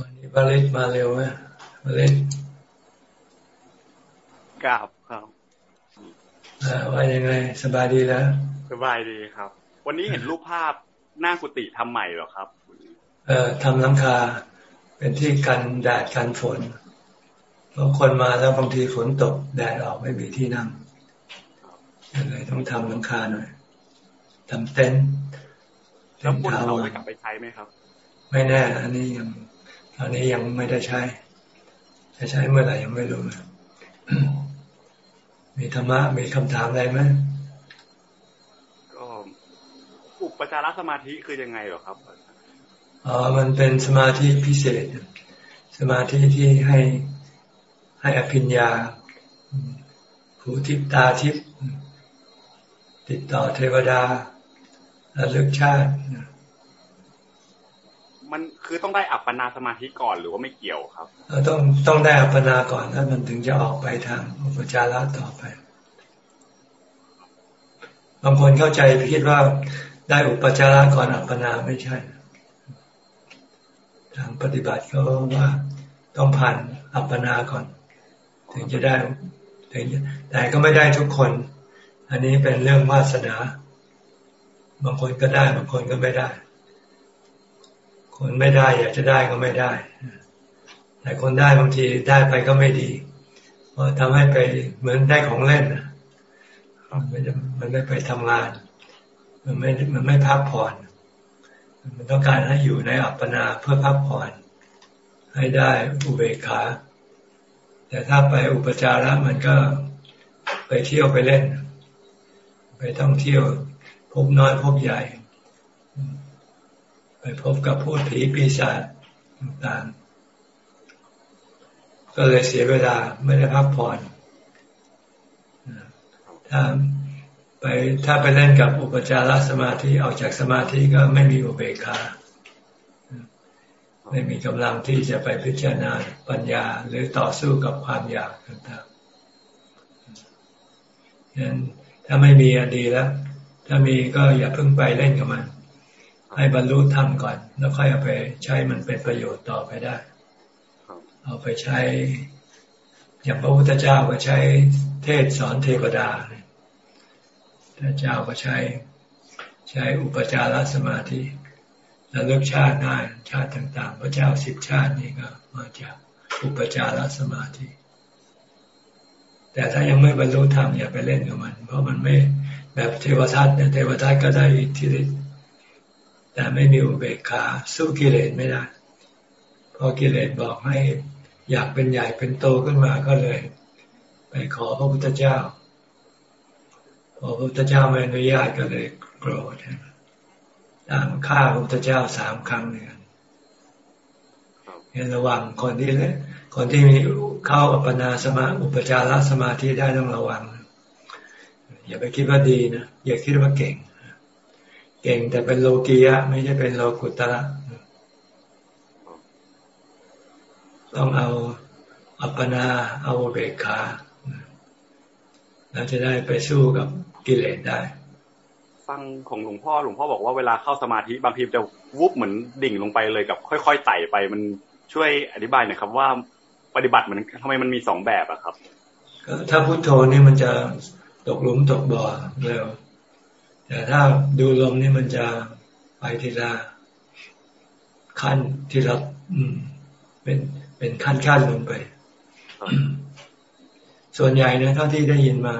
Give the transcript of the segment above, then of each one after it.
วันนี้บาเลตมาเร็วไหมบาเลตกราบครับว่ายังไง สบายดีแล้ว สบายดีครับ วันนี้เห็นรูปภาพหน้ากุฏิทำใหม่หรอครับ เอ่อทำหลังคา เป็นที่กันแดดกันฝนบางคนมาแล้วบางทีฝนตกแดดออกไม่มีที่นั่งเลยต้องทำหลังคาหน่อยทำเต็นท์แล้วคุณเอาไปกลับไปใช้ไหมครับ ไม่แน่ อันนี้ยัง ตอนนี้ยังไม่ได้ใช้ จะใช้เมื่อไหร่ยังไม่รู้เลยมีธรรมะมีคำถามอะไรไหมก็อุปจารสมาธิคือยังไงหรอครับอ๋อมันเป็นสมาธิพิเศษ สมาธิที่ให้ให้อภิญญาหูทิพตาทิพติดต่อเทวดาระลึกชาติ มันคือต้องได้อัปปนาสมาธิก่อนหรือว่าไม่เกี่ยวครับต้องต้องได้อัปปนาก่อนแล้วมันถึงจะออกไปทางอุปจาระต่อไป บางคนเข้าใจคิดว่าได้อุปจาระก่อนอัปปนาไม่ใช่ ทางปฏิบัติเขาว่าต้องผ่านอัปปนาก่อน ถึงจะได้ถึงแต่ก็ไม่ได้ทุกคน อันนี้เป็นเรื่องวาสนา บางคนก็ได้บางคนก็ไม่ได้ คนไม่ได้ อยากจะได้ก็ไม่ได้ แต่คนได้บางทีได้ไปก็ไม่ดี เพราะทำให้ไปเหมือนได้ของเล่นมันไม่มันไม่ไปทำงาน มันไม่มันไม่พักผ่อน มันต้องการให้อยู่ในอัปปนาเพื่อพักผ่อน ให้ได้อุเบกขา แต่ถ้าไปอุปจาระมันก็ไปเที่ยวไปเล่น ไปท่องเที่ยวพบน้อยพบใหญ่ ไปพบกับพูดผีปีศาจต่างๆ ก็เลยเสียเวลาไม่ได้พักผ่อน ถ้าไปถ้าไปเล่นกับอุปจารสมาธิออกจากสมาธิก็ไม่มีอุเบกขาไม่มีกำลังที่จะไปพิจารณาปัญญาหรือต่อสู้กับความอยากต่างๆฉะนั้นถ้าไม่มีอดีแล้ว ถ้ามีก็อย่าเพิ่งไปเล่นกับมัน ให้บรรลุธรรมก่อน แล้วค่อยเอาไปใช้มันเป็นประโยชน์ต่อไปได้ เอาไปใช้ อย่างพระพุทธเจ้าก็ใช้เทศสอนเทวดาพระเจ้าก็ใช้ใช้อุปจารสมาธิแล้วเลือกชาติได้ชาติต่างๆ พระเจ้าสิบชาตินี่ก็มาจากอุปจารสมาธิ แต่ถ้ายังไม่บรรลุธรรมอย่าไปเล่นกับมัน เพราะมันไม่แบบเทวทัตเนี่ยเทวทัตก็ได้อิทธิฤทธิ แต่ไม่มีอุเบกขาสู้กิเลสไม่ได้ พอกิเลสบอกให้อยากเป็นใหญ่เป็นโตขึ้นมาก็เลย ไปขอพระพุทธเจ้า พอพระพุทธเจ้าไม่อนุญาตก็เลยโกรธตามฆ่าพระพุทธเจ้าสามครั้งเนี่ยเระวังคนที่เลยคนที่มีเข้าอัปปนาสมาอุปจารสมาธิได้ต้องระวัง อย่าไปคิดว่าดีนะ อย่าคิดว่าเก่ง เก่งแต่เป็นโลกียะ ไม่ใช่เป็นโลกุตระต้องเอาอัปปนาเอาเบกขาเราจะได้ไปสู้กับกิเลสได้ ฟังของหลวงพ่อหลวงพ่อบอกว่าเวลาเข้าสมาธิบางทีจะวุบเหมือนดิ่งลงไปเลยกับ ค่อยๆไต่ไป มันช่วยอธิบายหน่อยครับว่าปฏิบัติเหมือนทำไมมันมีสองแบบอะครับถ้าพุโทโธนี่มันจะตกหลุมตกบ่อเร็ว แต่ถ้าดูลมนี่มันจะไปทีละขั้นทีละเป็นเป็นขั้นขั้นลงไป ส่วนใหญ่นะเท่าที่ได้ยินมา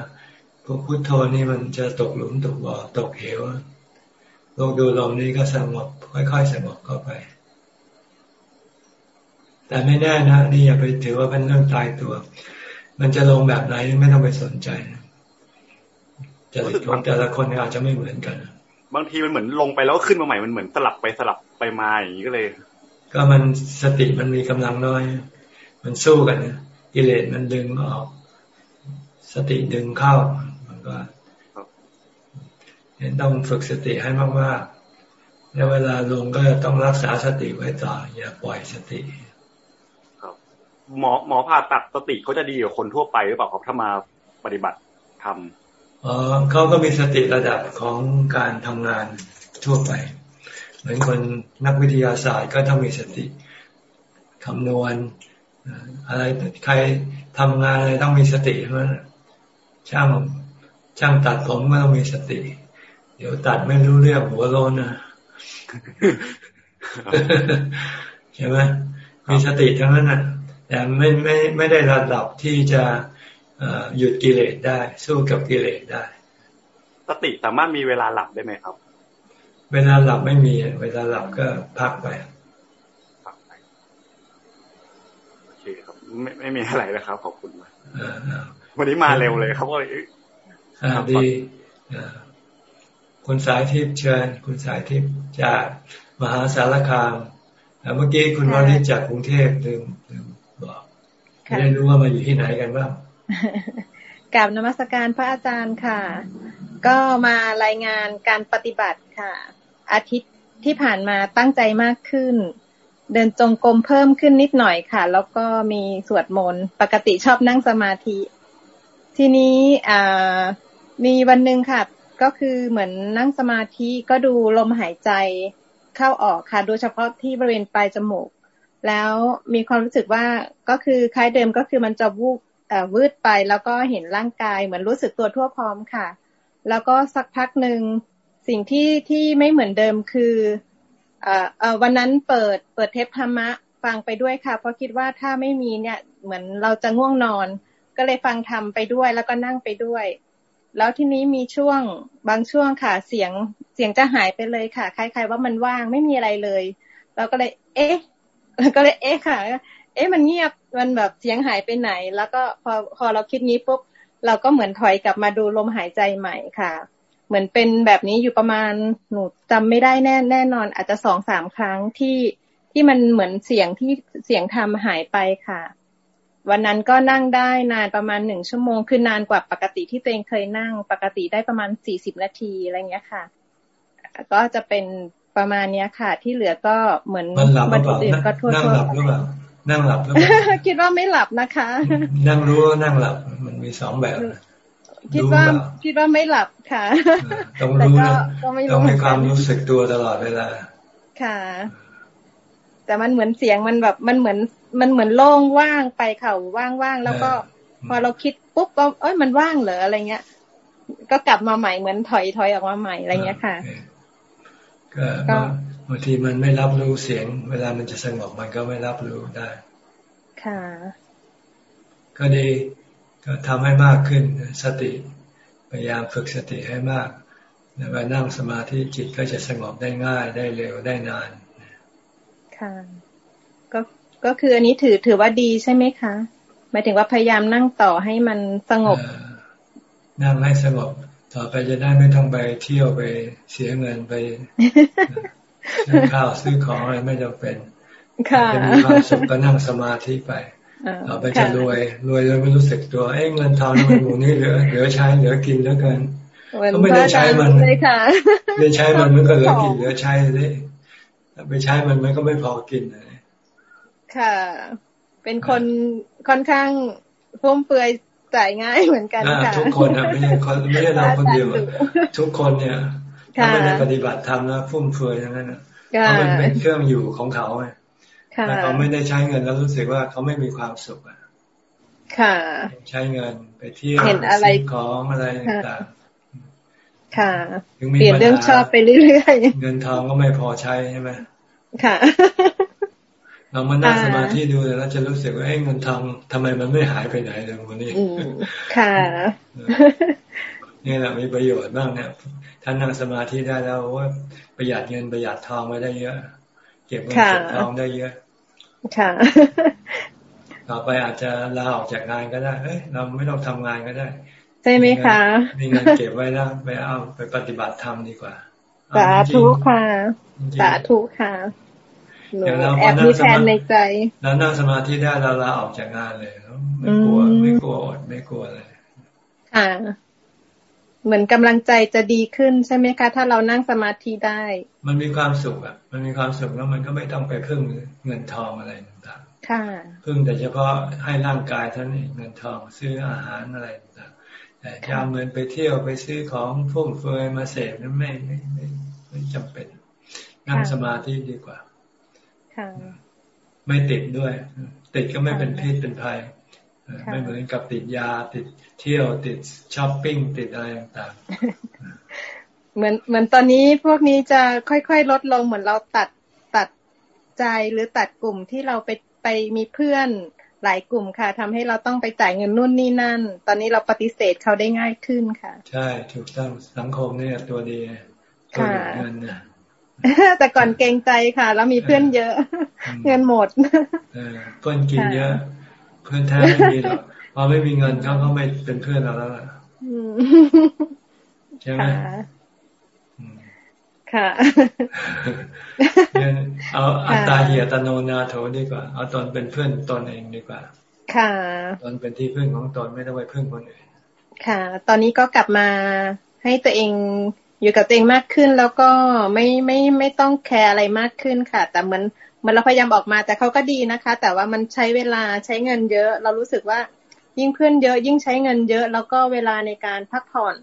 พวกพุทโธนี่มันจะตกหลุมตกบ่อตกเหวโลกดูลมนี่ก็สงบค่อยๆสงบเข้าไป แต่ไม่แน่นะนี่อย่าไปถือว่าเป็นเรื่องตายตัว มันจะลงแบบไหนไม่ต้องไปสนใจนะ จริตของแต่ละคนอาจจะไม่เหมือนกัน บางทีมันเหมือนลงไปแล้วขึ้นมาใหม่มันเหมือนสลับไปสลับไปมาอย่างนี้ก็เลย ก็มันสติมันมีกำลังน้อย มันสู้กันกิเลสมันดึงออก สติดึงเข้า มันก็เห็นต้องฝึกสติให้มากๆแล้วเวลาลงก็ต้องรักษาสติไว้ต่อ อย่าปล่อยสติครับหมอหมอผ่าตัดสติเขาจะดีกว่าคนทั่วไปหรือเปล่าครับถ้ามาปฏิบัติทำ เขาก็มีสติระดับของการทำงานทั่วไป เหมือนคนนักวิทยาศาสตร์ก็ต้องมีสติคำนวณอะไรใครทำงานอะไรต้องมีสติเพราะช่างช่างตัดผมก็ต้องมีสติ เดี๋ยวตัดไม่รู้เรื่องหัวโลนนะใช่ไหมมีสติทั้งนั้นนะแต่ไม่ไม่ไม่ได้ระดับที่จะ หยุดกิเลสได้ สู้กับกิเลสได้ สติสามารถมีเวลาหลับได้ไหมครับ เวลาหลับไม่มี เวลาหลับก็พักไปพักไปโอเคครับ ไม่ไม่มีอะไรแล้วครับ ขอบคุณมากวันนี้มาเร็วเลยครับก็เลยดีคุณสายทิพย์เชิญ คุณสายทิพย์จากมหาสารคามเมื่อกี้คุณวาริจากกรุงเทพลืมลืมบอกไม่ได้รู้ว่ามาอยู่ที่ไหนกันบ้าง กับนมัสการพระอาจารย์ค่ะ ก็มารายงานการปฏิบัติค่ะ อาทิตย์ที่ผ่านมาตั้งใจมากขึ้น เดินจงกรมเพิ่มขึ้นนิดหน่อยค่ะ แล้วก็มีสวดมนต์ปกติชอบนั่งสมาธิ ทีนี้มีวันหนึ่งค่ะ ก็คือเหมือนนั่งสมาธิก็ดูลมหายใจเข้าออกค่ะ โดยเฉพาะที่บริเวณปลายจมูกแล้วมีความรู้สึกว่าก็คือคล้ายเดิมก็คือมันจะวูบ วืดไปแล้วก็เห็นร่างกายเหมือนรู้สึกตัวทั่วพร้อมค่ะ แล้วก็สักพักหนึ่งสิ่งที่ที่ไม่เหมือนเดิมคืออวันนั้นเปิดเปิดเทปธรรมะฟังไปด้วยค่ะ เพราะคิดว่าถ้าไม่มีเนี่ยเหมือนเราจะง่วงนอน ก็เลยฟังธรรมไปด้วยแล้วก็นั่งไปด้วย แล้วที่นี้มีช่วงบางช่วงค่ะ เสียงเสียงจะหายไปเลยค่ะ คล้าย ๆ ว่ามันว่างไม่มีอะไรเลย เราก็เลย เอ๊ะก็เลยเอ๊ะค่ะ เอ๊ะมันเงียบมันแบบเสียงหายไปไหน แล้วก็พอพอเราคิดงี้ปุ๊บเราก็เหมือนถอยกลับมาดูลมหายใจใหม่ค่ะ เหมือนเป็นแบบนี้อยู่ประมาณหนูจำไม่ได้แน่แน่นอน อาจจะสองสามครั้งที่ที่มันเหมือนเสียงที่เสียงทำหายไปค่ะ วันนั้นก็นั่งได้นานประมาณหนึ่งชั่วโมง คือนานกว่าปกติที่ตัวเองเคยนั่ง ปกติได้ประมาณสี่สิบนาทีอะไรเงี้ยค่ะ ก็จะเป็นประมาณเนี้ยค่ะ ที่เหลือก็เหมือนมันหลับหรือเปล่านั่งหลับหรือเปล่า นั่งหลับหรือเปล่าคิดว่าไม่หลับนะคะ นั่งรู้นั่งหลับ มันมีสองแบบคิดว่าคิดว่าไม่หลับค่ะต้องรู้นะต้องมีความรู้สึกตัวตลอดเวลาค่ะ แต่มันเหมือนเสียงมันแบบ มันเหมือน มันเหมือนโล่งว่างไปเข่าว่างๆแล้วก็ พอเราคิดปุ๊บก็เอ้ยมันว่างเหรออะไรเงี้ย ก็กลับมาใหม่เหมือนถอยถอยออกมาใหม่อะไรเงี้ยค่ะ ก็บางทีมันไม่รับรู้เสียง เวลามันจะสงบมันก็ไม่รับรู้ได้ ค่ะ ก็ดีก็ทำให้มากขึ้นสติพยายามฝึกสติให้มากเวลานั่งสมาธิจิตก็จะสงบได้ง่ายได้เร็วได้นาน ค่ะ ก็ก็คืออันนี้ถือถือว่าดีใช่ไหมคะหมายถึงว่าพยายามนั่งต่อให้มันสงบ นั่งให้สงบ ต่อไปจะได้ไม่ต้องไปเที่ยวไปเสียเงินไปซื้อข้าวซื้อของอะไรไม่จำเป็นจะมีความสุขก็นั่งสมาธิไปต่อไปจะรวยรวยโดยไม่รู้สึกตัวเอ้เงินทองมันหมูนี่เหลือเหลือใช้เหลือกินแล้วกันก็ไม่ได้ใช้มันไม่ใช้มันมันก็เหลือกินเหลือใช้เลยไปใช้มันมันก็ไม่พอกินเลยค่ะ เป็นคนค่อนข้างพุ่มเปือย จ่ายง่ายเหมือนกันค่ะทุกคนนะไม่ใช่คนไม่ใช่เราคนเดียวทุกคนเนี่ยถ้าไม่ได้ปฏิบัติธรรมแล้วฟุ่มเฟือยอย่างนั้นเพราะมันเป็นเครื่องอยู่ของเขาไงแต่เขาไม่ได้ใช้เงินแล้วรู้สึกว่าเขาไม่มีความสุขอะค่ะ ใช้เงินไปเที่ยวซื้อของอะไรต่างค่ะเปลี่ยนเรื่องชอบไปเรื่อยๆเงินทองก็ไม่พอใช้ใช่ไหมค่ะ เรามานั่งสมาธิดูแล้วจะรู้สึกว่าเงินทองทำไมมันไม่หายไปไหนเลยวันนี้ค่ะนี่แหละมีประโยชน์บ้างเนี่ยท่านนั่งสมาธิได้แล้วว่าประหยัดเงินประหยัดทองไว้ได้เยอะ เก็บเงินเก็บทองได้เยอะ ค่ะ ต่อไปอาจจะลาออกจากงานก็ได้เอ้ยเราไม่ต้องทำงานก็ได้ใช่ไหมคะมีเงินเก็บไว้แล้วไปเอาไปปฏิบัติธรรมดีกว่าสาธุค่ะสาธุค่ะ อย่างเราแอบมีแผนในใจเรานั่งสมาธิได้เราลาออกจากงานเลยไม่กลัวไม่กลัวอดไม่กลัวเลยค่ะ เหมือนกำลังใจจะดีขึ้นใช่ไหมคะ ถ้าเรานั่งสมาธิได้ มันมีความสุขอะ มันมีความสุขแล้วมันก็ไม่ต้องไปพึ่งเงินทองอะไรต่างๆค่ะพึ่งแต่เฉพาะให้ร่างกายเท่านี้เงินทองซื้ออาหารอะไรต่างๆแต่จะเอาเงินไปเที่ยวไปซื้อของฟุ่มเฟือยมาเสพนั้นไม่ไม่ไม่ไม่จำเป็นนั่งสมาธิดีกว่า ค่ะ ไม่ติดด้วย ติดก็ไม่เป็นพิษเป็นภัยไม่เหมือนกับติดยาติดเที่ยวติดช้อปปิ้งติดอะไรต่างๆเหมือนเหมือนตอนนี้พวกนี้จะค่อยๆลดลงเหมือนเราตัดตัดใจหรือตัดกลุ่มที่เราไปไปมีเพื่อนหลายกลุ่มค่ะทำให้เราต้องไปจ่ายเงินนู่นนี่นั่น ตอนนี้เราปฏิเสธเขาได้ง่ายขึ้นค่ะ ใช่ถูกต้องสังคมเนี่ยตัวดีตัวเงินนะ แต่ก่อนเกรงใจค่ะ แล้วมีเพื่อนเยอะ เงินหมดเพื่อนกินเยอะ เพื่อนแท้ไม่มีหรอกพอไม่มีเงินเขาก็ไม่เป็นเพื่อนเราแล้วล่ะใช่ไหมค่ะเอาอัตตาเหียตโนนาโถดีกว่า เอาตนเป็นเพื่อนตนเองดีกว่า ค่ะตนเป็นที่พึ่งของตนไม่ต้องไปพึ่งคนอื่นค่ะ ตอนนี้ก็กลับมาให้ตัวเอง อยู่กับตัวเองมากขึ้นแล้วก็ไม่ไม่ไม่ต้องแคร์อะไรมากขึ้นค่ะ แต่เหมือนมันเราพยายามออกมาแต่เขาก็ดีนะคะ แต่ว่ามันใช้เวลาใช้เงินเยอะ เรารู้สึกว่ายิ่งเพื่อนเยอะ ยิ่งใช้เงินเยอะ แล้วก็เวลาในการพักผ่อน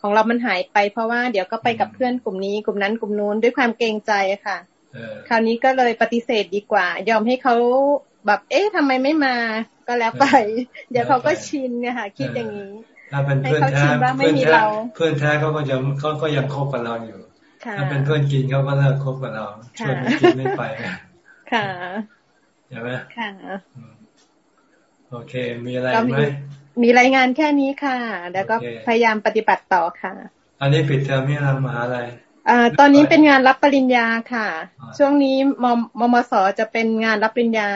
ของเรามันหายไป เพราะว่าเดี๋ยวก็ไปกับเพื่อนกลุ่มนี้กลุ่มนั้นกลุ่มนู้นด้วยความเกรงใจค่ะ คราวนี้ก็เลยปฏิเสธดีกว่า ยอมให้เขาแบบเอ๊ะทำไมไม่มาก็แล้วไป เดี๋ยวเขาก็ชินไงค่ะคิดอย่างนี้ ถ้าเป็นเพื่อนแท้เพื่อนแท้เพื่อนแท้เขาก็จะเขาก็ยังคบกับเราอยู่ถ้าเป็นเพื่อนกินเขาก็เลิกคบกับเราชวนกินไม่ไปค่ะใช่ไหมค่ะโอเค มีอะไรไหมมีรายงานแค่นี้ค่ะ แล้วก็พยายามปฏิบัติต่อค่ะ อันนี้ปิดเทอมนี่ทางมหาลัยอ่าตอนนี้เป็นงานรับปริญญาค่ะ ช่วงนี้มมมสจะเป็นงานรับปริญญา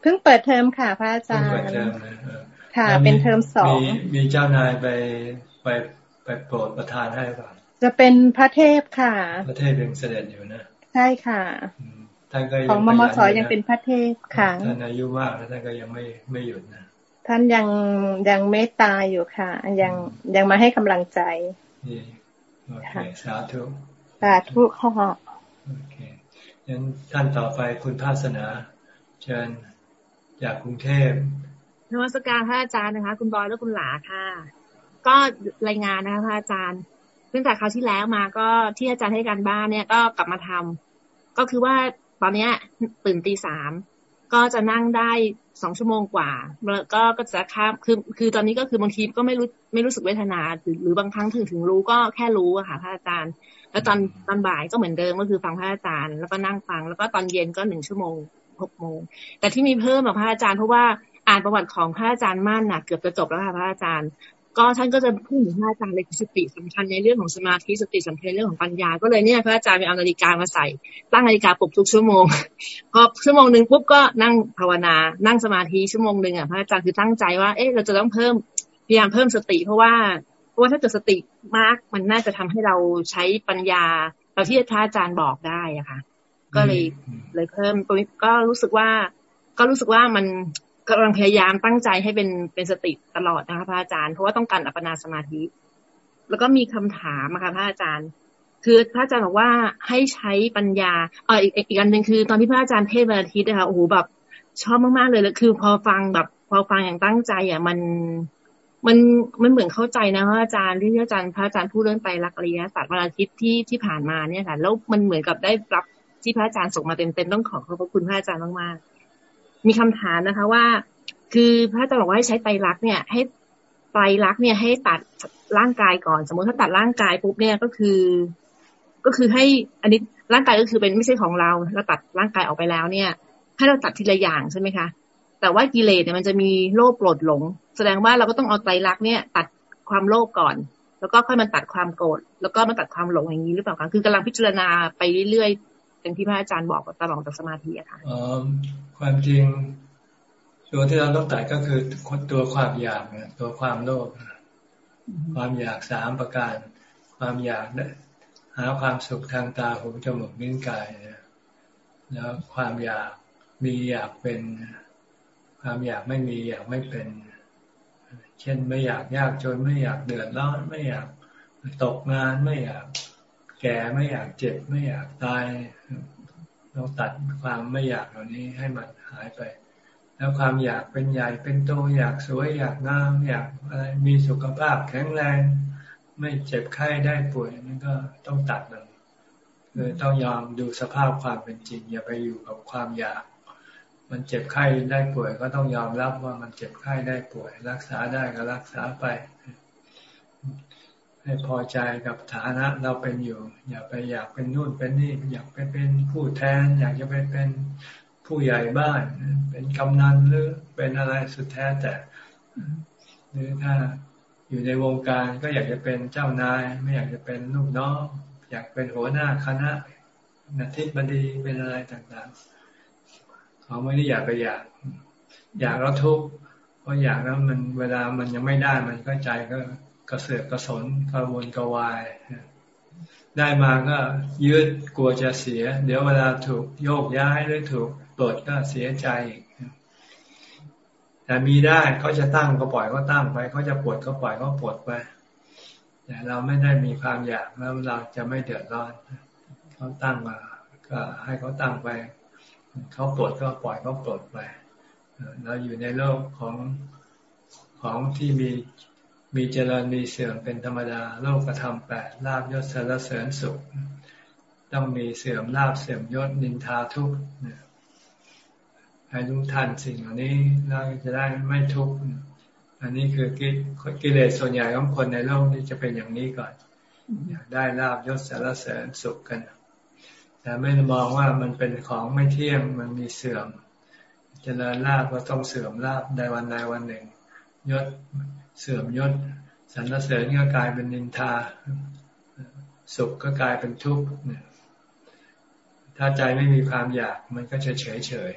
เพิ่งเปิดเทอมค่ะ พระอาจารย์ ค่ะ เป็นเทอมสองมีเจ้านายไปไปไปโปรดประทานให้ป่ะจะเป็นพระเทพค่ะ พระเทพยังเสด็จอยู่นะใช่ค่ะท่านก็ของมมสยังเป็นพระเทพค่ะท่านอายุมากแล้วท่านก็ยังไม่ไม่หยุดนะท่านยังยังเมตตาอยู่ค่ะ ยังยังมาให้กำลังใจโอเคสาธุสาธุค่ะโอเคงั้นท่านต่อไปคุณภาสนา เชิญจากกรุงเทพ นวัตการพระอาจารย์นะคะ คุณบอยและคุณหลาค่ะ ก็รายงานนะคะพระอาจารย์ซึ่งจากคราวที่แล้วมาก็ที่อาจารย์ให้การบ้านเนี่ยก็กลับมาทำก็คือว่าตอนเนี้ยตื่นตีสามก็จะนั่งได้สองชั่วโมงกว่าแล้วก็ก็จะข้ามคือคือตอนนี้ก็คือบางทีก็ไม่รู้ไม่รู้สึกเวทนาหรือบางครั้งถึงถึงรู้ก็แค่รู้อะค่ะพระอาจารย์ แล้วตอนตอนบ่ายก็เหมือนเดิมก็คือฟังพระอาจารย์ แล้วก็นั่งฟังแล้วก็ตอนเย็นก็หนึ่งชั่วโมงหกโมงแต่ที่มีเพิ่มกับพระอาจารย์เพราะว่า อ่านประวัติของพระอาจารย์มั่นน่ะเกือบจะจบแล้วค่ะพระอาจารย์ ก็ท่านก็จะพูดถึงพระอาจารย์เลยสติสำคัญในเรื่องของสมาธิสติสำคัญในเรื่องของปัญญา ก็เลยเนี่ยพระอาจารย์ไปเอานาฬิกามาใส่ตั้งนาฬิกาปลุกทุกชั่วโมงพอชั่วโมงหนึ่งปุ๊บก็นั่งภาวนา นั่งสมาธิชั่วโมงหนึ่งอะพระอาจารย์คือตั้งใจว่าเอ๊ะเราจะต้องเพิ่มพยายามเพิ่มสติ เพราะว่าเพราะว่าถ้าเกิดสติมากมันน่าจะทำให้เราใช้ปัญญาเราที่พระอาจารย์บอกได้อะค่ะ ก็เลยเลยเพิ่มตรงนี้ก็รู้สึกว่าก็รู้สึกว่ามัน กำลังพยายามตั้งใจให้เป็นเป็นสติตลอดนะคะพระอาจารย์เพราะว่าต้องการอัปปนาสมาธิ แล้วก็มีคำถามนะคะพระอาจารย์ คือพระอาจารย์บอกว่าให้ใช้ปัญญาเอออีกอีกอันหนึ่งคือ ตอนที่พระอาจารย์เทศวันอาทิตย์นะคะโอ้โหแบบชอบมากๆเลยแล้วคือพอฟังแบบพอฟังอย่างตั้งใจอะมันมันมันเหมือนเข้าใจนะพระอาจารย์ที่อาจารย์พระอาจารย์พูดเรื่องไตรลักษณ์อริยสัจวันอาทิตย์ที่ที่ผ่านมาเนี่ยค่ะแล้วมันเหมือนกับได้รับที่พระอาจารย์ส่งมาเต็มๆต้องขอขอบพระคุณพระอาจารย์มากๆ มีคำถามนะคะว่า คือพระอาจารย์บอกว่าให้ใช้ไตรลักษณ์เนี่ยให้ไตรลักษณ์เนี่ยให้ตัดร่างกายก่อน สมมติถ้าตัดร่างกายปุ๊บเนี่ยก็คือ ก็คือให้อันนี้ร่างกายก็คือเป็นไม่ใช่ของเราเราตัดร่างกายออกไปแล้วเนี่ย ให้เราตัดทีละอย่างใช่ไหมคะ แต่ว่ากิเลสเนี่ยมันจะมีโลภโกรธหลง แสดงว่าเราก็ต้องเอาไตรลักษณ์เนี่ย ตัดความโลภก่อน แล้วก็ค่อยมาตัดความโกรธแล้วก็มาตัดความหลงอย่างนี้หรือเปล่าคะคือกำลังพิจารณาไปเรื่อย อย่างที่พระอาจารย์บอกตลอดจากสมาธิอะค่ะอ๋อความจริงตัวที่เราต้องตัดก็คือตัวความอยากเนี่ยตัวความโลภความอยากสามประการ ความอยากหาความสุขทางตาหูจมูกนิ้วกายแล้วความอยากมีอยากเป็น ความอยากไม่มีอยากไม่เป็น เช่นไม่อยากยากจนไม่อยากเดือดร้อนไม่อยากตกงานไม่อยาก แก่ไม่อยากเจ็บไม่อยากตายต้องตัดความไม่อยากเหล่านี้ให้มันหายไป แล้วความอยากเป็นใหญ่เป็นโตอยากสวยอยากงามอยากอะไรมีสุขภาพแข็งแรง ไม่เจ็บไข้ได้ป่วยนั่นก็ต้องตัดมันคือต้องยอมดูสภาพความเป็นจริง อย่าไปอยู่กับความอยาก มันเจ็บไข้ได้ป่วย ก็ต้องยอมรับว่ามันเจ็บไข้ได้ป่วย รักษาได้ก็รักษาไป ให้พอใจกับฐานะเราเป็นอยู่ อย่าไปอยากเป็นนู่นเป็นนี่ อยากไปเป็นผู้แทน อยากจะไปเป็นผู้ใหญ่บ้าน เป็นกำนันหรือเป็นอะไรสุดแท้แต่หรือถ้าอยู่ในวงการก็อยากจะเป็นเจ้านาย ไม่อยากจะเป็นลูกน้องอยากเป็นหัวหน้าคณะนาทิบดีเป็นอะไรต่างๆเขาไม่ได้อยากไปอยาก อยากแล้วทุกข์เพราะอยากแล้วมันเวลามันยังไม่ได้มันก็ใจก็ กระเสือกกระสนกระวนกระวาย ได้มาก็ยืดกลัวจะเสีย เดี๋ยวเวลาถูกโยกย้ายหรือถูกปลดก็เสียใจแต่มีได้เขาจะตั้งก็ปล่อยก็ตั้งไปเขาจะปวดก็ปล่อยก็ปวดไปแต่เราไม่ได้มีความอยากแล้วเราจะไม่เดือดร้อนเขาตั้งมาก็ให้เขาตั้งไปเขาปลดก็ปล่อยเขาปลดไปเราอยู่ในโลกของของที่มี มีเจริญมีเสื่อมเป็นธรรมดาโลกกระทำแปดลาบยศสารเสริญสุข ต้องมีเสื่อมลาบเสื่อมยศนินทาทุกข์ให้รู้ทันสิ่งเหล่านี้เราจะได้ไม่ทุกข์อันนี้คือกิเลสส่วนใหญ่ของคนในโลกนี้จะเป็นอย่างนี้ก่อน อยากได้ลาบยศสารเสริญสุขกัน แต่ไม่มองว่ามันเป็นของไม่เที่ยงมันมีเสื่อมเจริญลาบก็ต้องเสื่อมลาบในวันใดวันหนึ่งยศ เสื่อมยศสรรเสริญก็กลายเป็นนินทา สุขก็กลายเป็นทุกข์ถ้าใจไม่มีความอยากมันก็จะเฉยเฉย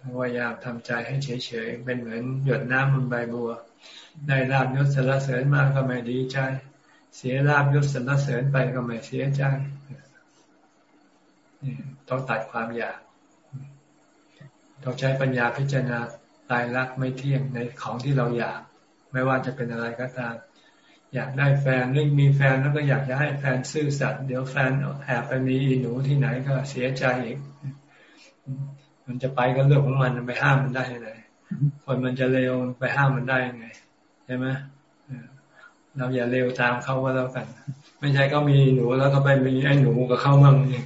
พยายามทำใจให้เฉยๆเป็นเหมือนหยดน้ำบนใบบัวได้ลาบยศสรรเสริญมากก็ไม่ดีใจ เสียลาบยศสรรเสริญไปก็ไม่เสียใจต้องตัดความอยาก ต้องใช้ปัญญาพิจารณา ตายรักไม่เที่ยงในของที่เราอยาก ไม่ว่าจะเป็นอะไรก็ตาม อยากได้แฟนนึกมีแฟนแล้วก็อยากจะให้แฟนซื่อสัตย์เดี๋ยวแฟนแอบไปมีอีหนูที่ไหนก็เสียใจอีก มันจะไปก็เรื่องของมันไปห้ามมันได้ยังไงคนมันจะเร็วไปห้ามมันได้ยังไงใช่ไหมเราอย่าเร็วตามเขาก็แล้วกัน ไม่ใช่ก็มีหนูแล้วก็ไปมีไอ้หนูกับเขามั่งนี่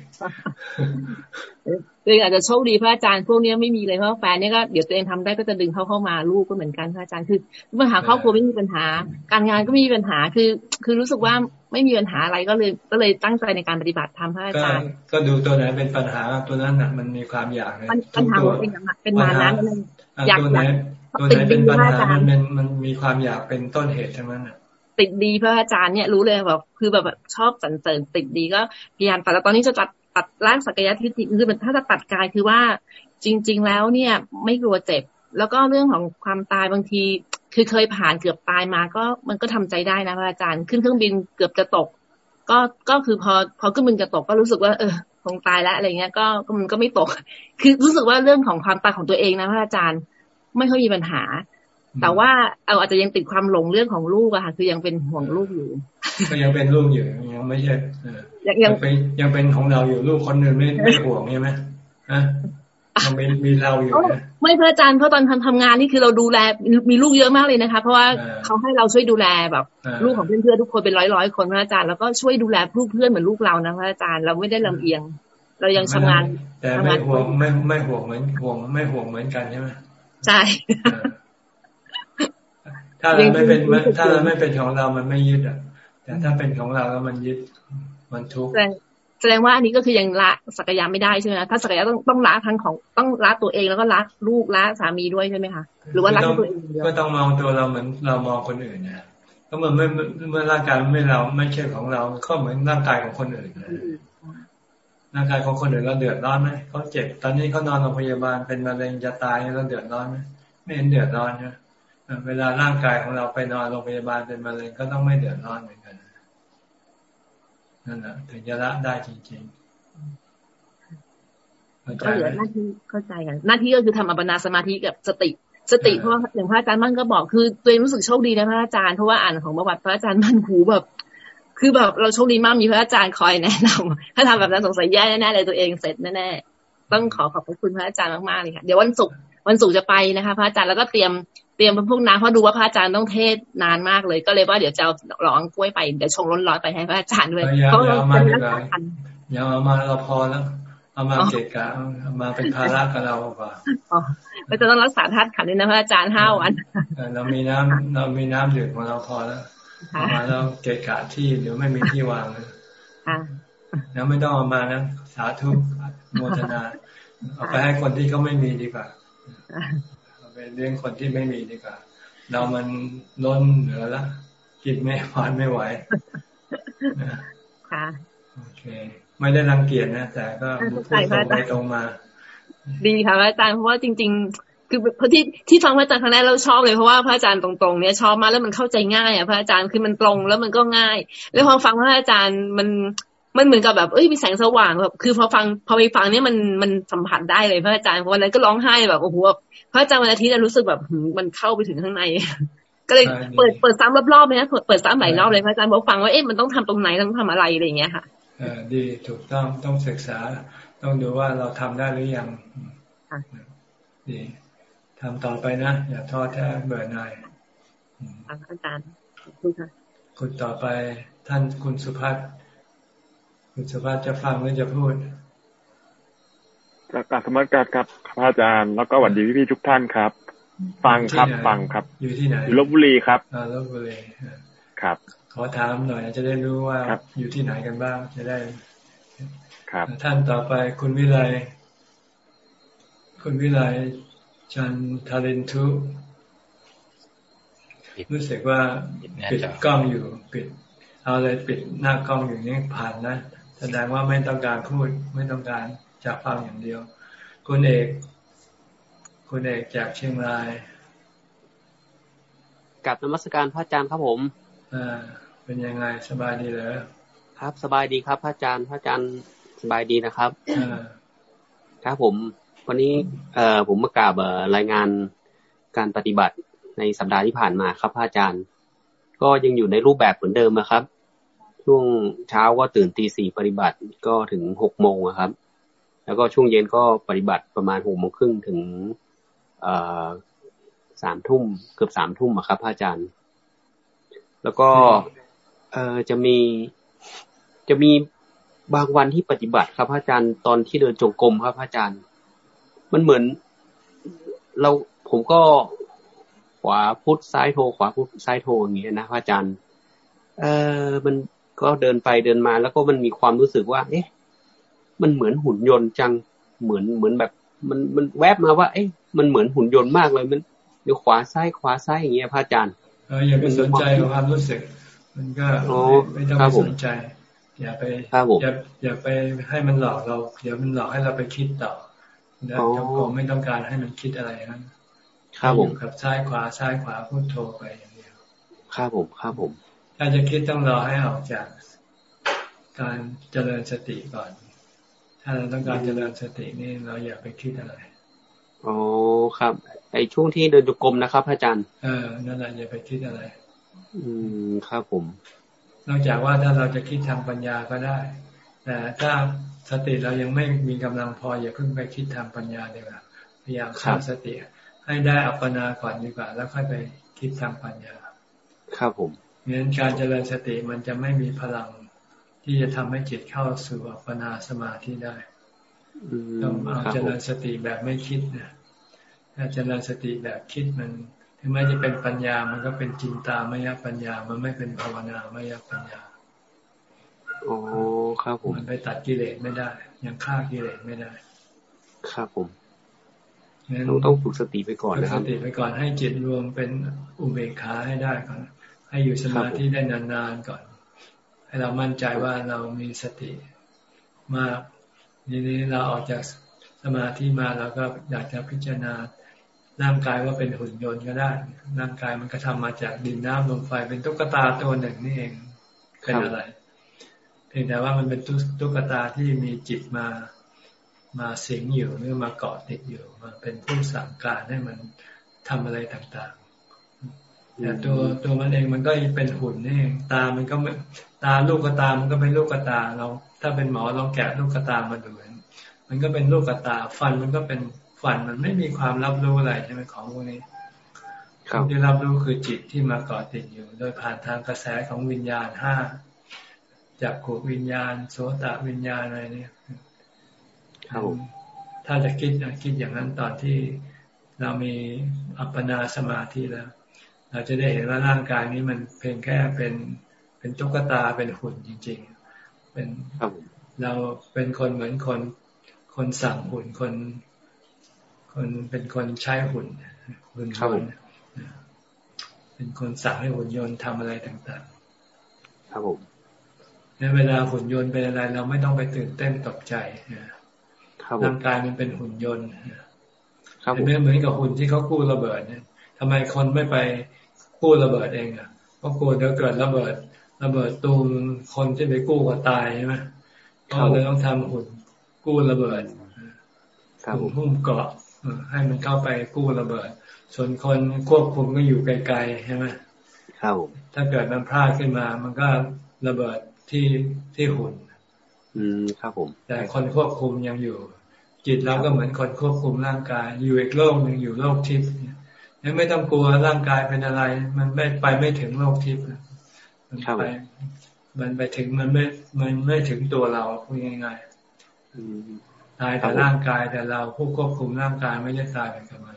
ตัวเองอาจจะโชคดีพระอาจารย์พวกนี้ไม่มีเลยเพราะแฟนเนี่ยก็เดี๋ยวตัวเองทำได้ก็จะดึงเขาเข้ามาลูกก็เหมือนกันพระอาจารย์คือปัญหาครอบครัวไม่มีปัญหา การงานก็ไม่มีปัญหาคือ คือรู้สึกว่าไม่มีปัญหาอะไรก็เลยก็เลยตั้งใจในการปฏิบัติธรรมพระอาจารย์ ก็ดูตัวไหนเป็นปัญหาตัวนั้นน่ะมันมีความอยากเลยปัญหาเป็นเป็นมานั้นอยากตัวไหนตัวไหนเป็นปัญหามันเป็นมันมีความอยากเป็นต้นเหตุทั้งนั้นอะ ติดดีพระอาจารย์เนี่ยรู้เลยแบบคือแบบชอบสันเสริญติดดีก็พยายามแต่ตอนนี้จะตัดตัดร่างสักยะทิฏฐิคือถ้าจะตัดกายคือว่าจริง ๆ แล้วเนี่ยไม่กลัวเจ็บ แล้วก็เรื่องของความตายบางที คือเคยผ่านเกือบตายมาก็มันก็ทำใจได้นะพระอาจารย์ขึ้นเครื่องบินเกือบจะตก ก็ก็คือพอพอขึ้นบินจะตกก็รู้สึกว่าเออคงตายแล้วอะไรเงี้ยก็มันก็ไม่ตก คือรู้สึกว่าเรื่องของความตายของตัวเองนะพระอาจารย์ ไม่ค่อยมีปัญหา แต่ว่าเอาอาจจะยังติดความหลงเรื่องของลูกอะค่ะ คือยังเป็นห่วงลูกอยู่ ก็ยังเป็นลูกอยู่ยังไม่ใช่ยังเป็นยังเป็นของเราอยู่ลูกคนอื่นไม่ไม่ห่วงใช่ไหมฮะยังมีมีเราอยู่นะไม่พระอาจารย์เพราะตอนทำทำงานนี่คือเราดูแลมีลูกเยอะมากเลยนะคะ เพราะว่าเขาให้เราช่วยดูแลแบบลูกของเพื่อนๆทุกคนเป็นร้อยร้อยคนพระอาจารย์แล้วก็ช่วยดูแลลูกเพื่อนเหมือนลูกเรานะพระอาจารย์เราไม่ได้ลำเอียง เรายังทำงานแต่ไม่ห่วงไม่ไม่ห่วงเหมือนห่วงไม่ห่วงเหมือนกันใช่ไหมใช่ ถ้าเราไม่เป็นถ้าเราไม่เป็นของเรามันไม่ยึดอะ แต่ถ้าเป็นของเราแล้วมันยึดมันทุกข์แสดงว่าอันนี้ก็คือยังละสักยะไม่ได้ใช่ไหมถ้าสักยะต้องต้องละทั้งของต้องละตัวเองแล้วก็ละลูกละสามีด้วยใช่ไหมคะหรือว่าละตัวเองก็ต้องมองตัวเราเหมือนเรามองคนอื่นนะก็เหมือนเมื่อเมื่อร่างกายไม่เราไม่ใช่ของเรา ก็เหมือนร่างกายของคนอื่นร่างกายของคนอื่นเราเดือดร้อนไหมเขาเจ็บตอนนี้เขานอนโรงพยาบาลเป็นมะเร็งจะตายเราเดือดร้อนไหมไม่เห็นเดือดร้อนใช่ เวลาร่างกายของเราไปนอนโรงพยาบาลเป็นมะเร็งก็ต้องไม่เดือดร้อนเหมือนกันนั่นแหละถึงจะละได้จริงๆก็เหลือหน้าที่เข้าใจกันหน้าที่ก็คือทำอัปปนาสมาธิกับสติสติเพราะอย่างพระอาจารย์มั่นก็บอกคือตัวเองรู้สึกโชคดีนะพระอาจารย์เพราะว่าอ่านของประวัติพระอาจารย์มั่นหูแบบ คือแบบเราโชคดีมากมีพระอาจารย์คอยแนะนำถ้าทำแบบนั้นสงสัยแย่แน่ๆเลยตัวเองเสร็จแน่ๆต้องขอขอบคุณพระอาจารย์มากๆเลยค่ะเดี๋ยววันศุกร์วันศุกร์จะไปนะคะ พระอาจารย์แล้วก็เตรียม เตรียมพวกน้ำเพราะดูว่าพระอาจารย์ต้องเทศนานมากเลย ก็เลยว่าเดี๋ยวจะเอาหลองกล้วยไปเดี๋ยวชงร้อนๆไปให้พระอาจารย์ด้วยเพราะเราเป็นนักขันอย่าเอามาเราพอแล้วเอเอามาเกะกะเอามาเป็นภาระกับเราเปล่าอ๋อเราจะต้องรักษาธาตุขันธ์ด้วยนะพระอาจารย์ห้าวันเรามีน้ำเรามีน้ำดื่มของเราพอแล้วเอามาแล้วเกะกะที่หรือไม่มีที่วางแล้วไม่ต้องเอามานะสาธุโมทนา เอาไปให้คนที่เขาไม่มีดีกว่า เอาไปเลี้ยงคนที่ไม่มีดีกว่า เรามันล้นเหลือละกินไม่พอไม่ไหวค่ะโอเค ไม่ได้รังเกียจนะแต่ก็พูดตรงไปตรงมา ดีค่ะอาจารย์เพราะว่าจริง ๆ คือพที่ที่ฟังพระอาจารย์ครั้งแรกเราชอบเลยเพราะว่าพระอาจารย์ตรงๆเนี่ยชอบมาแล้วมันเข้าใจง่ายอะพระอาจารย์คือมันตรงแล้วมันก็ง่าย แล้วพอฟังพระอาจารย์มัน มันเหมือนกับแบบเอ้ยมีแสงสว่างแบบคือพอฟังพอไปฟังเนี่ยมันมันสัมผัสได้เลยพระอาจารย์เพราะวันนั้นก็ร้องไห้แบบโอ้โหพระอาจารย์วันอาทิตย์รู้สึกแบบมันเข้าไปถึงข้างใน ก็เลยเปิดเปิดซ้ำรอบๆเลยนะเปิดซ้ำหลายรอบเลยพระอาจารย์บอกฟังว่าเอ๊ะมันต้องทำตรงไหนต้องทำอะไรอะไรอย่างเงี้ยค่ะเออดีถูกต้องต้องศึกษา ต้องดูว่าเราทำได้หรือยังดีทำต่อไปนะอย่าท้อแท้เบื่อหน่ายอาจารย์คุณค่ะคุณต่อไปท่านคุณสุภัฒ คุณสุภัฒจะฟังหรือจะพูดจากการสมัครการครับพระอาจารย์ แล้วก็หวัดดีพี่ๆทุกท่านครับ ฟังครับฟังครับ อยู่ที่ไหนอยู่ลบบุรีครับอ่าลบบุรีครับ ขอถามหน่อยจะได้รู้ว่าอยู่ที่ไหนกันบ้างจะได้ ครับ ท่านต่อไปคุณวิไลคุณวิไลจันทารินทุรู้สึกว่าปิดกล้องอยู่ปิด เอาเลยปิดหน้ากล้องอยู่นี้ผ่านนะ แสดงว่าไม่ต้องการพูดไม่ต้องการจะฟังอย่างเดียว คุณเอก คุณเอกจากเชียงรายกับนมัสการพระอาจารย์ครับผมอ่าเป็นยังไงสบายดีเหรอครับสบายดีครับ พระอาจารย์พระอาจารย์สบายดีนะครับครับผม วันนี้เอ่อผมมากราบรายงานการปฏิบัติในสัปดาห์ที่ผ่านมาครับพระอาจารย์ ก็ยังอยู่ในรูปแบบเหมือนเดิมนะครับ ช่วงเช้าก็ตื่นตีสี่ปฏิบัติก็ถึงหกโมงครับ แล้วก็ช่วงเย็นก็ปฏิบัติประมาณหกโมงครึ่งถึงสามทุ่มเกือบสามทุ่มครับพระอาจารย์ แล้วก็เออจะมีจะมีบางวันที่ปฏิบัติครับพระอาจารย์ตอนที่เดินจงกรมครับพระอาจารย์ มันเหมือนเราผมก็ขวาพุทธซ้ายโทขวาพุทธซ้ายโทอย่างเงี้ยนะพระอาจารย์ เออมัน ก็เดินไปเดินมาแล้วก็มันมีความรู้สึกว่า เอ๊ะ มันเหมือนหุ่นยนต์จังเหมือนเหมือนแบบ มันมันแวบมาว่า เอ๊ะ มันเหมือนหุ่นยนต์มากเลยมันเดี๋ยวขวาซ้ายขวาซ้ายอย่างเงี้ยพระอาจารย์เอออย่าไปสนใจกับความรู้สึก มันก็ไม่ต้องไปสนใจ อย่าไปอย่าอย่าไปให้มันหลอกเราเดี๋ยวมันหลอกให้เราไปคิดต่อแล้วจงกรมไม่ต้องการให้มันคิดอะไรนั้นครับผมกับซ้ายขวาซ้ายขวาพูดโทรไปอย่างเดียวครับผมครับผม ถ้าจะคิดต้องรอให้ออกจากการเจริญสติก่อน ถ้าเราต้องการเจริญสตินี่เราอย่าไปคิดอะไรอ๋อครับ ไอช่วงที่เดินจุกรมนะครับอาจารย์ เออนั่นแหละอย่าไปคิดอะไร อืมครับผม นอกจากว่าถ้าเราจะคิดทางปัญญาก็ได้ แต่ถ้าสติเรายังไม่มีกำลังพออย่าเพิ่งไปคิดทางปัญญาดีกว่าพยายามสร้างสติให้ได้อัปปนาก่อนดีกว่า แล้วค่อยไปคิดทางปัญญา ครับผม งั้นการเจริญสติมันจะไม่มีพลังที่จะทำให้จิตเข้าสู่อัปปนาสมาธิได้ต้องเอาเจริญสติแบบไม่คิดนะถ้าเจริญสติแบบคิดมันถึงแม้จะเป็นปัญญา มันก็เป็นจินตามยปัญญา มันไม่เป็นภาวนามยปัญญาโอ้ครับผมมันไปตัดกิเลสไม่ได้ ยังฆ่ากิเลสไม่ได้ ครับผมเราต้องฝึกสติไปก่อนนะครับ สติไปก่อนให้จิตรวมเป็นอุเบกขาให้ได้ก่อน ให้อยู่สมาธิได้นานๆก่อน ให้เรามั่นใจว่าเรามีสติมากทีนี้เราออกจากสมาธิมาเราก็อยากจะพิจารณาร่างกายว่าเป็นหุ่นยนต์ก็ได้ ร่างกายมันก็ทำมาจากดินน้ำลมไฟเป็นตุ๊กตาตัวหนึ่งนี่เองเป็นอะไรเพียงแต่ว่ามันเป็นตุ๊กตาที่มีจิตมามาสิงอยู่หรือมาเกาะติดอยู่มาเป็นผู้สั่งการให้มันทำอะไรต่างๆ แต่ตัวตัวมันเองมันก็เป็นหุ่นนี่เองตา มันก็ไม่ตาลูกตา มันก็เป็นลูกตาเรา ถ้าเป็นหมอเราแกะลูกตามาดูมันก็เป็นลูกตา ฟันมันก็เป็นฝันมันไม่มีความรับรู้อะไรใช่ไหมของพวกนี้ที่รับรู้คือจิตที่มาเกาะติดอยู่ โดยผ่านทางกระแสของวิญญาณห้าจากขูวิญญาณ โสตวิญญาณอะไรเนี่ยถ้าจะคิดคิดอย่างนั้นตอนที่เรามีอัปปนาสมาธิแล้ว เราจะได้เห็นว่าร่างกายนี้มันเพียงแค่เป็นเป็นตุ๊กตาเป็นหุ่นจริง ๆ เป็นเราเป็นคนเหมือนคน คนสั่งหุ่นคน คนเป็นคนใช้หุ่นหุ่นยนต์เป็นคนสั่งให้หุ่นยนต์ทำอะไรต่างๆ ครับผมในเวลาหุ่นยนต์เป็นอะไร เราไม่ต้องไปตื่นเต้นตกใจร่างกายมันเป็นหุ่นยนต์เป็นเหมือนกับหุ่นที่เขากู้ระเบิดเนี่ยทำไมคนไม่ไป กู้ระเบิดเองอะเพราะกลัวเดี๋ยวเกิดระเบิด ระเบิดตูมคนที่ไปกู้ก็ตายใช่ไหมก็เลยต้องทำหุ่นกู้ระเบิดหุ่นหุ้มเกาะให้มันเข้าไปกู้ระเบิด ส่วนคนควบคุมก็อยู่ไกลๆใช่ไหมครับถ้าเกิดมันพลาดขึ้นมา มันก็ระเบิดที่ที่หุ่น อืมครับผม แต่คนควบคุมยังอยู่ จิตเราก็เหมือนคนควบคุมร่างกาย อยู่อีกโลกหนึ่งอยู่โลกทิพย์ ยังไม่ต้องกลัวร่างกายเป็นอะไร มันไม่ไปไม่ถึงโลกทิพย์มันไปมันไปถึงมันไม่มันไม่ถึงตัวเราพูดง่ายๆตายแต่ร่างกายแต่เราผู้ควบคุมร่างกายไม่ได้ตายไปกับมัน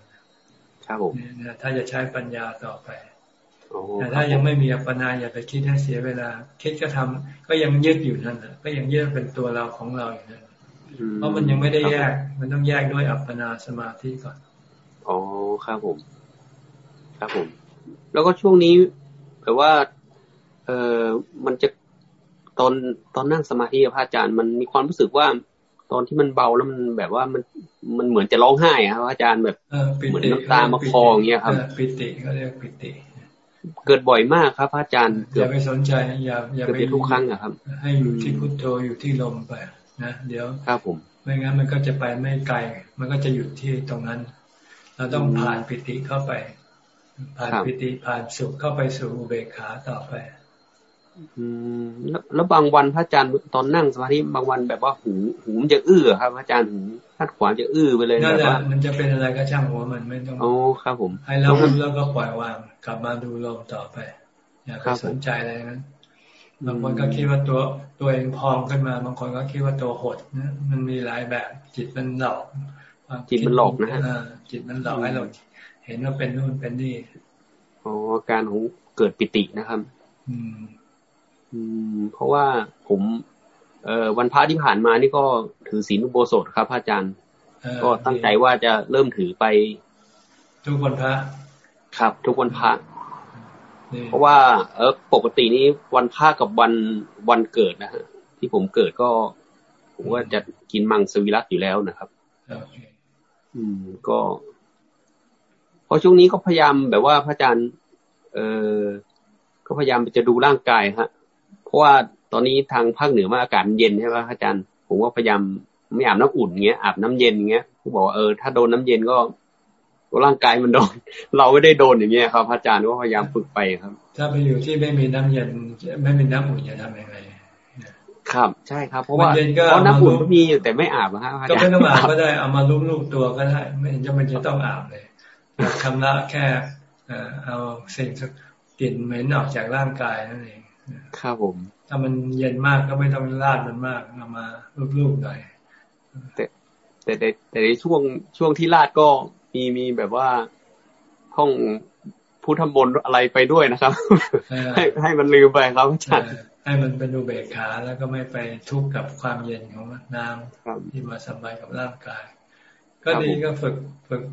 ครับผมเนี่ยถ้าจะใช้ปัญญาต่อไปแต่ถ้ายังไม่มีอัปปนาอย่าไปคิดให้เสียเวลา คิดก็ทำก็ยังยึดอยู่นั่นแหละก็ยังยึดเป็นตัวเราของเราอยู่นั่นเพราะมันยังไม่ได้แยก มันต้องแยกด้วยอัปปนาสมาธิก่อนอ๋อครับผม ครับผม แล้วก็ช่วงนี้แบบว่า เออมันจะตอนตอนนั่งสมาธิพระอาจารย์มันมีความรู้สึกว่า ตอนที่มันเบาแล้วมันแบบว่ามันมันเหมือนจะร้องไห้อะครับอาจารย์แบบเหมือนน้ำตามาคออย่างเงี้ยครับปิติเขาเรียกปิติ เกิดบ่อยมากครับพระอาจารย์อย่าไปสนใจอย่าอย่าไปทุกครั้งอะครับ ให้อยู่ที่พุทโธอยู่ที่ลมไปนะเดี๋ยวครับผมไม่งั้นมันก็จะไปไม่ไกล มันก็จะหยุดที่ตรงนั้น เราต้องผ่านปิติเข้าไป ผ่านปิติผ่านสุขเข้าไปสู่อุเบกขาต่อไป อืมแล้วบางวันพระอาจารย์ตอนนั่งสมาธิบางวันแบบว่าหูหูมันจะอื้อครับพระอาจารย์หูทัดขวาจะอื้อไปเลยนั่นแหละมันจะเป็นอะไรก็ช่างหัวมันไม่ต้องโอ้ครับผม ให้เราแล้วก็ปล่อยวางกลับมาดูลมต่อไป อย่าไปสนใจอะไรนั้นบางคนก็คิดว่าตัวตัวเองพองขึ้นมา บางคนก็คิดว่าตัวหดนะมันมีหลายแบบจิตมันหลอกจิตมันหลอกนะฮะจิตมันหลอกให้เรา เห็นว่าเป็นนู่นเป็นนี่อ๋อการของเกิดปิตินะครับ อืม อืม เพราะว่าผม เอ่อวันพระที่ผ่านมานี่ก็ถือศีลอุโบสถครับพระอาจารย์ ก็ตั้งใจว่าจะเริ่มถือไป ทุกวันพระ ครับ ทุกวันพระเพราะว่า เออปกตินี้วันพระกับวันวันเกิดนะฮะที่ผมเกิดก็ ผมว่าจะกินมังสวิรัตอยู่แล้วนะครับอืม ก็ เพราะช่วงนี้ก็พยายามแบบว่าพระอาจารย์ เออก็พยายามจะดูร่างกายฮะราะว่าตอนนี้ทางภาคเหนือมาอากาศเย็นใช่ไหมอาจารย์ ผมก็พยายามไม่อาบน้ำอุ่นเงี้ยอาบน้ำเย็นเงี้ยผู้บอกว่าเออถ้าโดนน้าเย็นก็ร่างกายมันโดน เราไม่ได้โดนอย่างเงี้ยครับอาจารย์ก็พยายามฝึกไปครับ ถ้าไปอยู่ที่ไม่มีน้ำเย็นไม่มีน้ำอุ่นจะทำยังไงครับ ใช่ครับเพราะว่าเพราะน้ำอุ่นก็มีอยู่แต่ไม่อาบนะครับก็ไม่ต้องอาบก็ได้เอามาลุ้มลูกตัวก็ได้ไม่จำเป็นจะต้องอาบเลย ทำละแค่เอาสิ่งกลิ่นเหม็นออกจากร่างกายนั่นเองครับผม ถ้ามันเย็นมากก็ไม่ต้องลาดมันมากเอามาลูบๆหน่อยแต่แต่แต่แต่ในช่วงช่วงที่ลาดก็มีมีแบบว่าท่องพูดทำบนอะไรไปด้วยนะครับ ให้ให้มันลืมไปครับอาจารย์ให้มันเป็นอุเบกขาแล้วก็ไม่ไปทุกข์กับความเย็นของน้ำที่มาสัมผัสกับร่างกาย ก็ดีก็ฝึกฝึก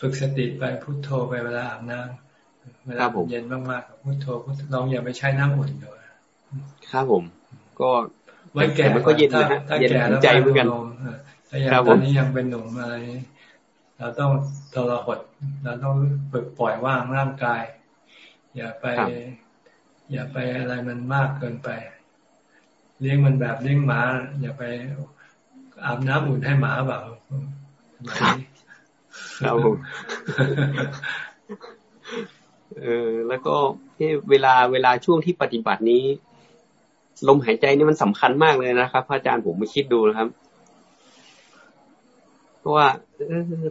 ฝึกสติไปพุโทโธไปเวลาอาบน้ำเวลาเย็นมากๆพุทโธพุทลองอย่าไปใช้น้ำอุ่นด้วยครับผม ก็ไว้แก่มันก็เย็นนะฮะเย็นใจเหมือนกันถ้าอย่างตอนนี้ยังเป็นหนุ่มอะไรเราต้องทรหดเราต้องปึกปล่อยว่างร่างกาย อย่าไป อย่าไปอะไรมันมากเกินไป เลี้ยงมันแบบเลี้ยงหมา อย่าไปอาบน้ำอุ่นให้หมาเปล่า ครับเออแล้วก็เวลาเวลาช่วงที่ปฏิบัตินี้ ลมหายใจนี่มันสำคัญมากเลยนะครับพระอาจารย์ผมมาคิดดูนะครับเพราะว่า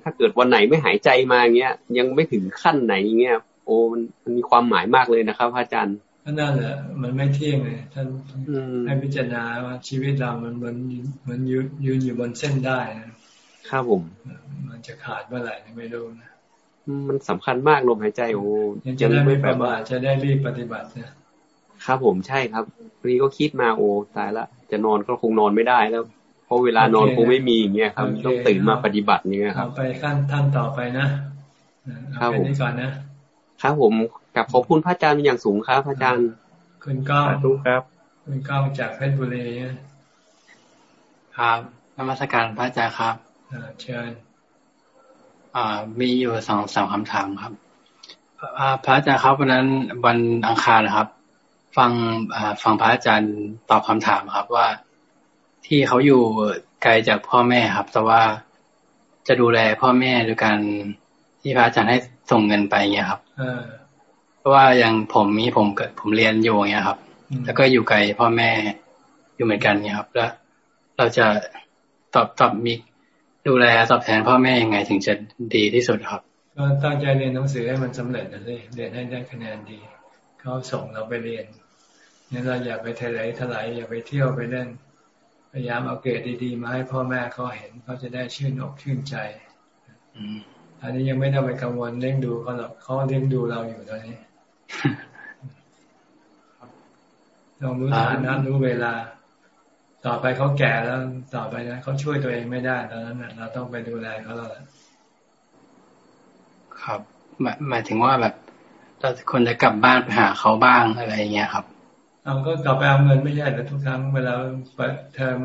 ถ้าเกิดวันไหนไม่หายใจมาเงี้ย ยังไม่ถึงขั้นไหนเงี้ยโอ้มันมันมีความหมายมากเลยนะครับพระอาจารย์ก็นั่นแหละมันไม่เที่ยงเลยท่านให้พิจารณาว่าชีวิตเรามันเหมือนเหมือนยืนอยู่บนเส้นได้นะ ครับผม มันจะขาดเมื่อไหร่ไม่รู้นะมันสำคัญมากลมหายใจโอ้จะได้ไม่ประมาทจะได้รีบปฏิบัตินะครับผมใช่ครับวันนี้ก็คิดมาโอ้ตายละ จะนอนก็คงนอนไม่ได้แล้ว เพราะเวลานอนคงไม่มีอย่างเงี้ยครับต้องตื่นมาปฏิบัติเงี้ยครับไปขั้นท่านต่อไปนะครับผมนี้ก่อนนะครับผมกับขอบคุณพระอาจารย์อย่างสูงครับพระอาจารย์คุณก้องทุกครับคุณก้องจากเพชรบุรีครับนมัสการพระอาจารย์ครับ เชิญอ่ามีอยู่สองสามคำถามครับพระอาจารย์ครับวันนั้นวันอังคารนะครับ ฟังฟังพระอาจารย์ตอบคำถามครับว่าที่เขาอยู่ไกลจากพ่อแม่ครับ แต่ว่าจะดูแลพ่อแม่โดยการที่พระอาจารย์ให้ส่งเงินไปเงี้ยครับเพราะว่าอย่างผมมีผมเกิดผมเรียนอยู่เงี้ยครับ แล้วก็อยู่ไกลพ่อแม่อยู่เหมือนกันเนี่ยครับ แล้ว เราจะตอบตอบมี ดูแลตอบแทนพ่อแม่ยังไงถึงจะดีที่สุดครับก็ตั้งใจเรียนหนังสือให้มันสำเร็จนะสิเรียนให้ได้คะแนนดีเขาส่งเราไปเรียนเนี่ยเราอย่าไปเทไหลถลายอย่าไปเที่ยวไปเล่น พยายามเอาเกรดดีๆ มาให้พ่อแม่เขาเห็นเขาจะได้ชื่นอกชื่นใจอันนี้ยังไม่ต้องไปกังวลเลี้ยงดูเขาหรอกเขาเลี้ยงดูเราอยู่ตอนนี้ลองรู้ฐานะรู้เวลา ต่อไปเขาแก่แล้วต่อไปนะเขาช่วยตัวเองไม่ได้ตอนนั้นเราต้องไปดูแลเขาแล้วครับหมายหมายถึงว่าแบบเราคนจะกลับบ้านไปหาเขาบ้างอะไรเงี้ยครับเราก็กลับไปเอาเงินไม่ใช่แต่ทุกครั้งเวลาเทอม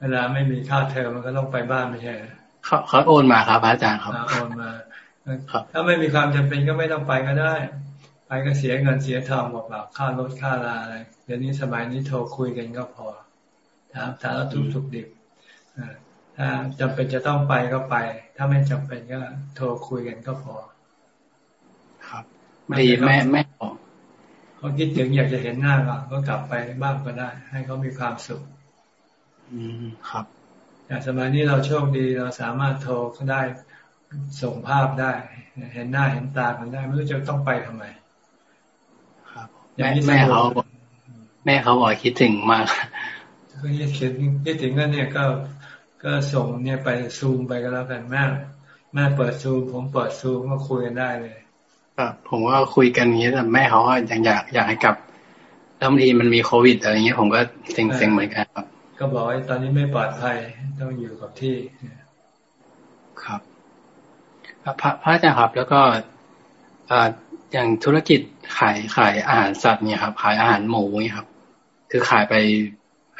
เวลาไม่มีค่าเทอมมันก็ต้องไปบ้านไม่ใช่เขาเขาโอนมาครับอาจารย์ครับโอนมาถ้าไม่มีความจำเป็นก็ไม่ต้องไปก็ได้ ไปก็เสียเงินเสียทองเปล่าค่ารถค่าลาอะไรเดี๋ยวนี้สมัยนี้โทรคุยกันก็พอ ถามสารทุกสุขดิบถ้าจำเป็นจะต้องไปก็ไป ถ้าไม่จำเป็นก็โทรคุยกันก็พอ ครับดีแม่แม่เขาคิดถึงอยากจะเห็นหน้าเราก็กลับไปบ้างก็ได้ ให้เขามีความสุข อืมครับอย่างสมัยนี้เราโชคดีเราสามารถโทรเขาได้ส่งภาพได้ เห็นหน้าเห็นตากันได้ไม่รู้จะต้องไปทำไม ครับแม่แม่เขาแม่เขาบอกคิดถึงมาก ก็ยึดเขียนยึดถึงนั่นเนี่ยก็ก็ส่งเนี่ยไปซูมไปก็แล้วกันแม่แม่เปิดซูม ผมเปิดซูมก็คุยกันได้เลยครับผมว่าคุยกันอย่างนี้แต่แม่เขาก็ยังอยากอยากให้กลับแล้วบางทีมันมีโควิดอะไรเงี้ยผมก็เซ็งๆเหมือนกันครับ ก็บอกว่าตอนนี้ไม่ปลอดภัยต้องอยู่กับที่ครับพระพระอาจารย์ครับ แล้วก็อ่าอย่างธุรกิจขายขายอาหารสัตว์เนี่ยครับ ขายอาหารหมูเนี่ยครับ คือขายไป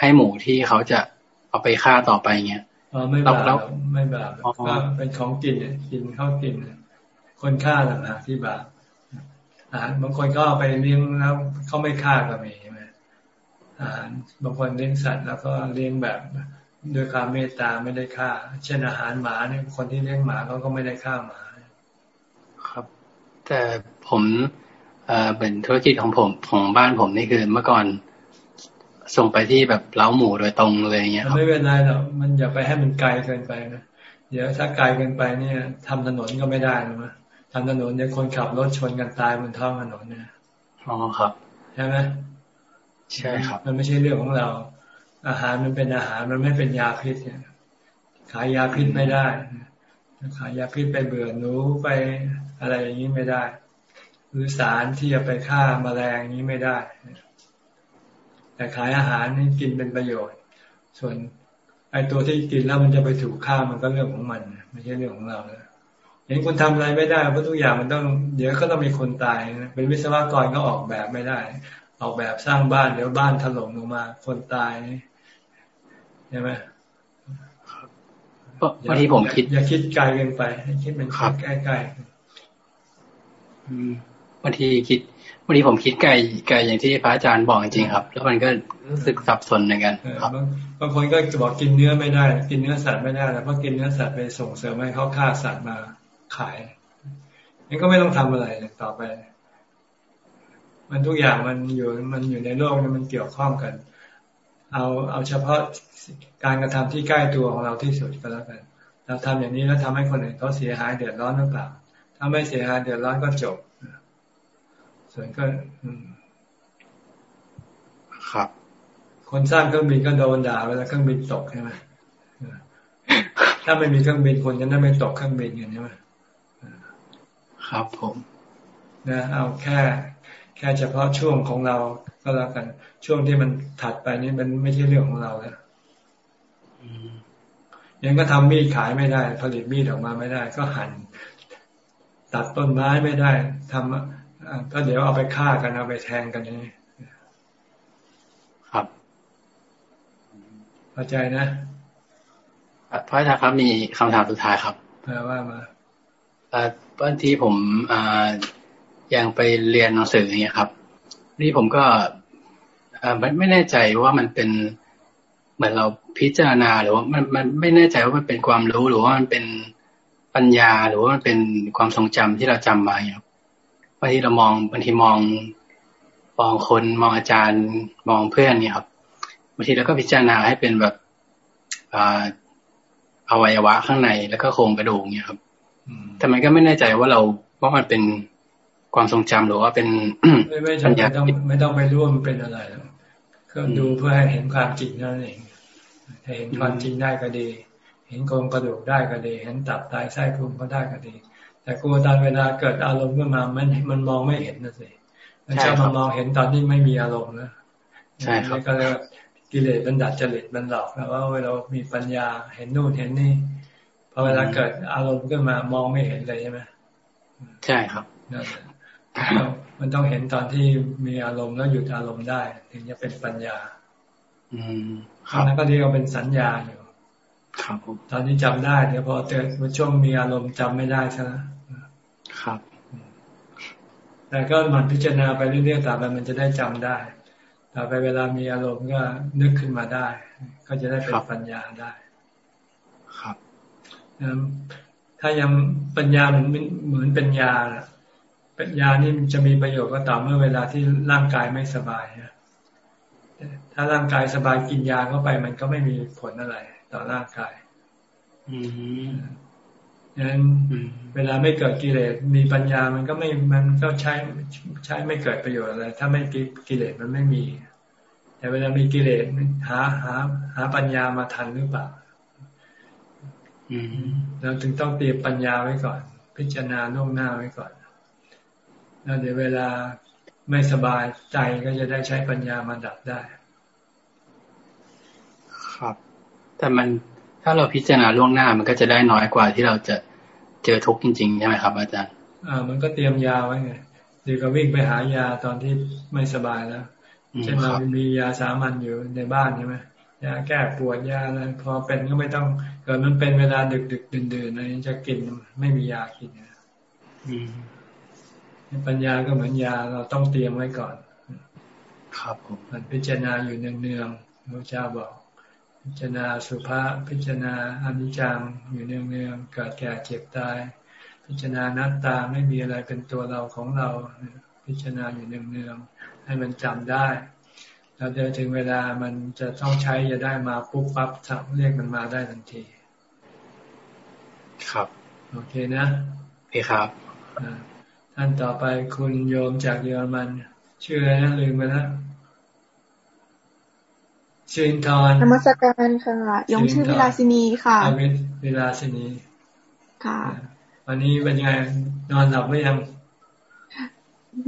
ให้หมูที่เขาจะเอาไปฆ่าต่อไปเงี้ยอ๋อไม่บาปไม่บาปก็เป็นของกินกินเข้ากินคนฆ่าต่างหากที่บาปอาหารบางคนก็เอาไปเลี้ยงแล้วเขาไม่ฆ่าก็มีใช่ไหมอาหารบางคนเลี้ยงสัตว์แล้วก็เลี้ยงแบบด้วยความเมตตาไม่ได้ฆ่า เช่นอาหารหมาเนี่ยคนที่เลี้ยงหมาเขาก็ไม่ได้ฆ่าหมา ครับ แต่ผมเอ่อเป็นธุรกิจของผมของบ้านผมนี่คือเมื่อก่อน ส่งไปที่แบบเล้าหมูโดยตรงเลยเงี้ยไม่เป็นไรหรอกมันอย่าไปให้มันไกลเกินไปนะเดี๋ยวถ้าไกลเกินไปเนี่ยทำถนนก็ไม่ได้นะทำถนนเนี่ยคนขับรถชนกันตายบนท้องถนนเนี่ยอ๋อครับ ใช่ไหมใช่ครับ มันไม่ใช่เรื่องของเรา อาหารมันเป็นอาหารมันไม่เป็นยาพิษเนี่ย ขายยาพิษไม่ได้ขายยาพิษไปเบื่อหนูไปอะไรอย่างนี้ไม่ได้ หรือสารที่จะไปฆ่ามาแมลงนี้ไม่ได้ แต่ขายอาหารนี่กินเป็นประโยชน์ ส่วนไอ้ตัวที่กินแล้วมันจะไปถูกฆ่ามันก็เรื่องของมัน ไม่ใช่เรื่องของเราเลยเห็นคุณทำอะไรไม่ได้เพราะทุกอย่างมันต้อง เดี๋ยวก็ต้องมีคนตายนะเป็นวิศวกรก็ออกแบบไม่ได้ ออกแบบสร้างบ้านเดี๋ยวบ้านถล่มลงมา คนตายใช่ไหมบางทีผมคิด อย่าคิดไกลเกินไปให้คิดเป็นใกล้ๆบางทีคิด วันนี้ผมคิดไกลไกลอย่างที่พระอาจารย์บอกจริงครับ แล้วมันก็รู้สึกสับสนเหมือนกันครับบางคนก็จะบอกกินเนื้อไม่ได้ กินเนื้อสัตว์ไม่ได้แล้วเพราะกินเนื้อสัตว์ไปส่งเสริมให้เขาฆ่าสัตว์มาขายนี่ก็ไม่ต้องทำอะไรต่อไป มันทุกอย่างมันอยู่มันอยู่ในโลกนี้มันเกี่ยวข้องกัน เอาเอาเฉพาะการกระทำที่ใกล้ตัวของเราที่สุดก็แล้วกันเราทำอย่างนี้แล้วทำให้คนอื่นเขาเสียหายเดือดร้อนหรือเปล่าถ้าไม่เสียหายเดือดร้อนก็จบ ส่วนก็ครับ คนสร้างเครื่องบินก็โดนด่าเวลาเครื่องบินตกใช่ไหมถ้าไม่มีเครื่องบินคนจะได้ไม่ตกเครื่องบินกันใช่ไหมครับผมนะเอาแค่ แค่เฉพาะช่วงของเราก็แล้วกัน ช่วงที่มันถัดไปนี่มันไม่ใช่เรื่องของเราแล้วยังก็ทำมีดขายไม่ได้ ผลิตมีดออกมาไม่ได้ ก็หั่นตัดต้นไม้ไม่ได้ทำ ก็เดี๋ยวเอาไปฆ่ากันเอาไปแทงกันนี่ครับเข้าใจนะพระอาจารย์ครับมีคำถามสุดท้ายครับแปลว่ามาบางทีผมอ่ายังไปเรียนหนังสืออย่างเงี้ยครับ นี่ผมก็อ่าไม่แน่ใจว่ามันเป็นเหมือนเราพิจารณาหรือว่ามันมันไม่แน่ใจว่ามันเป็นความรู้หรือว่ามันเป็นปัญญาหรือว่ามันเป็นความทรงจำที่เราจำมาครับ บางทีเรามองบางทีมองมองคนมองอาจารย์มองเพื่อนเนี่ยครับบางทีเราก็พิจารณาให้เป็นแบบอ่าอวัยวะข้างในแล้วก็โครงกระดูกเนี่ยครับแต่มันก็ไม่แน่ใจว่าเราว่ามันเป็นความทรงจำหรือว่าเป็นไม่ไม่จำเป็นต้องไม่ต้องไปร่วมเป็นอะไรก็ดูเพื่อให้เห็นความจริงนั่นเองถ้าเห็นความจริงได้ก็ดี เห็นโครงกระดูกได้ก็ดี เห็นตับไตไส้พุงก็ได้ก็ดี แต่กลัวตอนเวลาเกิดอารมณ์ขึ้นมามันมันมองไม่เห็นนะสิมันจะมามองเห็นตอนที่ไม่มีอารมณ์นะใช่ครับก็เลยกิเลสมันดัดจริตมันหลอกแล้วว่าเรามีปัญญาเห็นนู่นเห็นนี่พอเวลาเกิดอารมณ์ขึ้นมามองไม่เห็นเลยใช่ไหมใช่ครับมันต้องเห็นตอนที่มีอารมณ์แล้วหยุดอารมณ์ได้ ถึงจะเป็นปัญญา อืมครั้นั้นก็เรียกว่าเป็นสัญญาอยู่ครับตอนนี้จำได้เดี๋ยวพอเจอช่วงมีอารมณ์จำไม่ได้ใช่ไหม ครับ แต่ก็มันพิจารณาไปเรื่อยๆต่อไปมันจะได้จำได้ต่อไปเวลามีอารมณ์ก็นึกขึ้นมาได้ ก็จะได้เป็นปัญญาได้ ครับถ้ายังปัญญาเหมือนเหมือนเป็นยาปัญญานี่จะมีประโยชน์ก็ต่อเมื่อเวลาที่ร่างกายไม่สบายนะถ้าร่างกายสบายกินยาเข้าไปมันก็ไม่มีผลอะไร ต่อร่างกายอืม ดังนั้นเวลาไม่เกิดกิเลสมีปัญญามันก็ไม่มันก็ใช้ใช้ไม่เกิดประโยชน์อะไร ถ้าไม่กิเลสมันไม่มี แต่เวลามีกิเลสหาหา หาปัญญามาทันหรือเปล่าเราถึงต้องเตรียมปัญญาไว้ก่อน พิจารณาล่วงหน้าไว้ก่อนแล้วเดี๋ยวเวลาไม่สบายใจก็จะได้ใช้ปัญญามาดับได้ ครับ แต่มัน ถ้าเราพิจารณาล่วงหน้ามันก็จะได้น้อยกว่าที่เราจะเจอทุกข์จริงๆใช่ไหมครับอาจารย์อ่ามันก็เตรียมยาไว้ไงดีก็วิ่งไปหายาตอนที่ไม่สบายแล้วเช่นเรามียาสามัญอยู่ในบ้านใช่ไหมยาแก้ปวดยาอะไรพอเป็นก็ไม่ต้องเกิดมันเป็นเวลาดึกดึกดื่นดื่นอะไรจะกินไม่มียากินนะปัญญาก็เหมือนยาเราต้องเตรียมไว้ก่อน ครับผมมันพิจารณาอยู่เนืองๆพระเจ้าบอก พิจารณาสุภาพพิจารณาอนิจจังอยู่เนืองๆเกิดแก่เจ็บตาย พิจารณานัตตาไม่มีอะไรเป็นตัวเราของเรา พิจารณาอยู่เนืองๆให้มันจำได้แล้วเดี๋ยวถึงเวลามันจะต้องใช้จะได้มาปุ๊บปั๊บสับเรียกมันมาได้ทันที ครับ โอเคนะโอเคครับท่านต่อไปคุณโยมจากเยอรมัน ชื่ออะไรนะลืมไปแล้ว ชื่ออินทร์นมัสการค่ะยมชื่อวิลาสินีค่ะวิลาสินี ค่ะ วันนี้เป็นยังไงนอนหลับหรือยัง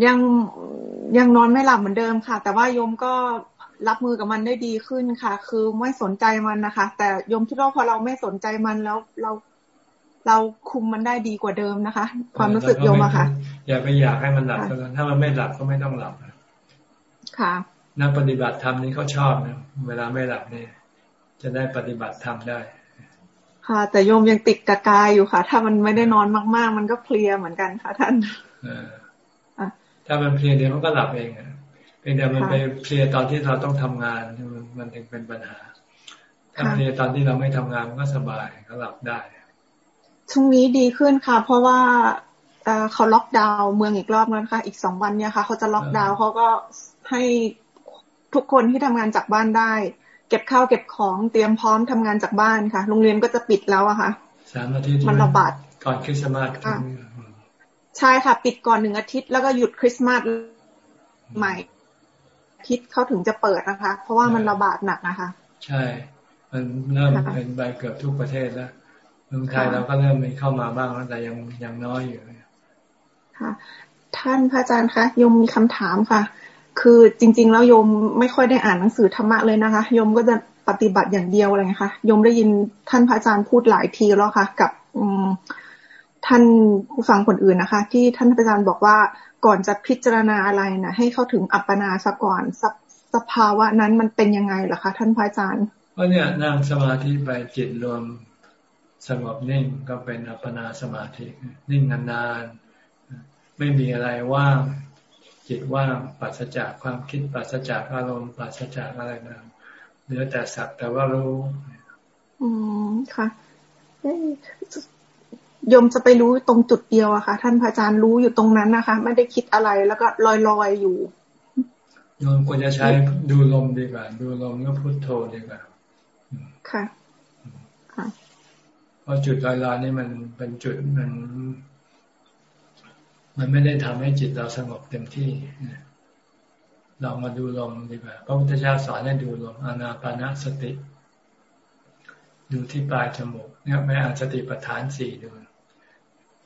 ยังยังนอนไม่หลับเหมือนเดิมค่ะ แต่ว่ายมก็รับมือกับมันได้ดีขึ้นค่ะ คือไม่สนใจมันนะคะ แต่ยมคิดว่าพอเราไม่สนใจมันแล้วเราเราคุมมันได้ดีกว่าเดิมนะคะ ความรู้สึกโยมอะค่ะ อย่าไปอยากให้มันหลับก็แล้วถ้ามันไม่หลับก็ไม่ต้องหลับค่ะ นักปฏิบัติธรรมนี้เขาชอบนะเวลาไม่หลับเนี่ยจะได้ปฏิบัติธรรมได้ ค่ะ แต่โยมยังติดกระกายอยู่ค่ะ ถ้ามันไม่ได้นอนมาก ๆ มันก็เพลียเหมือนกันค่ะท่านถ้ามันเพลียเดี๋ยวมันก็หลับเองอะเป็นแต่มันไปเพลียตอนที่เราต้องทำงานมันถึงเป็นปัญหา ถ้าเพลียตอนที่เราไม่ทำงานมันก็สบายก็หลับได้ช่วงนี้ดีขึ้นค่ะ เพราะว่าเขาล็อกดาวน์เมืองอีกรอบนึงค่ะ อีกสองวันเนี่ยค่ะ เขาจะล็อกดาวน์เขาก็ให้ ทุกคนที่ทำงานจากบ้านได้ เก็บข้าวเก็บของเตรียมพร้อมทำงานจากบ้านค่ะ โรงเรียนก็จะปิดแล้วอะค่ะสามอาทิตย์มันระบาดก่อนคริสต์มาสใช่ค่ะ ปิดก่อนหนึ่งอาทิตย์แล้วก็หยุดคริสต์มาสใหม่พิษเขาถึงจะเปิดนะคะ เพราะว่ามันระบาดหนักนะคะ ใช่ มันเริ่มเป็นใบเกือบทุกประเทศแล้วเมืองไทยเราก็เริ่มมีเข้ามาบ้างแล้วแต่ยังยังน้อยอยู่ค่ะ ท่านพระอาจารย์คะโยมมีคำถามค่ะ คือจริง ๆ แล้วโยมไม่ค่อยได้อ่านหนังสือธรรมะเลยนะคะ โยมก็จะปฏิบัติอย่างเดียวอะไรเงี้ยค่ะโยมได้ยินท่านพระอาจารย์พูดหลายทีแล้วค่ะ กับท่านผู้ฟังคนอื่นนะคะ ที่ท่านพระอาจารย์บอกว่าก่อนจะพิจารณาอะไรนะให้เข้าถึงอัปปนาสก่อนสสภาวะนั้นมันเป็นยังไงเหรอคะ ท่านพระอาจารย์ก็เนี่ยนั่งสมาธิไปจิตรวมสงบนิ่งก็เป็นอัปปนาสมาธินิ่งนานๆไม่มีอะไรว่าง จิตว่างปัสจากความคิดปัสจากอารมณ์ปัสจากอะไรนะเหลือแต่สักแต่ว่ารู้ อืมค่ะยมจะไปรู้ตรงจุดเดียวอะค่ะ ท่านพระอาจารย์รู้อยู่ตรงนั้นนะคะ ไม่ได้คิดอะไรแล้วก็ลอยลอยอยู่โยมควรจะใช้ดูลมดีกว่า ดูลมก็พุทโธดีกว่าค่ะเพราะจุดลอยลอยนี่มันเป็นจุดมัน มันไม่ได้ทำให้จิตเราสงบเต็มที่เรามาดูลมดีกว่าพระพุทธเจ้าสอนให้ดูลมอานาปานาสติ ดูที่ปลายจมูกเนี่ยไม่อาจสติปัฏฐานสี่ดู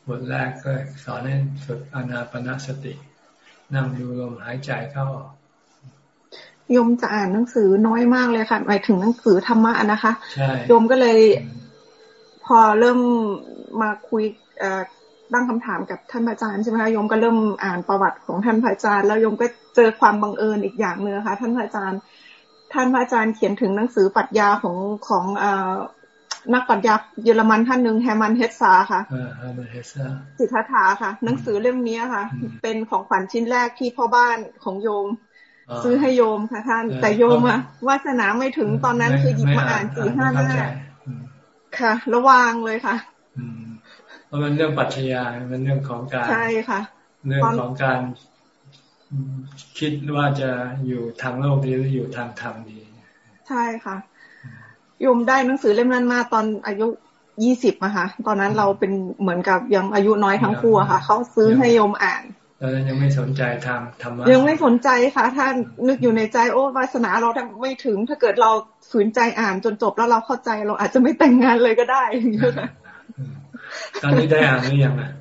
บทแรกก็สอนให้ฝึกอานาปนาสติ นั่งดูลมหายใจเข้าออกโยมจะอ่านหนังสือน้อยมากเลยค่ะหมายถึงหนังสือธรรมะนะคะโยมก็เลย พอเริ่มมาคุย ตั้งคำถามกับท่านอาจารย์ใช่ไหมคะโยมก็เริ่มอ่านประวัติของท่านอาจารย์ แล้วโยมก็เจอความบังเอิญอีกอย่างเนื้อค่ะท่านอาจารย์ ท่านอาจารย์เขียนถึงหนังสือปรัชญาของของนักปรัชญาเยอรมันท่านหนึ่งแฮมันเฮสซาค่ะสิทธาถาค่ะ หนังสือเล่มนี้ค่ะ เป็นของขวัญชิ้นแรกที่พ่อบ้านของโยม ซื้อให้โยมค่ะท่าน แต่โยมอะวาสนาไม่ถึงตอนนั้นคือหยิบมาอ่านสี่ห้าหน้าค่ะ ระวางเลยค่ะ เพราะมันเรื่องปัจจัยมันเรื่องของการใช่ค่ะ เรื่องของการคิดว่าจะอยู่ทางโลกดีหรืออยู่ทางธรรมดี ใช่ค่ะโยมได้หนังสือเล่มนั้นมาตอนอายุยี่สิบอะค่ะ ตอนนั้นเราเป็นเหมือนกับยังอายุน้อยทั้งคู่อะค่ะเขาซื้อให้โยมอ่านตอนนั้นยังไม่สนใจทำทำยังไม่สนใจค่ะ ท่านนึกอยู่ในใจโอ้วาสนาเราไม่ถึง ถ้าเกิดเราฝืนใจอ่านจนจบแล้วเราเข้าใจเราอาจจะไม่แต่งงานเลยก็ได้ ตอนนี้ได้อ่านหรือยังอะ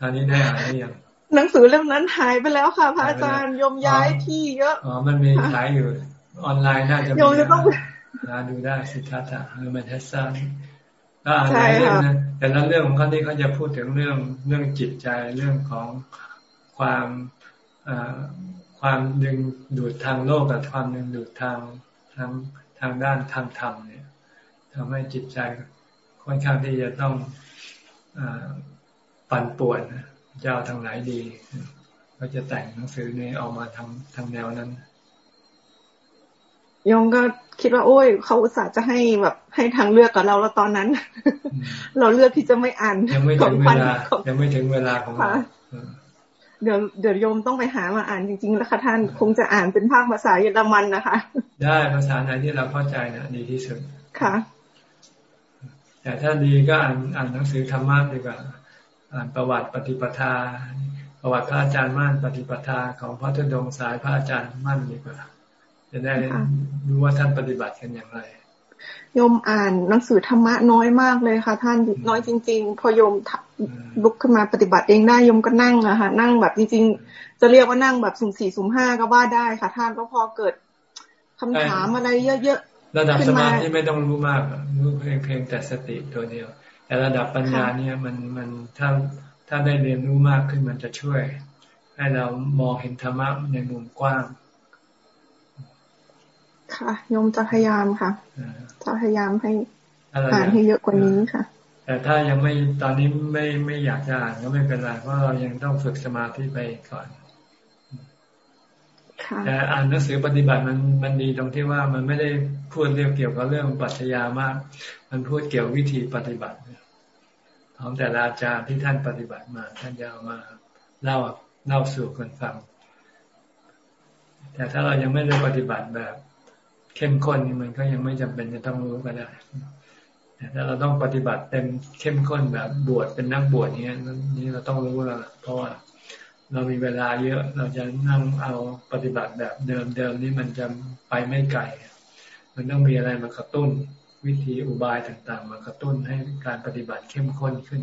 ตอนนี้ได้อ่านหรือยังหนังสือเล่มนั้นหายไปแล้วค่ะ พระอาจารย์ยมย้ายที่เยอะอ๋อมันมีขายอยู่ออนไลน์น่าจะมียมจะต้องหาดูได้สิทธัตถะหรือมันเทสซาก็อ่านได้เรื่องนะแต่ละเรื่องของเขาที่เขาจะพูดถึงเรื่องเรื่องจิตใจเรื่องของความความดึงดูดทางโลกกับความดึงดูดทางทางทางด้านทางธรรมเนี่ยทำให้จิตใจค่อนข้างที่จะต้องอ ปั่นป่วนจะเอาทางไหนดี ก็จะแต่งหนังสือนี้ออกมาทำทางแนวนั้นยงก็คิดว่า โอ้ยเขาอุตส่าห์จะให้แบบให้ทางเลือกกับเราแล้วตอนนั้น เราเลือกที่จะไม่อ่านยังไม่ถึงเวลายังไม่ถึงเวลาของเราเดี๋ยวเดี๋ยวโยมต้องไปหามาอ่านจริงๆแล้วค่ะท่านคงจะอ่านเป็นภาคภาษาเยอรมันนะคะ ได้ภาษาไหนที่เราเข้าใจนะดีที่สุดค่ะ แต่ถ้าดีก็อ่านอ่านหนังสือธรรมะดีกว่า อ่านประวัติปฏิปทา ประวัติพระอาจารย์มั่นปฏิปทาของพระธุดงสายพระอาจารย์มั่นดีกว่า จะได้รู้ว่าท่านปฏิบัติกันอย่างไรโยมอ่านหนังสือธรรมะน้อยมากเลยค่ะ ท่านน้อยจริง ๆ พอโยมลุกขึ้นมาปฏิบัติเองได้โยมก็นั่งอะค่ะ นั่งแบบจริง ๆ จะเรียกว่านั่งแบบสุ่มสี่สุ่มห้าก็ว่าได้ค่ะ ท่านก็พอเกิดคำถามอะไรเยอะๆ ระดับสมาธิไม่ต้องรู้มากรู้เพียงเพียงแต่สติตัวเดียว แต่ระดับปัญญาเนี่ยมันมันถ้าถ้าได้เรียนรู้มากขึ้นมันจะช่วย ให้เรามองเห็นธรรมะในมุมกว้าง ค่ะโยมจะพยายามค่ะจะพยายามให้อ่านให้เยอะกว่านี้ค่ะ แต่ถ้ายังไม่ตอนนี้ไม่ไม่อยากจะอ่านก็ไม่เป็นไรเพราะเรายังต้องฝึกสมาธิไปก่อน แต่อ่านหนังสือปฏิบัติมันมันดีตรงที่ว่ามันไม่ได้พูดเรื่องเกี่ยวกับเรื่องปัจจัยามาก มันพูดเกี่ยววิธีปฏิบัติของแต่ละอาจารย์ที่ท่านปฏิบัติมา ท่านจะเอามาเล่าเล่าสู่คนฟัง แต่ถ้าเรายังไม่ได้ปฏิบัติแบบ เข้มข้นมันก็ยังไม่จำเป็นจะต้องรู้ก็ได้แต่ถ้าเราต้องปฏิบัติเต็มเข้มข้นแบบบวชเป็นนักบวชเนี้ยนี่เราต้องรู้แล้วเพราะว่า เรามีเวลาเยอะ เราจะนั่งเอาปฏิบัติแบบเดิมๆนี่มันจะไปไม่ไกล มันต้องมีอะไรมากระตุ้น วิธีอุบายต่างๆ มากระตุ้นให้การปฏิบัติเข้มข้นขึ้น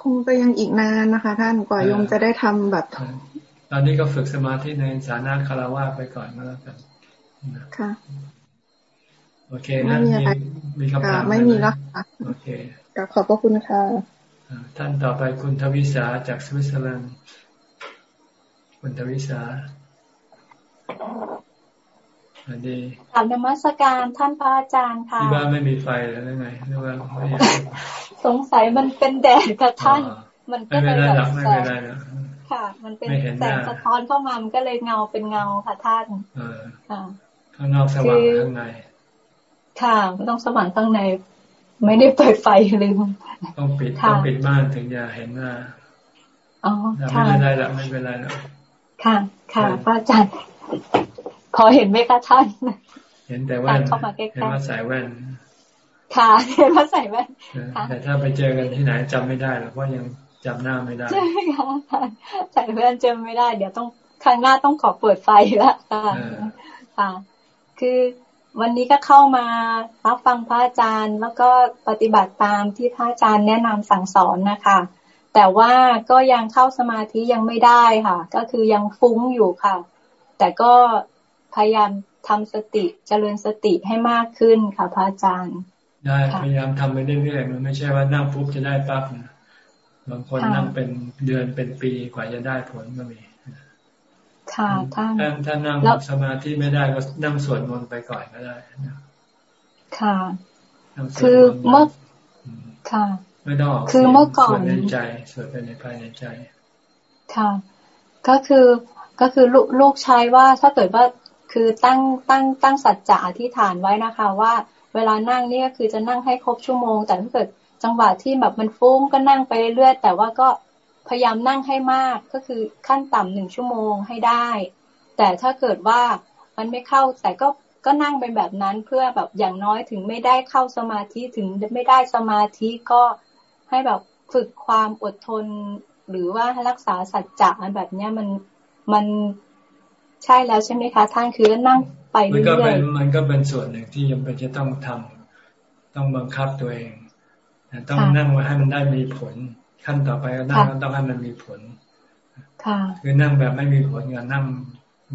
คงจะยังอีกนานนะคะ ท่านกว่าโยมจะได้ทำแบบ ตอนนี้ก็ฝึกสมาธิในสานาคาราวาไปก่อนก็แล้วกันค่ะโอเคนะมีมีคำถามไม่มีแล้วค่ะโอเคขอบพระคุณค่ะ ท่านต่อไปคุณทวิสาจากสวิตเซอร์แลนด์คุณทวิสาสวัสดีถามนมัสการท่านพระอาจารย์ค่ะ ที่บ้านไม่มีไฟแล้วไงหรือว่าสงสัยมันเป็นแดดค่ะท่าน มันก็เลยแบบแสงค่ะ มันเป็นแสงสะท้อนเข้ามามันก็เลยเงาเป็นเงาค่ะท่านค่ะข้างนอกสว่างข้างใน ค่ะต้องสว่างข้างใน ไม่ได้เปิดไฟลืม ต้องปิดต้องปิดบ้านถึงจะเห็นหน้าอ๋อค่ะไม่เป็นไรละไม่เป็นไรแล้วค่ะ ค่ะพระอาจารย์พอเห็นไหมคะท่านเห็นแต่แว่นเห็นว่าใส่แว่นค่ะเห็นว่าใส่แว่นแต่ถ้าไปเจอกันที่ไหนจำไม่ได้หรอกเพราะยังจำหน้าไม่ได้ใช่ค่ะใส่แว่นจำไม่ได้ เดี๋ยวต้องครั้งหน้าต้องขอเปิดไฟแล้วค่ะ ค่ะ คือ วันนี้ก็เข้ามารับฟังพระอาจารย์ แล้วก็ปฏิบัติตามที่พระอาจารย์แนะนำสั่งสอนนะคะ แต่ว่าก็ยังเข้าสมาธิยังไม่ได้ค่ะ ก็คือยังฟุ้งอยู่ค่ะ แต่ก็พยายามทำสติเจริญสติให้มากขึ้นค่ะ พระอาจารย์ ได้พยายามทำไปเรื่อยๆมันไม่ใช่ว่านั่งปุ๊บจะได้ปั๊บนะบางคนนั่งเป็นเดือนเป็นปีกว่าจะได้ผลก็มี ค่ะท่านถ้านั่งสมาธิไม่ได้ก็นั่งสวดมนต์ไปก่อนก็ได้ค่ะ คือเมื่อค่ะ ไม่ต้องคือเมื่อก่อนในใจสวดไปในภายในใจ ค่ะ ก็คือก็คือลูกลูกใช้ว่าถ้าเกิดว่าคือตั้งตั้งตั้งสัจจะอธิษฐานไว้นะคะ ว่าเวลานั่งนี่ก็คือจะนั่งให้ครบชั่วโมง แต่ถ้าเกิดจังหวะที่แบบมันฟุ้งก็นั่งไปเรื่อยแต่ว่าก็ พยายามนั่งให้มากก็คือขั้นต่ำหนึ่งชั่วโมงให้ได้ แต่ถ้าเกิดว่ามันไม่เข้าแต่ก็ก็นั่งไปแบบนั้นเพื่อแบบอย่างน้อยถึงไม่ได้เข้าสมาธิถึงไม่ได้สมาธิก็ให้แบบฝึกความอดทน หรือว่ารักษาสัจจะแบบเนี้ยมันมันใช่แล้วใช่ไหมคะท่านคือนั่งไปเรื่อยมันก็เป็นมันก็เป็นส่วนหนึ่งที่ยังเป็นจะต้องทำต้องบังคับตัวเองต้องนั่งมาให้มันได้มีผล ขั้นต่อไปก็นั่งต้องให้มันมีผลคือนั่งแบบไม่มีผลกับนั่ง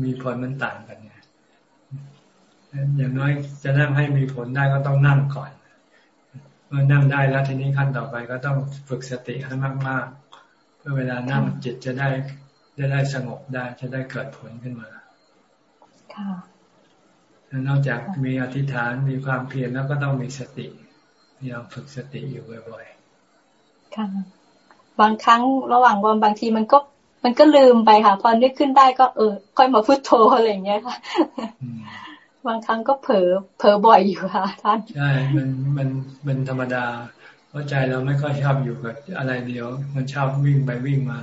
มีผลมันต่างกันไงอย่างน้อยจะนั่งให้มีผลได้ก็ต้องนั่งก่อน เมื่อนั่งได้แล้วทีนี้ขั้นต่อไปก็ต้องฝึกสติให้มากๆ เพื่อเวลานั่งจิตจะได้จะได้สงบได้จะได้เกิดผลขึ้นมาค่ะนอกจากมีอธิษฐานมีความเพียรแล้วก็ต้องมีสติพยายามฝึกสติอยู่บ่อยๆค่ะ บางครั้งระหว่างวันบางทีมันก็ มันก็ลืมไปค่ะ พอนึกขึ้นได้ก็เออ ค่อยมาพุทโธอะไรอย่างเงี้ยค่ะบางครั้งก็เผลอเผลอบ่อยอยู่ค่ะท่านใช่ มันมันมันธรรมดา เพราะใจเราไม่ค่อยชอบอยู่กับอะไรเดียว มันชอบวิ่งไปวิ่งมา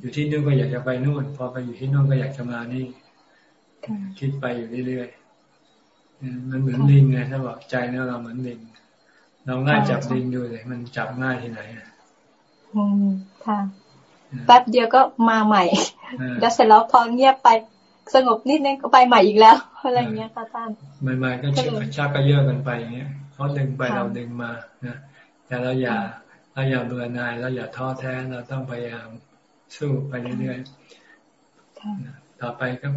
อยู่ที่นู่นก็อยากจะไปนู่น พอไปอยู่ที่นู่นก็อยากจะมานี่คิดไปอยู่เรื่อยๆมันเหมือนลิงไงถ้าบอกใจเนี่ยเราเหมือนลิงลองไล่จับลิงดูเลยมันจับง่ายที่ไหนอืม ค่ะแป๊บเดียวก็มาใหม่ แล้วเสร็จแล้วพอเงียบไปสงบนิดนึงก็ไปใหม่อีกแล้วอะไรเงี้ยค่ะท่านใหม่ๆก็ชักชักก็เยอะกันไปอย่างเงี้ยเขาดึงไปเราดึงมานะแต่เราอย่าเราอย่าเบื่อหน่ายเราอย่าท้อแท้เราต้องพยายามสู้ไปเรื่อยๆต่อไปก็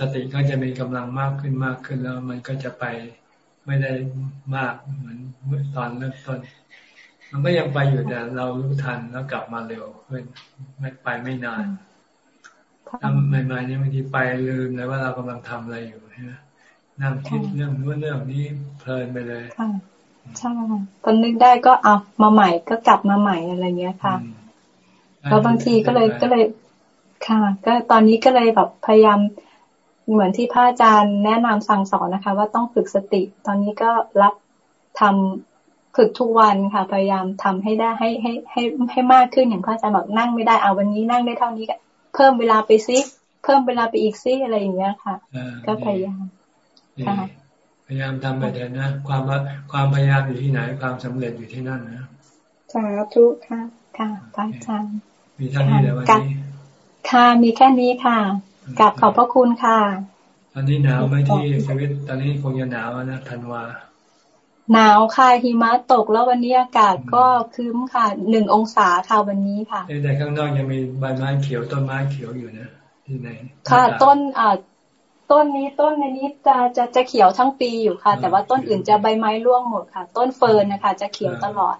สติก็จะมีกำลังมากขึ้นมากขึ้นแล้ว มันก็จะไปไม่ได้มากเหมือนเมื่อตอนเริ่มต้น มันก็ยังไปอยู่แต่เรารู้ทันแล้วกลับมาเร็วขึ้นไม่ไปไม่นานทำใหม่ๆนี่บางทีไปลืมเลยว่าเรากำลังทำอะไรอยู่ใช่ไหมนั่งคิดเรื่องนู้นเรื่องนี้เพลินไปเลยใช่พอนึกได้ก็เอามาใหม่ก็กลับมาใหม่อะไรเงี้ยค่ะแล้วบางทีก็เลยก็เลยค่ะ ก็ตอนนี้ก็เลยแบบพยายามเหมือนที่พระอาจารย์แนะนำสั่งสอนนะคะ ว่าต้องฝึกสติ ตอนนี้ก็รับทำ ฝึกทุกวันค่ะ พยายามทำให้ได้ให้ให้ให้ให้มากขึ้นอย่างพระอาจารย์บอกนั่งไม่ได้เอาวันนี้นั่งได้เท่านี้ก็เพิ่มเวลาไปซิเพิ่มเวลาไปอีกซิอะไรอย่างเงี้ยค่ะ ก็พยายามพยายามทำไปเถอะนะความว่าความพยายามอยู่ที่ไหน ความสำเร็จอยู่ที่นั่นนะสาธุค่ะค่ะพระอาจารย์มีท่านนี้แล้ววันนี้ค่ะมีแค่นี้ค่ะกลับขอบพระคุณค่ะตอนนี้หนาวไหมที่ชีวิตตอนนี้คงจะหนาวนะธันวา หนาวค่ะหิมะตกแล้ววันนี้อากาศก็คืมค่ะหนึ่งองศาค่ะวันนี้ค่ะแต่ข้างนอกยังมีใบไม้เขียวต้นไม้เขียวอยู่นะที่ไหนค่ะต้นอ่าต้นนี้ต้นในนี้จะจะจะเขียวทั้งปีอยู่ค่ะ แต่ว่าต้นอื่นจะใบไม้ร่วงหมดค่ะ ต้นเฟิร์นนะคะ จะเขียวตลอด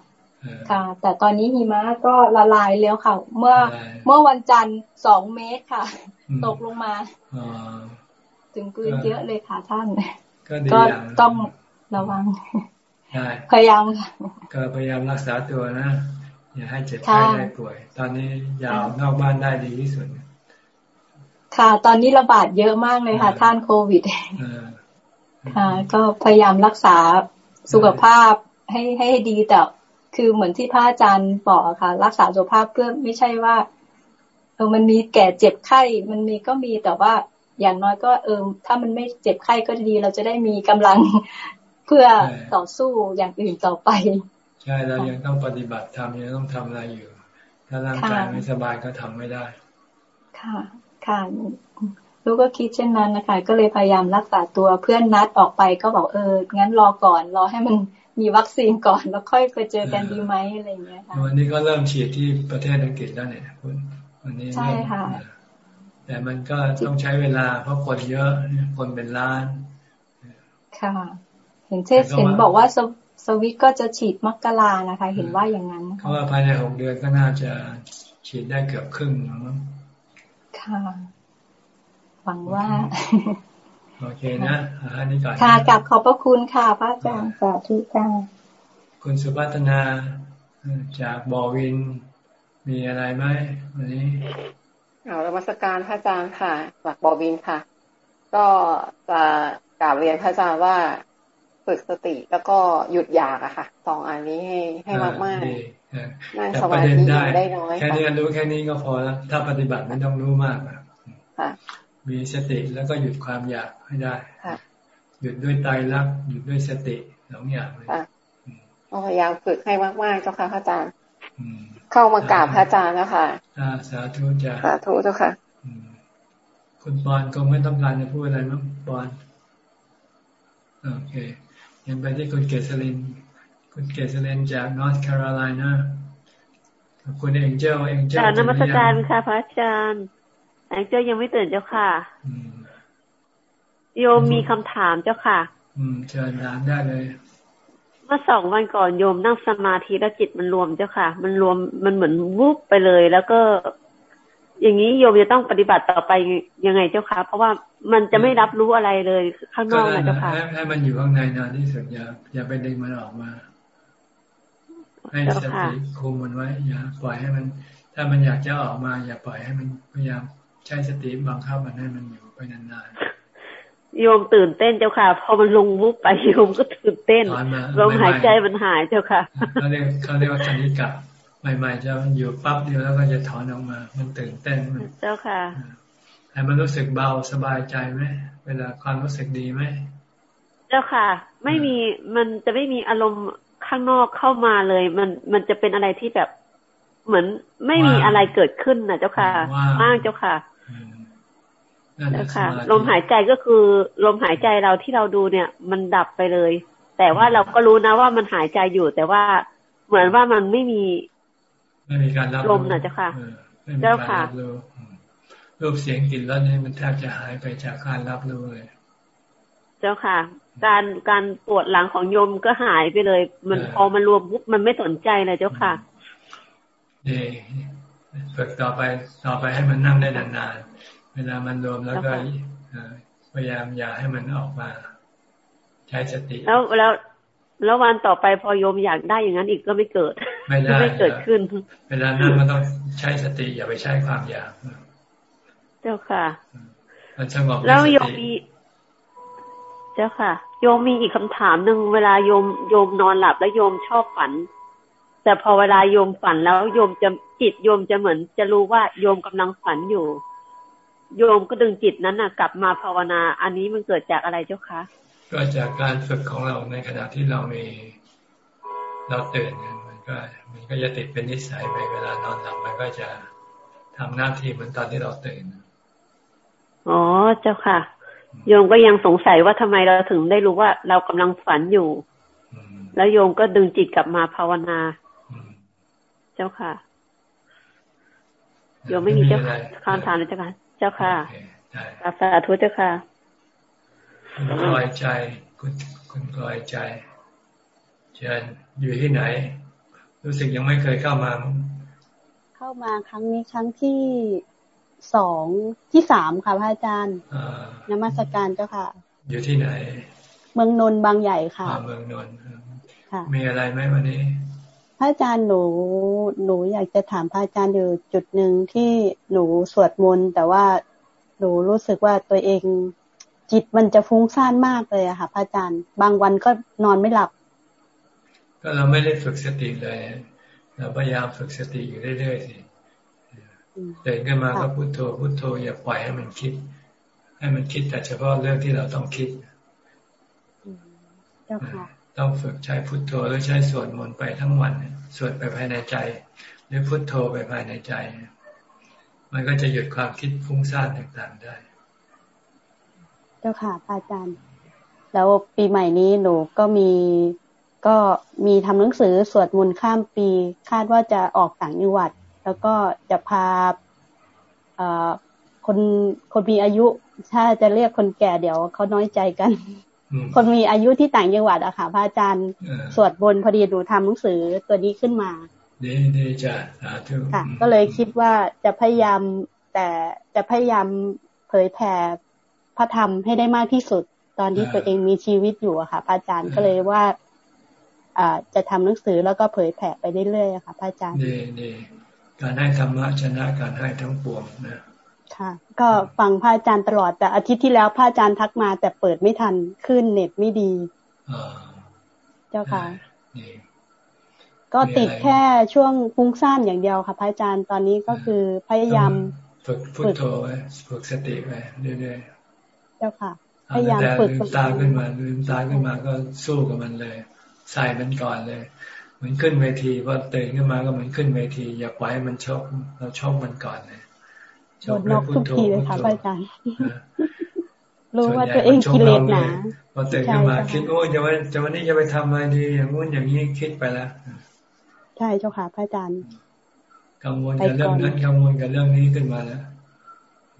ค่ะ แต่ตอนนี้หิมะก็ละลายแล้วค่ะ เมื่อเมื่อวันจันทร์สองเมตรค่ะ ตกลงมาถึงพื้นเยอะเลยค่ะท่าน ก็ต้องระวัง พยายามค่ะก็พยายามรักษาตัวนะอย่าให้เจ็บไข้ได้ป่วย ตอนนี้ยาวนอกบ้านได้ดีที่สุดค่ะ ตอนนี้ระบาดเยอะมากเลยค่ะ ท่านโควิดค่ะ ก็พยายามรักษาสุขภาพให้ให้ดีแต่คือเหมือนที่พระอาจารย์บอกค่ะ รักษาสุขภาพเพื่อไม่ใช่ว่าเออมันมีแก่เจ็บไข้ มันมีก็มีแต่ว่าอย่างน้อยก็เออถ้ามันไม่เจ็บไข้ก็ดี เราจะได้มีกำลัง เพื่อต่อสู้อย่างอื่นต่อไป ใช่เรายังต้องปฏิบัติทำยังต้องทำอะไรอยู่ ถ้าร่างกายไม่สบายก็ทำไม่ได้ ค่ะ ค่ะลูกก็คิดเช่นนั้นนะคะ ก็เลยพยายามรักษาตัวเพื่อนนัดออกไปก็บอกเอองั้นรอก่อนรอให้มันมีวัคซีนก่อนแล้วค่อยไปเจอกันดีไหมอะไรเงี้ยค่ะวันนี้ก็เริ่มฉีดที่ประเทศอังกฤษแล้วเนี่ยวันนี้ใช่ค่ะ แต่มันก็ต้องใช้เวลาเพราะคนเยอะคนเป็นล้าน ค่ะ เห็นเช่เห็นบอกว่าสวิตก็จะฉีดมกรานะคะ เห็นว่าอย่างนั้นเพราะว่าภายในหกเดือนก็น่าจะฉีดได้เกือบครึ่งมั้งค่ะหวังว่า โอเคนะอันนี้ก่อนค่ะกลับขอบพระคุณค่ะพระอาจารย์สาธุค่ะคุณสุพัฒนาจากบอวินมีอะไรไหมวันนี้เอารมัสการพระอาจารย์ค่ะจากบอวินค่ะ ก็จะกราบเรียนพระอาจารย์ว่า ฝึกสติแล้วก็หยุดอยากอะค่ะสองอันนี้ให้ให้มากมากนั่งสมาธิได้น้อยแค่นี้รู้แค่นี้ก็พอแล้วถ้าปฏิบัติไม่ต้องรู้มากอะมีสติแล้วก็หยุดความอยากให้ได้หยุดด้วยใจรักหยุดด้วยสติสองอย่างเลยพยายามฝึกให้มากๆเจ้าค่ะพระอาจารย์เข้ามากราบพระอาจารย์แล้วค่ะสาธุจ้าสาธุเจ้าค่ะคุณปอนก็ไม่ต้องการจะพูดอะไรมั้งปอนโอเค ยังไปที่คุณเกษริน คุณเกษรินจากนอร์ทแคโรไลนาคุณเองเจ้าเองเจ้านมัสการค่ะพระอาจารย์เองเจ้ายังไม่ตื่นเจ้าค่ะ โยมมีคำถามเจ้าค่ะ อืมเชิญถามได้เลย เมื่อสองวันก่อนโยมนั่งสมาธิแล้วจิตมันรวมเจ้าค่ะ มันรวมมันเหมือนวุบไปเลย แล้วก็ อย่างนี้โยมจะต้องปฏิบัติต่อไปยังไงเจ้าคะเพราะว่ามันจะไม่รับรู้อะไรเลยข้างนอกนะเจ้าค่ะให้มันอยู่ข้างในนานที่สุดอย่าอย่าไปดึงมันออกมาให้สติคุมมันไว้อย่าปล่อยให้มัน ถ้ามันอยากจะออกมา อย่าปล่อยให้มันพยายามใช้สติบังคับมันให้มันอยู่ไปนานๆโยมตื่นเต้นเจ้าค่ะ พอมันลงวุบไปโยมก็ตื่นเต้นลมหายใจมันหายเจ้าค่ะเขาเรียกเขาเรียกว่าคณิกะ ใหม่ๆจะอยู่ปั๊บเดียวแล้วก็จะถอนออกมา มันตื่นเต้นเจ้าค่ะแต่มันรู้สึกเบาสบายใจไหมเวลาความรู้สึกดีไหมเจ้าค่ะ ไม่มีมันจะไม่มีอารมณ์ข้างนอกเข้ามาเลย มันมันจะเป็นอะไรที่แบบเหมือนไม่มีอะไรเกิดขึ้นนะเจ้าค่ะมากเจ้าค่ะเจ้าค่ะ ลมหายใจก็คือลมหายใจเราที่เราดูเนี่ย มันดับไปเลย แต่ว่าเราก็รู้นะว่ามันหายใจอยู่ แต่ว่าเหมือนว่ามันไม่มี ไม่มีการรับลมนะเจ้าค่ะเจ้าค่ะรูปเสียงกลิ่นรสนี่มันแทบจะหายไปจากการรับรู้เลย เจ้าค่ะ การการปวดหลังของโยมก็หายไปเลย มันพอมันรวมปุ๊บมันไม่สนใจเลยเจ้าค่ะดีฝึกต่อไปต่อไปให้มันนั่งได้นานๆ เวลามันรวมแล้วก็พยายามอย่าให้มันออกมา ใช้สติ แล้วแล้ว แล้ววันต่อไปพอโยมอยากได้อย่างนั้นอีกก็ไม่เกิด ไม่ได้ไม่เกิดขึ้น เวลานั้นมันต้องใช้สติอย่าไปใช้ความอยาก เจ้าค่ะมันสงบแล้วโยมมี เจ้าค่ะ โยมมีอีกคำถามหนึ่งเวลาโยมโยมนอนหลับแล้วโยมชอบฝัน แต่พอเวลาโยมฝันแล้วโยมจะจิตโยมจะเหมือน จะรู้ว่าโยมกำลังฝันอยู่ โยมก็ดึงจิตนั้นนะกลับมาภาวนา อันนี้มันเกิดจากอะไรเจ้าคะ ก็จากการฝึกของเราในขณะที่เรามีเราตื่นก็มันก็จะติดเป็นนิสัยไปเวลานอนหลับมันก็จะทำหน้าที่เหมือนตอนที่เราตื่นอ๋อเจ้าค่ะ โยมก็ยังสงสัยว่าทำไมเราถึงได้รู้ว่าเรากำลังฝันอยู่ แล้วโยมก็ดึงจิตกลับมาภาวนา เจ้าค่ะโยมไม่มีเจ้าค่ะคำถามเลยเจ้าค่ะ เจ้าค่ะสาธุเจ้าค่ะ คุณกลอยใจ คุณคุณกลอยใจเชิญอยู่ที่ไหน รู้สึกยังไม่เคยเข้ามา เข้ามาครั้งนี้ครั้งที่สองที่สามค่ะพระอาจารย์นมัสการเจ้าค่ะ อยู่ที่ไหน เมืองนนท์บางใหญ่ค่ะเมืองนนท์มีอะไรไหมวันนี้ พระอาจารย์หนู หนูอยากจะถามพระอาจารย์อยู่จุดหนึ่งที่หนูสวดมนต์แต่ว่าหนูรู้สึกว่าตัวเอง จิตมันจะฟุ้งซ่านมากเลยอะค่ะพระอาจารย์ บางวันก็นอนไม่หลับ ก็เราไม่ได้ฝึกสติเลย เราพยายามฝึกสติอยู่เรื่อยๆสิเดินขึ้นมาก็พุโทโธพุโทโธอย่าปล่อยให้มันคิด ให้มันคิดแต่เฉพาะเรื่องที่เราต้องคิดเจ้าค่ะต้องฝึกใช้พุทโธหรือใช้สวดมนต์ไปทั้งวันสวดไปภายในใจ หรือพุทโธไปภายในใจ มันก็จะหยุดความคิดฟุ้งซ่านต่างๆได้ เจ้าค่ะอาจารย์ แล้วปีใหม่นี้หนูก็มีก็มีทำหนังสือสวดมนต์ข้ามปี คาดว่าจะออกต่างจังหวัด แล้วก็จะพาคนคนมีอายุ ถ้าจะเรียกคนแก่เดี๋ยวเขาน้อยใจกัน คนมีอายุที่ต่างจังหวัดอะค่ะพระอาจารย์สวดบนพอดีดูทำหนังสือตัวนี้ขึ้นมาดีดีจ้ะสาธุค่ะ ก็เลยคิดว่าจะพยายามแต่จะพยายามเผยแผ่ พระธรรมให้ได้มากที่สุด ตอนที่ตัวเองมีชีวิตอยู่อะค่ะพระอาจารย์ก็เลยว่าอ่าจะทำหนังสือแล้วก็เผยแผ่ไปเรื่อยๆค่ะพระอาจารย์ดีดีการให้ธรรมะชนะการให้ทั้งปวงนะค่ะ ก็ฟังพระอาจารย์ตลอดแต่อาทิตย์ที่แล้วพระอาจารย์ทักมาแต่เปิดไม่ทันขึ้นเน็ตไม่ดีเจ้าค่ะก็ติดแค่ช่วงฟุ้งซ่านอย่างเดียวค่ะพระอาจารย์ตอนนี้ก็คือพยายามฝึกพุทโธไว้ฝึกสติไว้เรื่อยๆ เจ้าค่ะพยายามฝึกตาขึ้นมาลืมตาขึ้นมาก็สู้กับมันเลย ใส่มันก่อนเลยเหมือนขึ้นเวทีพอตื่นขึ้นมาก็เหมือนขึ้นเวที อย่าปล่อยให้มันชกเราชกมันก่อนเลยหมดล็อกทุกทีเลยค่ะพระอาจารย์รู้ว่าตัวเองกิเลสหนาพอตื่นขึ้นมาคิดโอ้จะวันจะวันนี้จะไปทำอะไรดี อย่างงู้นอย่างนี้คิดไปแล้วใช่เจ้าค่ะพระอาจารย์กังวลกับเรื่องนั้นกังวลกับเรื่องนี้ขึ้นมาแล้ว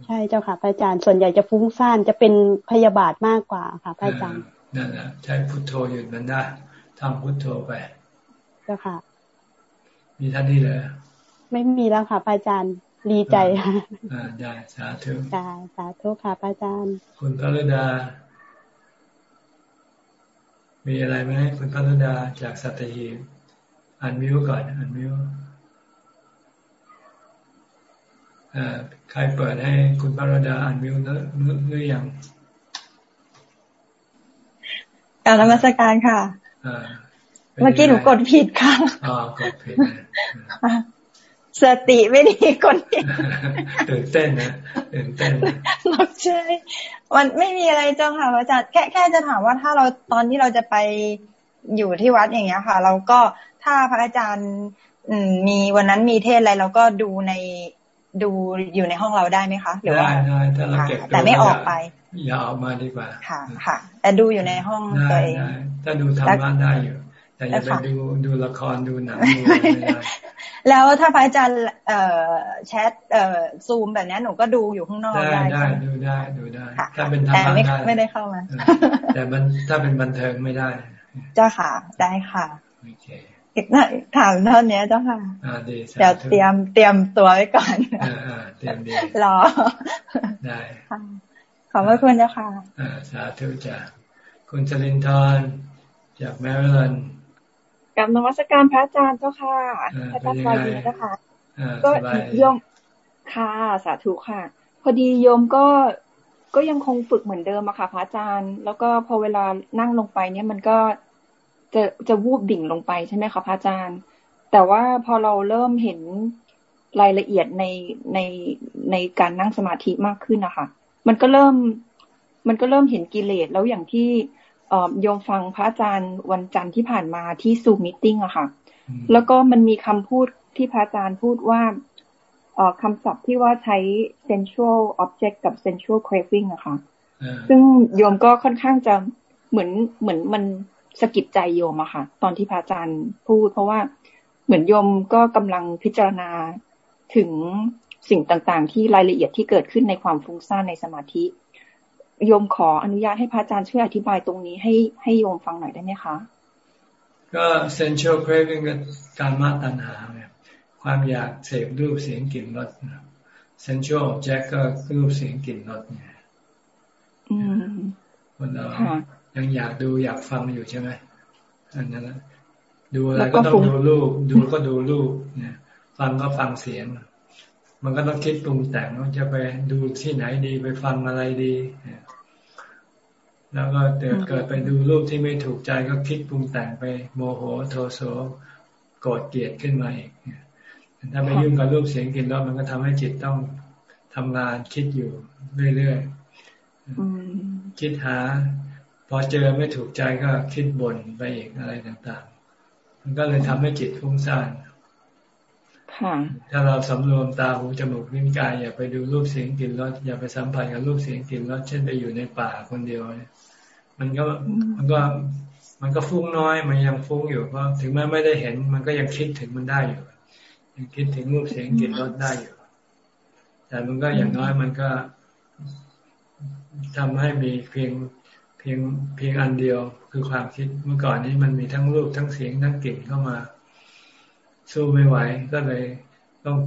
ใช่เจ้าค่ะพระอาจารย์ส่วนใหญ่จะฟุ้งซ่านจะเป็นพยาบาทมากกว่าค่ะพระอาจารย์นั่นแหละใช้พุทโธหยุดมันได้ทำพุทโธไป เจ้าค่ะ มีท่านนี้เลยไม่มีแล้วค่ะพระอาจารย์ดีใจค่ะได้สาธุจ้าสาธุค่ะพระอาจารย์ คุณพระฤดา มีอะไรไหมคุณพระฤดาจากสัตหีบอ่านมิวก่อนอ่านมิว ใครเปิดให้คุณพระรดาอ่านมิวหรือยังการนมัสการค่ะเมื่อกี้หนูกดผิดค่ะอ๋อกดผิดสติไม่ดีคนตื่นเต้นนะตื่นเต้นใช่มันไม่มีอะไรเจ้าค่ะอาจารย์แค่แค่จะถามว่าถ้าเราตอนที่เราจะไปอยู่ที่วัดอย่างเงี้ยค่ะ เราก็ถ้าพระอาจารย์มีวันนั้นมีเทศอะไรเราก็ดูใน ดูอยู่ในห้องเราได้ไหมคะ หรือว่าได้ได้ถ้าเราเก็บแต่ไม่ออกไป อย่าออกมาดีกว่า ค่ะ ค่ะ แต่ดูอยู่ในห้องตัวเองถ้าดูทำบ้านได้อยู่ แต่อย่าไปดูดูละครดูหนังดูอะไรไม่ได้แล้วถ้าพระอาจารย์เอ่อแชทเอ่อซูมแบบนี้หนูก็ดูอยู่ข้างนอกได้ได้ดูได้ดูได้ ถ้าเป็นธรรมะได้ไม่ได้เข้ามาแต่มันถ้าเป็นบันเทิงไม่ได้ เจ้าค่ะ ได้ค่ะโอเค ถามเท่านี้เจ้าค่ะเดี๋ยวเตรียมเตรียมตัวไว้ก่อนเตรียมดีรอได้ขอบพระคุณเจ้าค่ะสาธุจ้ะคุณจรินทร์จากแมริแลนด์กับนวัตการพระอาจารย์เจ้าค่ะพระอาจารย์วายีเจ้าค่ะก็โยมค่ะสาธุค่ะ พอดีโยมก็ก็ยังคงฝึกเหมือนเดิมอะค่ะพระอาจารย์ แล้วก็พอเวลานั่งลงไปเนี่ยมันก็ จะจะวูบดิ่งลงไปใช่ไหมคะพระอาจารย์ แต่ว่าพอเราเริ่มเห็นรายละเอียดในในในการนั่งสมาธิมากขึ้นนะคะมันก็เริ่ม มันก็เริ่มเห็นกิเลสแล้วอย่างที่โยมฟังพระอาจารย์วันจันทร์ที่ผ่านมาที่ Zoom meeting อะค่ะ แล้วก็มันมีคำพูดที่พระอาจารย์พูดว่าคำศัพท์ที่ว่าใช้ sensual object กับ sensual craving อะค่ะซึ่งโยมก็ค่อนข้างจะเหมือนเหมือนมัน สะกิดใจโยมอะค่ะ ตอนที่พระอาจารย์พูด เพราะว่าเหมือนโยมก็กำลังพิจารณาถึงสิ่งต่างๆ ที่รายละเอียดที่เกิดขึ้นในความฟุ้งซ่านในสมาธิ โยมขออนุญาตให้พระอาจารย์ช่วยอธิบายตรงนี้ให้ให้โยมฟังหน่อยได้ไหมคะ ก็ sensual craving ก็การมาตัณหาเนี่ยความอยากเสพรูปเสียงกลิ่นรส sensual object ก็รูปเสียงกลิ่นรสเนี่ยคนเรา ยังอยากดูอยากฟังอยู่ใช่ไหมอันนั้นดูอะไรก็ต้องดูรูป ดูก็ดูรูปเนี่ย ฟังก็ฟังเสียง มันก็ต้องคิดปรุงแต่งว่าจะไปดูที่ไหนดีไปฟังอะไรดีแล้วก็เกิดเกิดไปดูรูปที่ไม่ถูกใจก็คิดปรุงแต่งไปโมโหโทโสโกรธเกลียดขึ้นมาอีกถ้าไปยุ่งกับรูปเสียงกลิ่นรสมันก็ทำให้จิตต้องทำงานคิดอยู่เรื่อยๆคิดหา พอเจอไม่ถูกใจก็คิดบ่นไปอีกอะไรต่างๆ มันก็เลยทำให้จิตฟุ้งซ่านถ้าเราสำรวมตาหูจมูกลิ้นกายอย่าไปดูรูปเสียงกลิ่นรสอย่าไปสัมผัสกับรูปเสียงกลิ่นรสเช่นไปอยู่ในป่าคนเดียวมันก็มันก็มันก็ฟุ้งน้อย มันยังฟุ้งอยู่เพราะถึงแม้ไม่ได้เห็น มันก็ยังคิดถึงมันได้อยู่ ยังคิดถึงรูปเสียงกลิ่นรสได้อยู่ แต่มันก็อย่างน้อยมันก็ทำให้มีเพียงเพียงเพียงอันเดียวคือความคิดเมื่อก่อนนี้มันมีทั้งรูปทั้งเสียงทั้งกลิ่นเข้ามา สู้ไม่ไหวก็เลยต้อง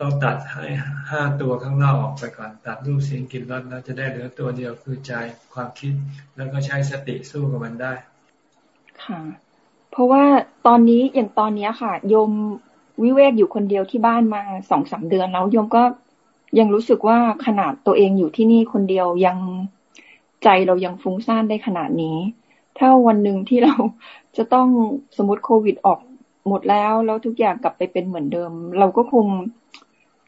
ต้องตัดให้ห้าตัวข้างนอกออกไปก่อน ตัดรูปเสียงกลิ่นรสแล้วจะได้เหลือตัวเดียวคือใจความคิด แล้วก็ใช้สติสู้กับมันได้ ค่ะ เพราะว่าตอนนี้อย่างตอนนี้ค่ะ โยมวิเวกอยู่คนเดียวที่บ้านมาสองสามเดือนแล้วโยมก็ยังรู้สึกว่าขนาดตัวเองอยู่ที่นี่คนเดียวยัง ใจเรายังฟุ้งซ่านได้ขนาดนี้ ถ้าวันหนึ่งที่เราจะต้องสมมติโควิดออกหมดแล้วแล้วทุกอย่างกลับไปเป็นเหมือนเดิม เราก็คง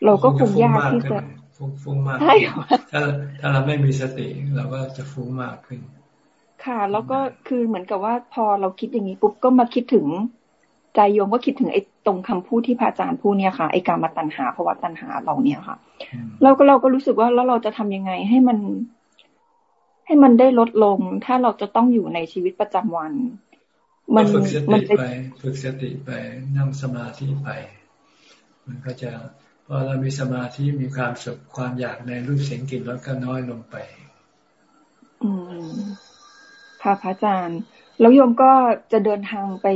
เราก็คงยากที่จะฟุ้งมากใช่ถ้าถ้าเราไม่มีสติเราก็จะฟุ้งมากขึ้น ค่ะ แล้วก็คือเหมือนกับว่าพอเราคิดอย่างนี้ปุ๊บก็มาคิดถึงใจโยมก็คิดถึงไอ้ตรงคำพูดที่พระอาจารย์พูดเนี่ยค่ะไอ้การมาตัณหาภาวะตัณหาเราเนี่ยค่ะเราก็เราก็รู้สึกว่าแล้วเราจะทำยังไงให้มัน ให้มันได้ลดลง ถ้าเราจะต้องอยู่ในชีวิตประจำวัน มันฝึกสติไปฝึกสติไปนั่งสมาธิไป มันก็จะพอเรามีสมาธิมีความสุขความอยากในรูปเสียงกลิ่นรสก็น้อยลงไป อืมค่ะพระอาจารย์ แล้วโยมก็จะเดินทางไป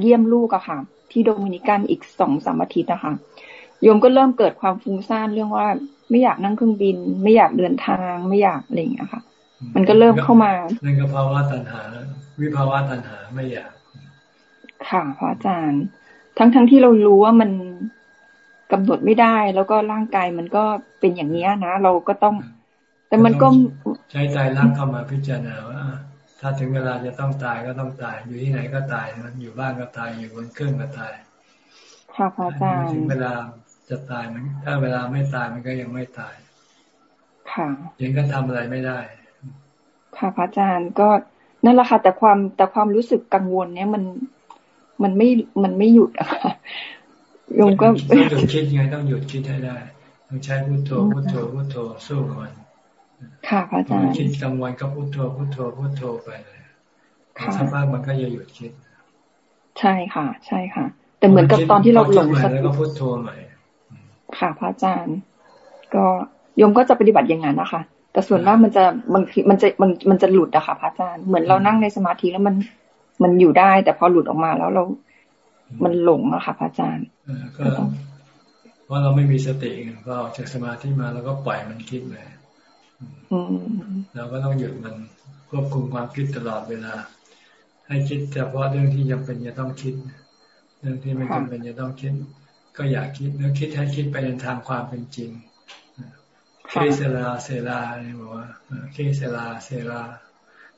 เยี่ยมลูกอะค่ะ ที่โดมินิกันอีกสองสามอาทิตย์นะคะโยมก็เริ่มเกิดความฟุ้งซ่านเรื่องว่า ไม่อยากนั่งเครื่องบิน ไม่อยากเดินทาง ไม่อยากอะไรอย่างเงี้ยค่ะ มันก็เริ่มเข้ามานั่นก็ภาวะตัณหา วิภาวะตัณหาไม่อยาก ค่ะพระอาจารย์ ทั้งทั้งที่เรารู้ว่ามันกำหนดไม่ได้ แล้วก็ร่างกายมันก็เป็นอย่างนี้นะเราก็ต้อง แต่มันก็ใช้ใจรักเข้ามาพิจารณาว่าถ้าถึงเวลาจะต้องตายก็ต้องตาย อยู่ที่ไหนก็ตายมันอยู่บ้านก็ตายอยู่บนเครื่องก็ตาย ค่ะพระอาจารย์ถึงเวลาจะตายมันถ้าเวลาไม่ตายมันก็ยังไม่ตาย ค่ะยังก็ทำอะไรไม่ได้ ค่ะพระอาจารย์ก็นั่นแหละค่ะแต่ความแต่ความรู้สึกกังวล เนี้ยมันมันไม่มันไม่หยุดอะค่ะโยมก็ต้องหยุดคิดไงต้องหยุดคิดให้ได้ต้องใช้พุทโธพุทโธพุทโธสู้กับมันค่ะพระอาจารย์คิดกลางวันก็พุทโธพุทโธพุทโธไปเลยสักพักมันก็จะหยุดคิด ใช่ค่ะ ใช่ค่ะ แต่เหมือนกับตอนที่เราหลงสติแล้วก็พุทโธใหม่ค่ะพระอาจารย์ ก็โยมก็จะปฏิบัติอย่างนั้นนะคะ แต่ส่วนมากมันจะบางทีมันจะมันมันจะหลุดอะค่ะพระอาจารย์เหมือนเรานั่งในสมาธิแล้วมันมันอยู่ได้ แต่พอหลุดออกมาแล้วเรา มันหลงอะค่ะพระอาจารย์ก็เพราะเราไม่มีสติพอออกจากสมาธิมาแล้วก็ปล่อยมันคิดเลยเราก็ต้องหยุดมันควบคุมความคิดตลอดเวลา ให้คิดเฉพาะเรื่องที่จำเป็นจะต้องคิด เรื่องที่ไม่จำเป็นจะต้องคิด ก็อยากคิดแล้วคิดให้คิดไปในทางความเป็นจริงเคเซลาเซลาเนี่ยบอกว่าเคเซลาเซลา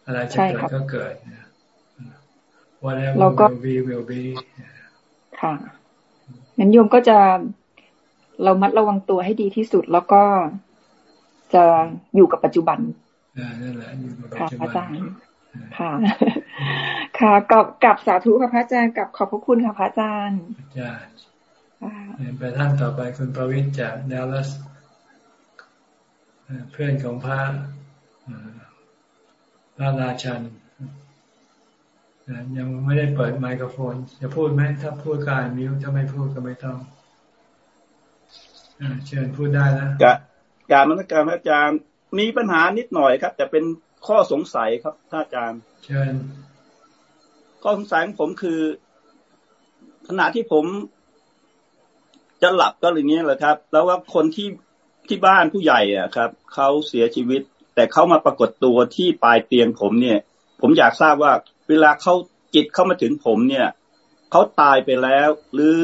อะไรจะเกิดก็เกิด whatever will be will be ค่ะงั้นโยมก็จะเรามัดระวังตัวให้ดีที่สุดแล้วก็จะอยู่กับปัจจุบันนั่นแหละอยู่กับปัจจุบันค่ะ ค่ะกับกับสาธุค่ะพระอาจารย์กับขอบพระคุณค่ะพระอาจารย์จ้าไปท่านต่อไปคุณประวิทย์จากดัลลัส เพื่อนของพระพระราชันยังไม่ได้เปิดไมโครโฟน จะพูดไหมถ้าพูดการมิวถ้าไม่พูดก็ไม่ต้องเชิญพูดได้นะการมัรการพระอาจารย์มีปัญหานิดหน่อยครับ แต่เป็นข้อสงสัยครับท่านอาจารย์ เชิญ ข้อสงสัยของผมคือ ขณะที่ผมจะหลับก็อย่างนี้แหละครับ แล้วว่าคนที่ ที่บ้านผู้ใหญ่อะครับเขาเสียชีวิต แต่เขามาปรากฏตัวที่ปลายเตียงผมเนี่ย ผมอยากทราบว่า เวลาเขาจิตเข้ามาถึงผมเนี่ยเขาตายไปแล้ว หรือ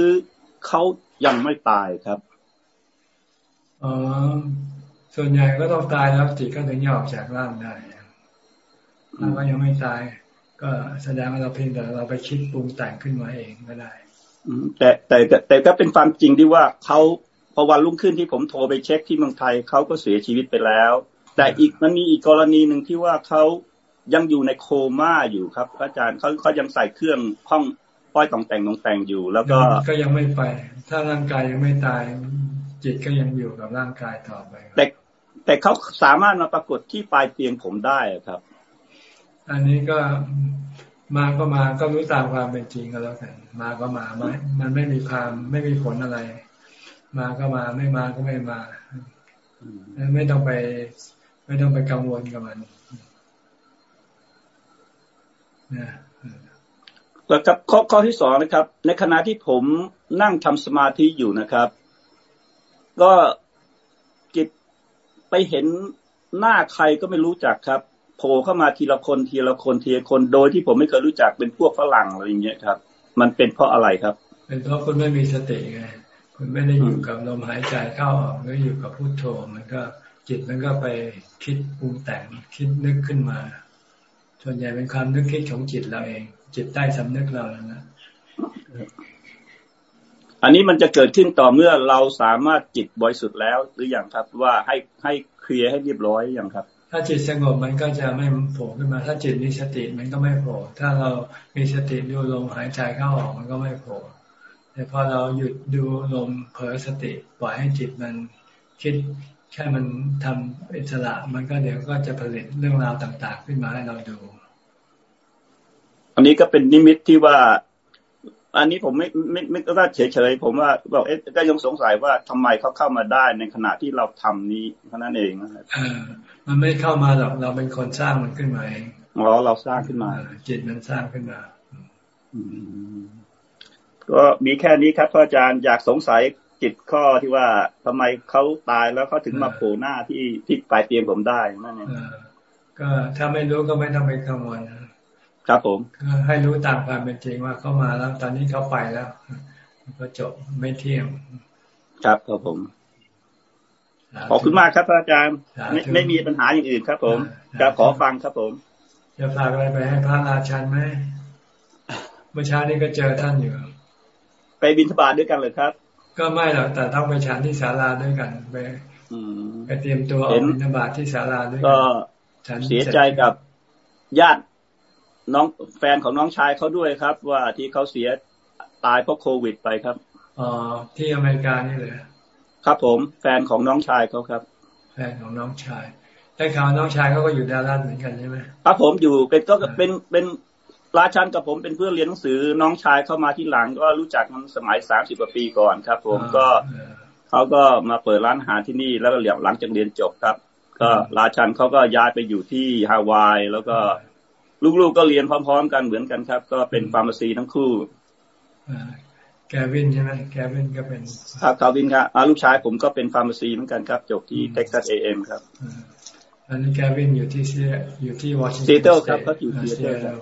เขายังไม่ตายครับอ๋อส่วนใหญ่ก็ต้องตายแล้วจิตก็ถึงจะออกจากร่างได้ถ้าก็ยังไม่ตาย ก็แสดงว่าเราเพียงแต่เราไปคิดปรุงแต่งขึ้นมาเองก็ได้แต่แต่แต่ก็เป็นความจริงที่ว่าเขา พอวันรุ่งขึ้นที่ผมโทรไปเช็คที่เมืองไทยเขาก็เสียชีวิตไปแล้ว แต่อีกมันมีอีกกรณีหนึ่งที่ว่าเขายังอยู่ในโคม่าอยู่ครับอาจารย์เขาเขายังใส่เครื่องห้องป้อยต่องแต่งตองแต่งอยู่ แล้วก็ก็ยังไม่ไป ถ้าร่างกายยังไม่ตาย จิตก็ยังอยู่กับร่างกายต่อไปแต่แต่เขาสามารถมาปรากฏที่ปลายเตียงผมได้ครับ อันนี้ก็มาก็มาก็รู้ตามความเป็นจริงก็แล้วกันมาก็มาไม่มันไม่มีความไม่มีผลอะไร มาก็มาไม่มาก็ไม่มาไม่ต้องไป ไม่ต้องไปกังวลกับมันนะแล้วครับข้อข้อที่สองนะครับ ในขณะที่ผมนั่งทำสมาธิอยู่นะครับ ก็จิตไปเห็นหน้าใครก็ไม่รู้จักครับโผล่เข้ามาทีละคนทีละคนทีละคนโดยที่ผมไม่เคยรู้จักเป็นพวกฝรั่งอะไรอย่างเงี้ยครับ มันเป็นเพราะอะไรครับ เป็นเพราะคุณไม่มีสติไง คุณไม่ได้อยู่กับลมหายใจเข้าออกหรืออยู่กับพุโทโธ มันก็จิตมันก็ไปคิดปรุงแต่งคิดนึกขึ้นมา ส่วนใหญ่เป็นความนึกคิดของจิตเราเอง จิตใต้สำนึกเราแล้วนะอันนี้มันจะเกิดขึ้นต่อเมื่อเราสามารถจิตบริสุทธิ์แล้ว หรืออย่างครับว่าให้ให้เคลียร์ให้เรียบร้อยอย่างครับ ถ้าจิตสงบมันก็จะไม่โผล่ขึ้นมา ถ้าจิตมีสติมันก็ไม่โผล่ถ้าเรามีสติดูลมหายใจเข้าออกมันก็ไม่โผล่ แต่พอเราหยุดดูลมเผลอสติปล่อยให้จิตมันคิดแค่มันทำอิสระ มันก็เดี๋ยวก็จะผลิตเรื่องราวต่าง ๆ ขึ้นมาให้เราดู อันนี้ก็เป็นนิมิตที่ว่า อันนี้ผมไม่ไม่ไม่ก็เฉยเฉยผมว่าบอกเอ๊ะก็ยังสงสัยว่าทำไมเขาเข้ามาได้ในขณะที่เราทำนี้เท่านั้นเองนะครับมันไม่เข้ามาหรอกเราเป็นคนสร้างมันขึ้นมาเองอ๋อเราสร้างขึ้นมาจิตมันสร้างขึ้นมา ก็มีแค่นี้ครับพระอาจารย์อยากสงสัยจิตข้อที่ว่าทำไมเขาตายแล้วเขาถึงมาโผล่หน้าที่ที่ปลายเตียงผมได้นั่นเองก็ถ้าไม่รู้ก็ไม่ต้องไปกังวลครับผมให้รู้ตามความเป็นจริงว่าเขามาแล้ว ตอนนี้เขาไปแล้ว ก็จบไม่เที่ยงครับครับผมขอบคุณมากครับอาจารย์ไม่ไม่มีปัญหาอย่างอื่นครับ ผมจะขอฟังครับผมจะฝากอะไรไปให้พระราชันไหมเมื่อเช้านี้ก็เจอท่านอยู่ไป บินทบาทด้วยกันเลยครับ ก็ไม่หรอกแต่ต้องไปฉันที่ศาลาด้วยกันไปไปเตรียมตัวออกบินทบาทที่ศาลาด้วยก็เสียใจกับญาติน้องแฟนของน้องชายเขาด้วยครับ ว่าที่เขาเสียตายเพราะโควิดไปครับอ๋อที่อเมริกานี่เลยครับผม แฟนของน้องชายเขาครับ แฟนของน้องชายได้ข่าวน้องชายเขาก็อยู่ดารัสเหมือนกันใช่ไหมครับผมอยู่เป็นก็เป็นเป็น ราชันกับผมเป็นเพื่อนเรียนหนังสือน้องชายเข้ามาที่หลัง ก็รู้จักมันสมัยสามสิบกว่าปีก่อนครับ ผมก็เขาก็มาเปิดร้านอาหารที่นี่แล้วก็หลังจากเรียนจบครับ ก็ราชันเขาก็ย้ายไปอยู่ที่ฮาวายแล้วก็ลูกๆก็เรียนพร้อม ๆ กันเหมือนกันครับ ก็เป็นฟาร์มาซีทั้งคู่แกวินใช่ไหมแกวินก็เป็นครับแกวินครับลูกชายผมก็เป็น pharmacy เหมือนกันครับ จบที่ Texas A&M ครับอันนี้แกวินอยู่ที่อยู่ที่วอชิงตันซีแอตเทิลครับก็อยู่ซีแอตเทิลครับ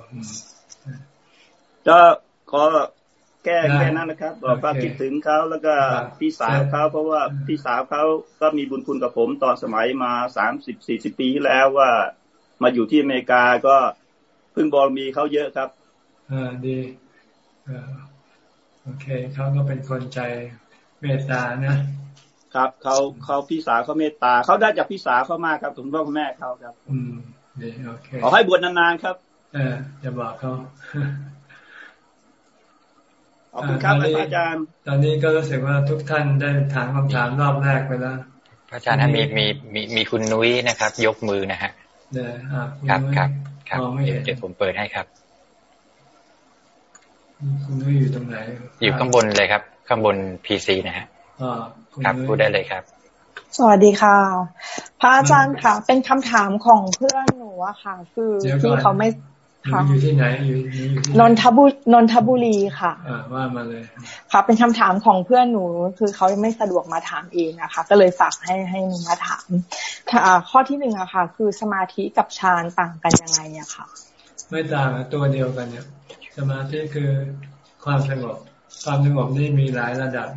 ก็ขอแก้แค่นั้นนะครับบอกว่าคิดถึงเขาแล้วก็พี่สาวเขาเพราะว่าพี่สาวเขาก็มีบุญคุณกับผมตอนสมัยมาสามสิบสี่สิบปีแล้วว่า มาอยู่ที่อเมริกาก็พึ่งบารมีเขาเยอะครับ อ่าดีอ่าโอเคเขาก็เป็นคนใจเมตตานะครับเขาเขาพี่สาวเขาเมตตาเขาได้จากพี่สาวเขามากครับถึงพ่อแม่เขาครับ อืมดีโอเคขอให้บวชนานๆครับ เออจะบอกเขา ขอบคุณครับอาจารย์ ตอนนี้ก็รู้สึกว่าทุกท่านได้ถามคำถามรอบแรกไปแล้วอาจารย์มีมีมีมีคุณนุ้ยนะครับ ยกมือนะฮะเด้อครับครับครับเดี๋ยวผมเปิดให้ครับ คุณนุ้ยอยู่ตรงไหน อยู่ข้างบนเลยครับ ข้างบนพีซีนะฮะครับพูดได้เลยครับ สวัสดีค่ะ พระอาจารย์ค่ะ เป็นคำถามของเพื่อนหนูอะค่ะ คือที่เขาไม่ค่ะ อยู่ที่ไหนอยู่นนทบุรีนนทบุรีค่ะอ่าว่ามาเลยค่ะเป็นคำถามของเพื่อนหนู คือเขาไม่สะดวกมาถามเองนะคะ ก็เลยฝากให้ให้หนูมาถามข้อที่หนึ่งอะค่ะ คือสมาธิกับฌานต่างกันยังไงอะค่ะ ไม่ต่างตัวเดียวกันเนี่ย สมาธิคือความสงบความสงบนี่มีหลายระดับ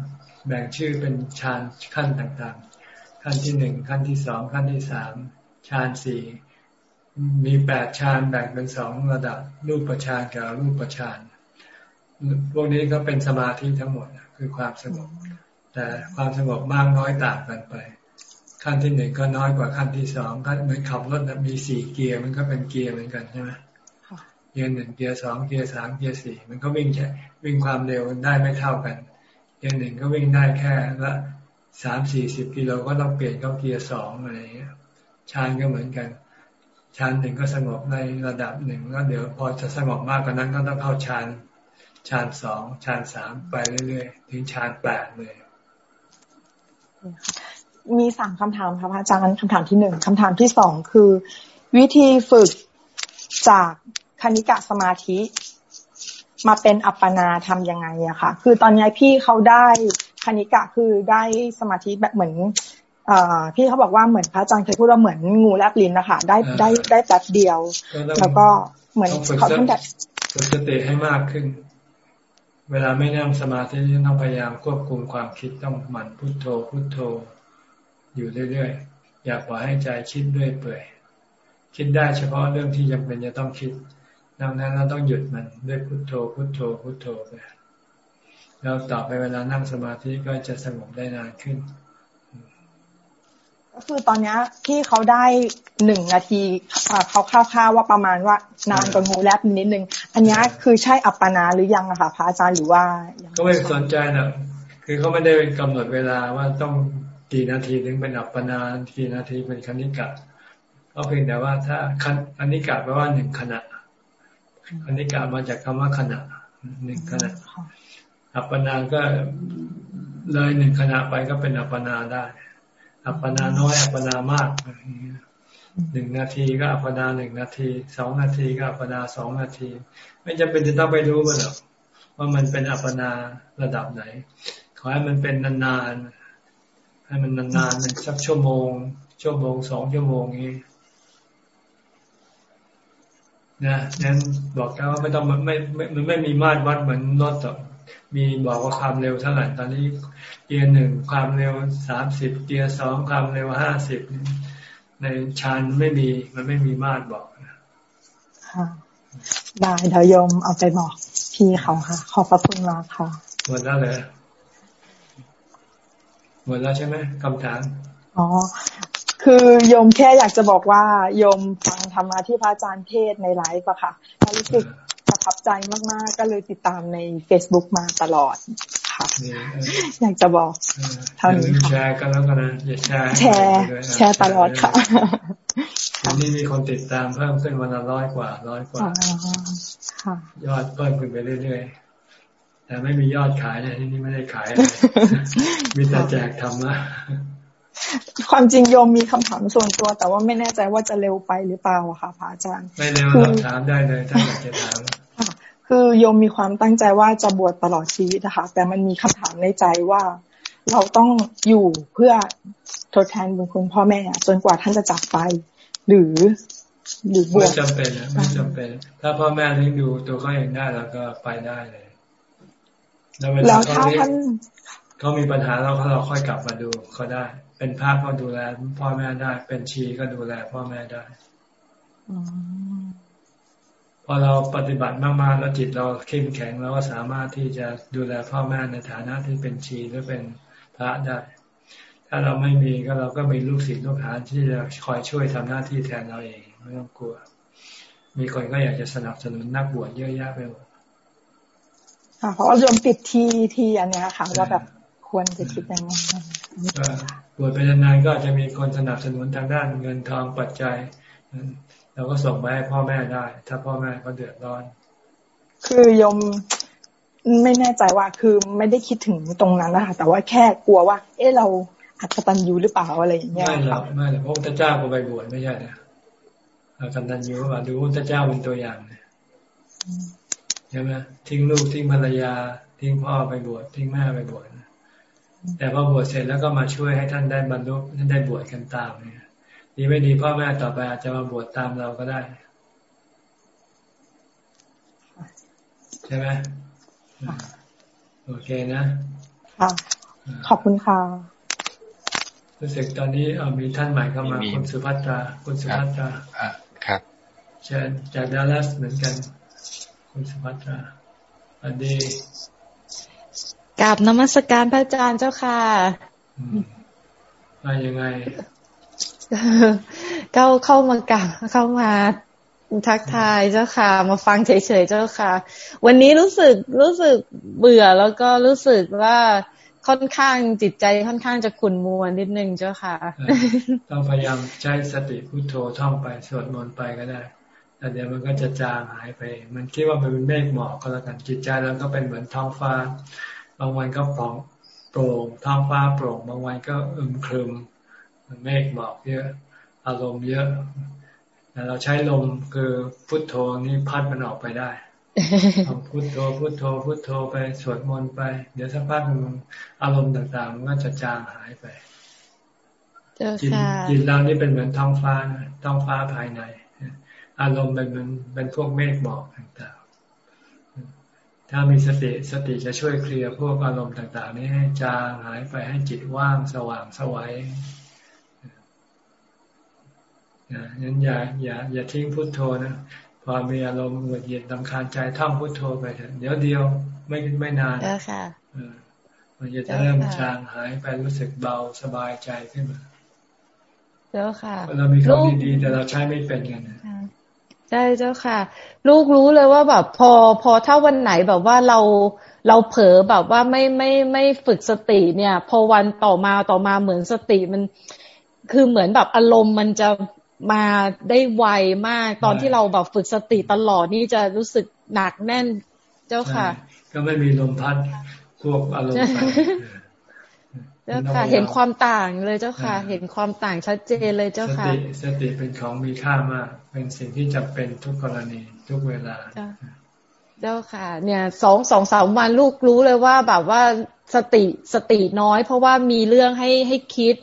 แบ่งชื่อเป็นฌานขั้นต่างๆ ขั้นที่หนึ่งขั้นที่สองขั้นที่สามฌานสี่ มีแปดฌานแบ่งเป็นสองระดับรูปฌานกับรูปฌานพวกนี้ก็เป็นสมาธิทั้งหมดคือความสงบ แต่ความสงบมากน้อยต่างกันไป ขั้นที่หนึ่งก็น้อยกว่าขั้นที่สองขั้นเหมือนขับรถมีสี่เกียร์มันก็เป็นเกียร์เหมือนกันใช่ไหมเกียร์หนึ่งเกียร์สองเกียร์สามเกียร์สี่มันก็วิ่งแค่วิ่งความเร็วได้ไม่เท่ากัน เกียร์หนึ่งก็วิ่งได้แค่ละสามสี่สิบกิโลก็ต้องเปลี่ยนเข้าเกียร์สองอะไรอย่างเงี้ยฌานก็เหมือนกัน ฌานหนึ่งก็สงบในระดับหนึ่งแล้วเดี๋ยวพอจะสงบมากกว่านั้นก็ต้องเข้าฌานฌานสองฌานสามไปเรื่อยๆ ถึงฌานแปดเลย มีสามคำถามครับอาจารย์คำถามที่หนึ่งคำถามที่สองคือ วิธีฝึกจากคณิกะสมาธิ มาเป็นอัปปนาทำยังไงอะค่ะ คือตอนนี้พี่เขาได้คณิกะคือได้สมาธิแบบเหมือน พี่เขาบอกว่าเหมือนพระอาจารย์เคยพูดว่าเหมือนงูแลบลิ้นนะคะได้ได้ได้แป๊บเดียว แล้วก็เหมือนเขาต้องแบบฝึกสติให้มากขึ้น เวลาไม่นั่งสมาธิต้องพยายามควบคุมความคิดต้องหมั่นพุโทโธพุโทโธ อยู่เรื่อยๆอย่าปล่อยให้ใจคิดด้วยเปื่อยคิดได้เฉพาะเรื่องที่จำเป็นจะต้องคิด ดังนั้นเราต้องหยุดมันด้วยพุโทโธพุโทโธพุโทโธไปแล้วต่อไปเวลานั่งสมาธิก็จะสงบได้นานขึ้น ก็คือตอนนี้ที่เขาได้หนึ่งนาทีเขาคร่าวๆว่าประมาณว่านานกว่างูแลบนิดนึง อันนี้คือใช่อัปปนาหรือยังอะค่ะพระอาจารย์หรือว่าก็ไม่สนใจนะคือเขาไม่ได้กำหนดเวลาว่าต้องกี่นาทีถึงเป็นอัปปนากี่นาทีเป็นคณิกะก็เพียงแต่ว่าถ้าคณิกะแปลว่าหนึ่งขณะคณิกะมาจากคำว่าขณะหนึ่งขณะอัปปนาก็เลยหนึ่งขณะไปก็เป็นอัปปนาได้ อัปปนาน้อย อัปปนามากหนึ่งนาทีก็อัปปนาหนึ่งนาทีสองนาทีก็อัปปนาสองนาที ไม่จำเป็นจะต้องไปรู้มันหรอกว่ามันเป็นอัปปนาระดับไหน ขอให้มันเป็นนานๆให้มันนานๆสักชั่วโมง ชั่วโมงสองชั่วโมงนี้นะนั้นบอกกันว่าไม่ต้องไม่ไม่มันไม่มีมาตรวัดเหมือนรถต่อมีบอกว่าความเร็วเท่าไหร่ตอนนี้ เกียร์หนึ่งความเร็วสามสิบเกียร์สองความเร็วห้าสิบในชานไม่มีมันไม่มีมาตรบอกค่ะได้เดี๋ยวยมเอาไปบอกพี่เขาค่ะ ขอบพระคุณมากค่ะหมดแล้วเลยหมดแล้วใช่ไหมคำถามอ๋อคือโยมแค่อยากจะบอกว่าโยมฟังธรรมะที่พระอาจารย์เทศในไลฟ์อะค่ะรู้สึกประทับใจมาก ๆ ก็เลยติดตามใน Facebook มาตลอด ค่ะ อยากจะบอกเท่านี้ค่ะแชร์กันแล้วกันนะอย่าแชร์แชร์แชร์ตลอดค่ะวันนี้มีคนติดตามเพิ่มขึ้นวันละร้อยกว่าร้อยกว่ายอดเพิ่มขึ้นไปเรื่อยๆแต่ไม่มียอดขายเนี่ยที่นี่ไม่ได้ขายมีแต่แจกทำนะความจริงโยมมีคำถามส่วนตัว แต่ว่าไม่แน่ใจว่าจะเร็วไปหรือเปล่าค่ะพระอาจารย์ ไม่เร็วถามได้เลยถ้าอยากจะถาม คือโยมมีความตั้งใจว่าจะบวชตลอดชีวิตนะคะ แต่มันมีคำถามในใจว่า เราต้องอยู่เพื่อทดแทนบุญคุณพ่อแม่จนกว่าท่านจะจากไป หรือหรือบวชไม่จำเป็นนะไม่จำเป็น ถ้าพ่อแม่เลี้ยงดูตัวเขาเองได้แล้วก็ไปได้เลย แล้วถ้าท่านเขามีปัญหาเราเราค่อยกลับมาดูเขาได้ เป็นพระก็ดูแล พ่อแม่ได้ เป็นชีก็ดูแล พ่อแม่ได้ พอเราปฏิบัติมากๆแล้วจิตเราเข้มแข็งเราก็สามารถที่จะดูแลพ่อแม่ในฐานะที่เป็นชีหรือเป็นพระได้ ถ้าเราไม่มีก็เราก็มีลูกศิษย์ลูกหาที่จะคอยช่วยทำหน้าที่แทนเราเองไม่ต้องกลัว มีคนก็อยากจะสนับสนุนนักบวชเยอะแยะไปหมดเพราะว่าโยมติดทีทีอันเนี้ยค่ะว่าแบบควรจะคิดยังไงบวชไปนานๆก็จะมีคนสนับสนุนทางด้านเงินทองปัจจัย เราก็ส่งไปให้พ่อแม่ได้ ถ้าพ่อแม่เขาเดือดร้อน คือยมไม่แน่ใจว่าคือไม่ได้คิดถึงตรงนั้นนะคะแต่ว่าแค่กลัวว่า เออเราอัตตันยูหรือเปล่าอะไรอย่างเงี้ยไม่หรอกไม่หรอกพระพุทธเจ้าก็ไปบวชไม่ใช่นะอัตตันยูว่าดูพระพุทธเจ้าเป็นตัวอย่างเนี่ยใช่ไหมทิ้งลูกทิ้งภรรยา ทิ้งพ่อไปบวชทิ้งแม่ไปบวชแต่พอบวชเสร็จแล้วก็มาช่วยให้ท่านได้บรรลุท่านได้บวชกันตามเนี่ย ดีไม่ดีพ่อแม่ต่อไปอาจจะมาบวชตามเราก็ได้ ใช่ไหมโอเคนะค่ะขอบคุณค่ะรู้สึกตอนนี้เอมีท่านใหม่เข้ามาคุณสุภัตรา คุณสุภัตราครับเชิญจากดัลลัสเหมือนกัน คุณสุภัตราอันดีกราบนมัสการพระอาจารย์เจ้าค่ะมายังไง เข้าเข้ามากราบเข้ามาทักทายเจ้าค่ะ มาฟังเฉยๆเจ้าค่ะ วันนี้รู้สึกรู้สึกเบื่อแล้วก็รู้สึกว่าค่อนข้างจิตใจค่อนข้างจะขุ่นมัวนิดนึงเจ้าค่ะต้องพยายามใช้สติพุโทโธท่องไปสวดมนต์ไปก็ได้แต่เดี๋ยวมันก็จะจางหายไป มันคิดว่ามันเป็นเมฆหมอกก็แล้วกันจิตใจเราก็เป็นเหมือนท้องฟ้า บางวันก็ปล่องโปร่งท้องฟ้าโปร่ง บางวันก็อึมครึม เมฆหมอกเยอะอารมณ์เยอะแต่เราใช้ลมคือพุทโธนี่พัดมันออกไปได้พุทโธพุทโธพุทโธไปสวดมนต์ไป เดี๋ยวสักพักมันอารมณ์ต่างๆมันก็จะจางหายไปจิตจิตเรานี่เป็นเหมือนท้องฟ้านะท้องฟ้าภายใน อารมณ์เป็นมันเป็นพวกเมฆหมอกต่างๆ ถ้ามีสติสติจะช่วยเคลียร์พวกอารมณ์ต่าง ๆ นี้ให้จางหายไปให้จิตว่างสว่างสวัย งั้นอย่าอย่าอย่าทิ้งพุทโธนะพอมีอารมณ์หงุดหงิดลำคาญใจท่องพุทโธไปเถอะเดี๋ยวเดียวไม่ไม่นานค่ะมันจะเริ่มจางหายไปรู้สึกเบาสบายใจขึ้นมาเจ้าค่ะ เรามีของดีๆแต่เราใช้ไม่เป็นกันใช่เจ้าค่ะ ลูกรู้เลยว่าแบบพอพอถ้าวันไหนแบบว่าเราเราเผลอแบบว่าไม่ไม่ไม่ฝึกสติเนี่ย พอวันต่อมาต่อมาเหมือนสติมัน คือเหมือนแบบอารมณ์มันจะ มาได้ไวมาก ตอนที่เราแบบฝึกสติตลอดนี่จะรู้สึกหนักแน่นเจ้าค่ะ ก็ไม่มีลมพัดพวกอารมณ์เจ้าค่ะ เห็นความต่างเลยเจ้าค่ะ เห็นความต่างชัดเจนเลยเจ้าค่ะ สติสติเป็นของมีค่ามาก เป็นสิ่งที่จำเป็นทุกกรณีทุกเวลา เจ้าค่ะ เนี่ยสองสองสามวันลูกรู้เลยว่าแบบว่าสติสติน้อย เพราะว่ามีเรื่องให้ให้คิด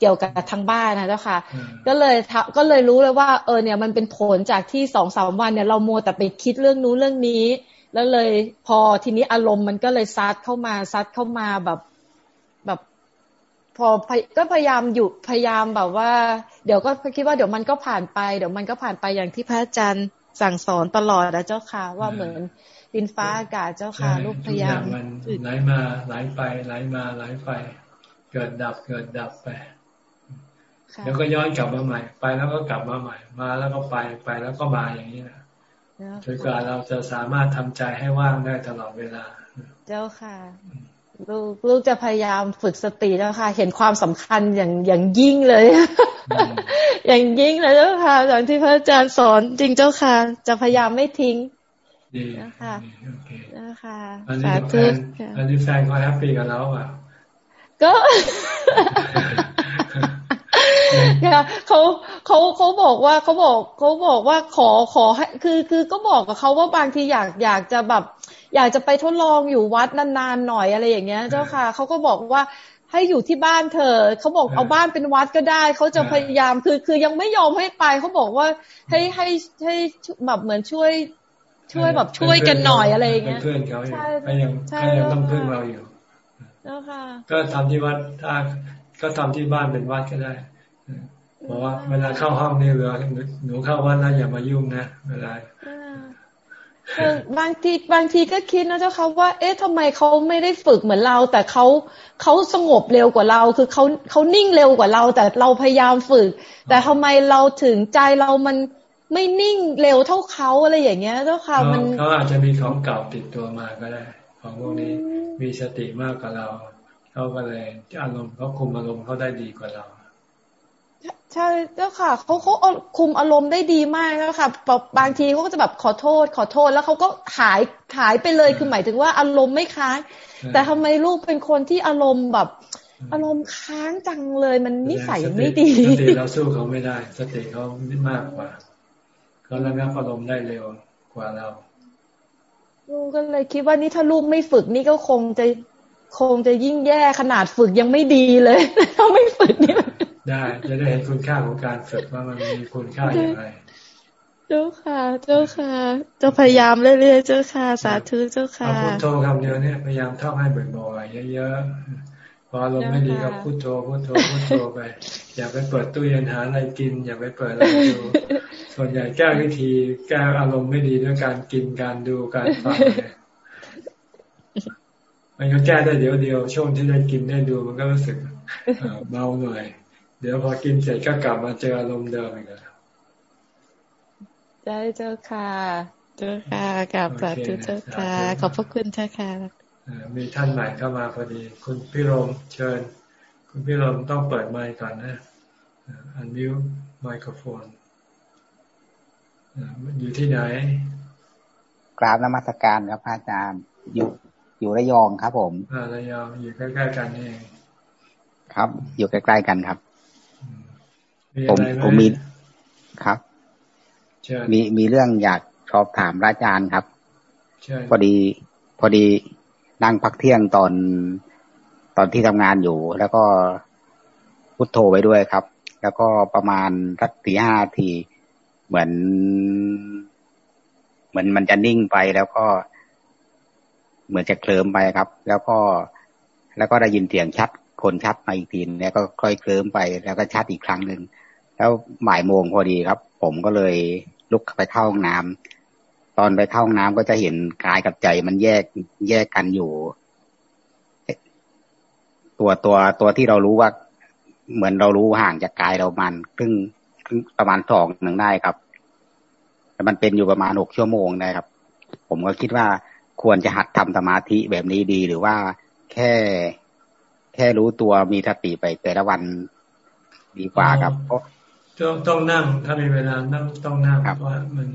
เกี่ยวกับทางบ้านนะเจ้าค่ะ ก็เลยก็เลยรู้เลยว่า เออเนี่ยมันเป็นผลจากที่สองสามวันเนี่ยเราโมแต่ไปคิดเรื่องนู้นเรื่องนี้ แล้วเลยพอทีนี้อารมณ์มันก็เลยซัดเข้ามาซัดเข้ามาแบบแบบพอก็พยายามหยุดพยายามแบบว่า เดี๋ยวก็คิดว่าเดี๋ยวมันก็ผ่านไป เดี๋ยวมันก็ผ่านไปอย่างที่พระอาจารย์สั่งสอนตลอดนะเจ้าค่ะ ว่าเหมือนดินฟ้าอากาศเจ้าค่ะลูกพยายามมันไหลมาไหลไปไหลมาไหลไป เกิดดับเกิดดับไป แล้วก็ย้อนกลับมาใหม่ ไปแล้วก็กลับมาใหม่ มาแล้วก็ไปไปแล้วก็มาอย่างนี้นะจนกว่าเราจะสามารถทำใจให้ว่างได้ตลอดเวลา เจ้าค่ะลูกลูกจะพยายามฝึกสติแล้วค่ะ เห็นความสำคัญอย่างอย่างยิ่งเลย อย่างยิ่งเลยเจ้าค่ะอย่างที่พระอาจารย์สอนจริงเจ้าค่ะ จะพยายามไม่ทิ้งนะคะนะคะสาธุอันนี้แฟนเขาแฮปปี้กับเราอะก็ เขาเขาเขาบอกว่าเขาบอกเขาบอกว่าขอขอให้คือคือก็บอกกับเขาว่าบางทีอยากอยากจะแบบ อยากจะไปทดลองอยู่วัดนานๆหน่อยอะไรอย่างเงี้ย เจ้าค่ะเขาก็บอกว่าให้อยู่ที่บ้านเธอเขาบอกเอาบ้านเป็นวัดก็ได้ เขาจะพยายามคือคือยังไม่ยอมให้ไปเขาบอกว่าให้ให้ให้แบบเหมือนช่วย ช่วยแบบช่วยกันหน่อยอะไรอย่างเงี้ยเพื่อนเขาอยู่ก็ยังก็ยังต้องพึ่งเราอยู่ก็ทำที่วัดถ้า ก็ทำที่บ้านเป็นวัดก็ได้บอกว่าเวลาเข้าห้องนี่เวลาหนูเข้าวัดนะอย่ามายุ่งนะเวลาบางทีบางทีก็คิดนะเจ้าค่ะว่า เอ๊ะทำไมเขาไม่ได้ฝึกเหมือนเรา แต่เขาเขาสงบเร็วกว่าเรา คือเขาเขานิ่งเร็วกว่าเรา แต่เราพยายามฝึก แต่ทำไมเราถึงใจเรามันไม่นิ่งเร็วเท่าเขาอะไรอย่างเงี้ยเจ้าค่ะมันเขาอาจจะมีของเก่าติดตัวมาก็ได้ ของพวกนี้มีสติมากกว่าเรา เขาก็เลยอารมณ์เขาคุมอารมณ์เขาได้ดีกว่าเราใช่เจ้าค่ะเขาเขาคุมอารมณ์ได้ดีมากแล้วค่ะบางทีเขาก็จะแบบขอโทษ ขอโทษแล้วเขาก็หายหายไปเลยคือหมายถึงว่าอารมณ์ไม่ค้าง แต่ทำไมลูกเป็นคนที่อารมณ์แบบ อารมณ์ค้างจังเลยมันนิสัยไม่ดีสติเราสู้เขาไม่ได้ สติเขาไม่มากกว่าเขาระงับอารมณ์ได้เร็วกว่าเราลูกก็เลยคิดว่านี่ถ้าลูกไม่ฝึกนี่ก็คงจะ คงจะยิ่งแย่ขนาดฝึกยังไม่ดีเลยถ้าไม่ฝึกนี่ได้จะได้เห็นคุณค่าของการฝึกว่ามันมีคุณค่าอย่างไร เจ้าค่ะ เจ้าค่ะ จะพยายามเรื่อยๆเจ้าค่ะ สาธุเจ้าค่ะพุทโธคำเดียวเนี่ยพยายามท่องให้บ่อยๆเยอะๆพออารมณ์ไม่ดีก็พุทโธพุทโธพุทโธไป อย่าไปเปิดตู้เย็นหาอะไรกิน อย่าไปเปิดอะไรดูส่วนใหญ่แก้วิธีแก้อารมณ์ไม่ดีด้วยการกินการดูการฟัง มันก็แก้ได้เดี๋ยวเดียวช่วงที่ได้กินได้ดูมันก็รู้สึกเบาหน่อย เดี๋ยวพอกินเสร็จก็กลับมาเจออารมณ์เดิมอีกแล้วใช่เจ้าค่ะเจ้าค่ะกับสาธุเจ้าค่ะขอบพระคุณเจ้าค่ะมีท่านใหม่เข้ามาพอดี คุณพี่รมเชิญ คุณพี่รมต้องเปิดไมค์ก่อนนะอันวิวไมโครโฟนอยู่ที่ไหนกราบนมัสการครับอาจารย์อยู่ อยู่ระยองครับ ผมอ่าระยองอยู่ใกล้ๆกันนี่เองครับ อยู่ใกล้ๆกันครับ ผมผมมีครับมีมีเรื่องอยากสอบถามพระอาจารย์ครับพอดี พอดีนั่งพักเที่ยงตอนตอนที่ทำงานอยู่ แล้วก็พุทโธไปด้วยครับ แล้วก็ประมาณสักสี่ห้าทีเหมือน เหมือนมันจะนิ่งไปแล้วก็ เหมือนจะเคลิ้มไปครับ แล้วก็แล้วก็ได้ยินเสียงชัดคนชัดมาอีกทีแล้วก็ค่อยเคลิ้มไปแล้วก็ชัดอีกครั้งหนึ่งแล้วบ่ายโมงพอดีครับ ผมก็เลยลุกไปเข้าห้องน้ำตอนไปเข้าห้องน้ำก็จะเห็นกายกับใจมันแยกแยกกันอยู่ ตัวตัวตัวที่เรารู้ว่า เหมือนเรารู้ห่างจากกายเรามันครึ่งครึ่งประมาณสองหนึ่งได้ครับแต่มันเป็นอยู่ประมาณหกชั่วโมงนะครับ ผมก็คิดว่า ควรจะหัดทำสมาธิแบบนี้ดีหรือว่าแค่แค่รู้ตัวมีสติไปแต่ละวันดีกว่าครับเพราะต้องต้องนั่งถ้ามีเวลานั่งต้องนั่งเพราะมัน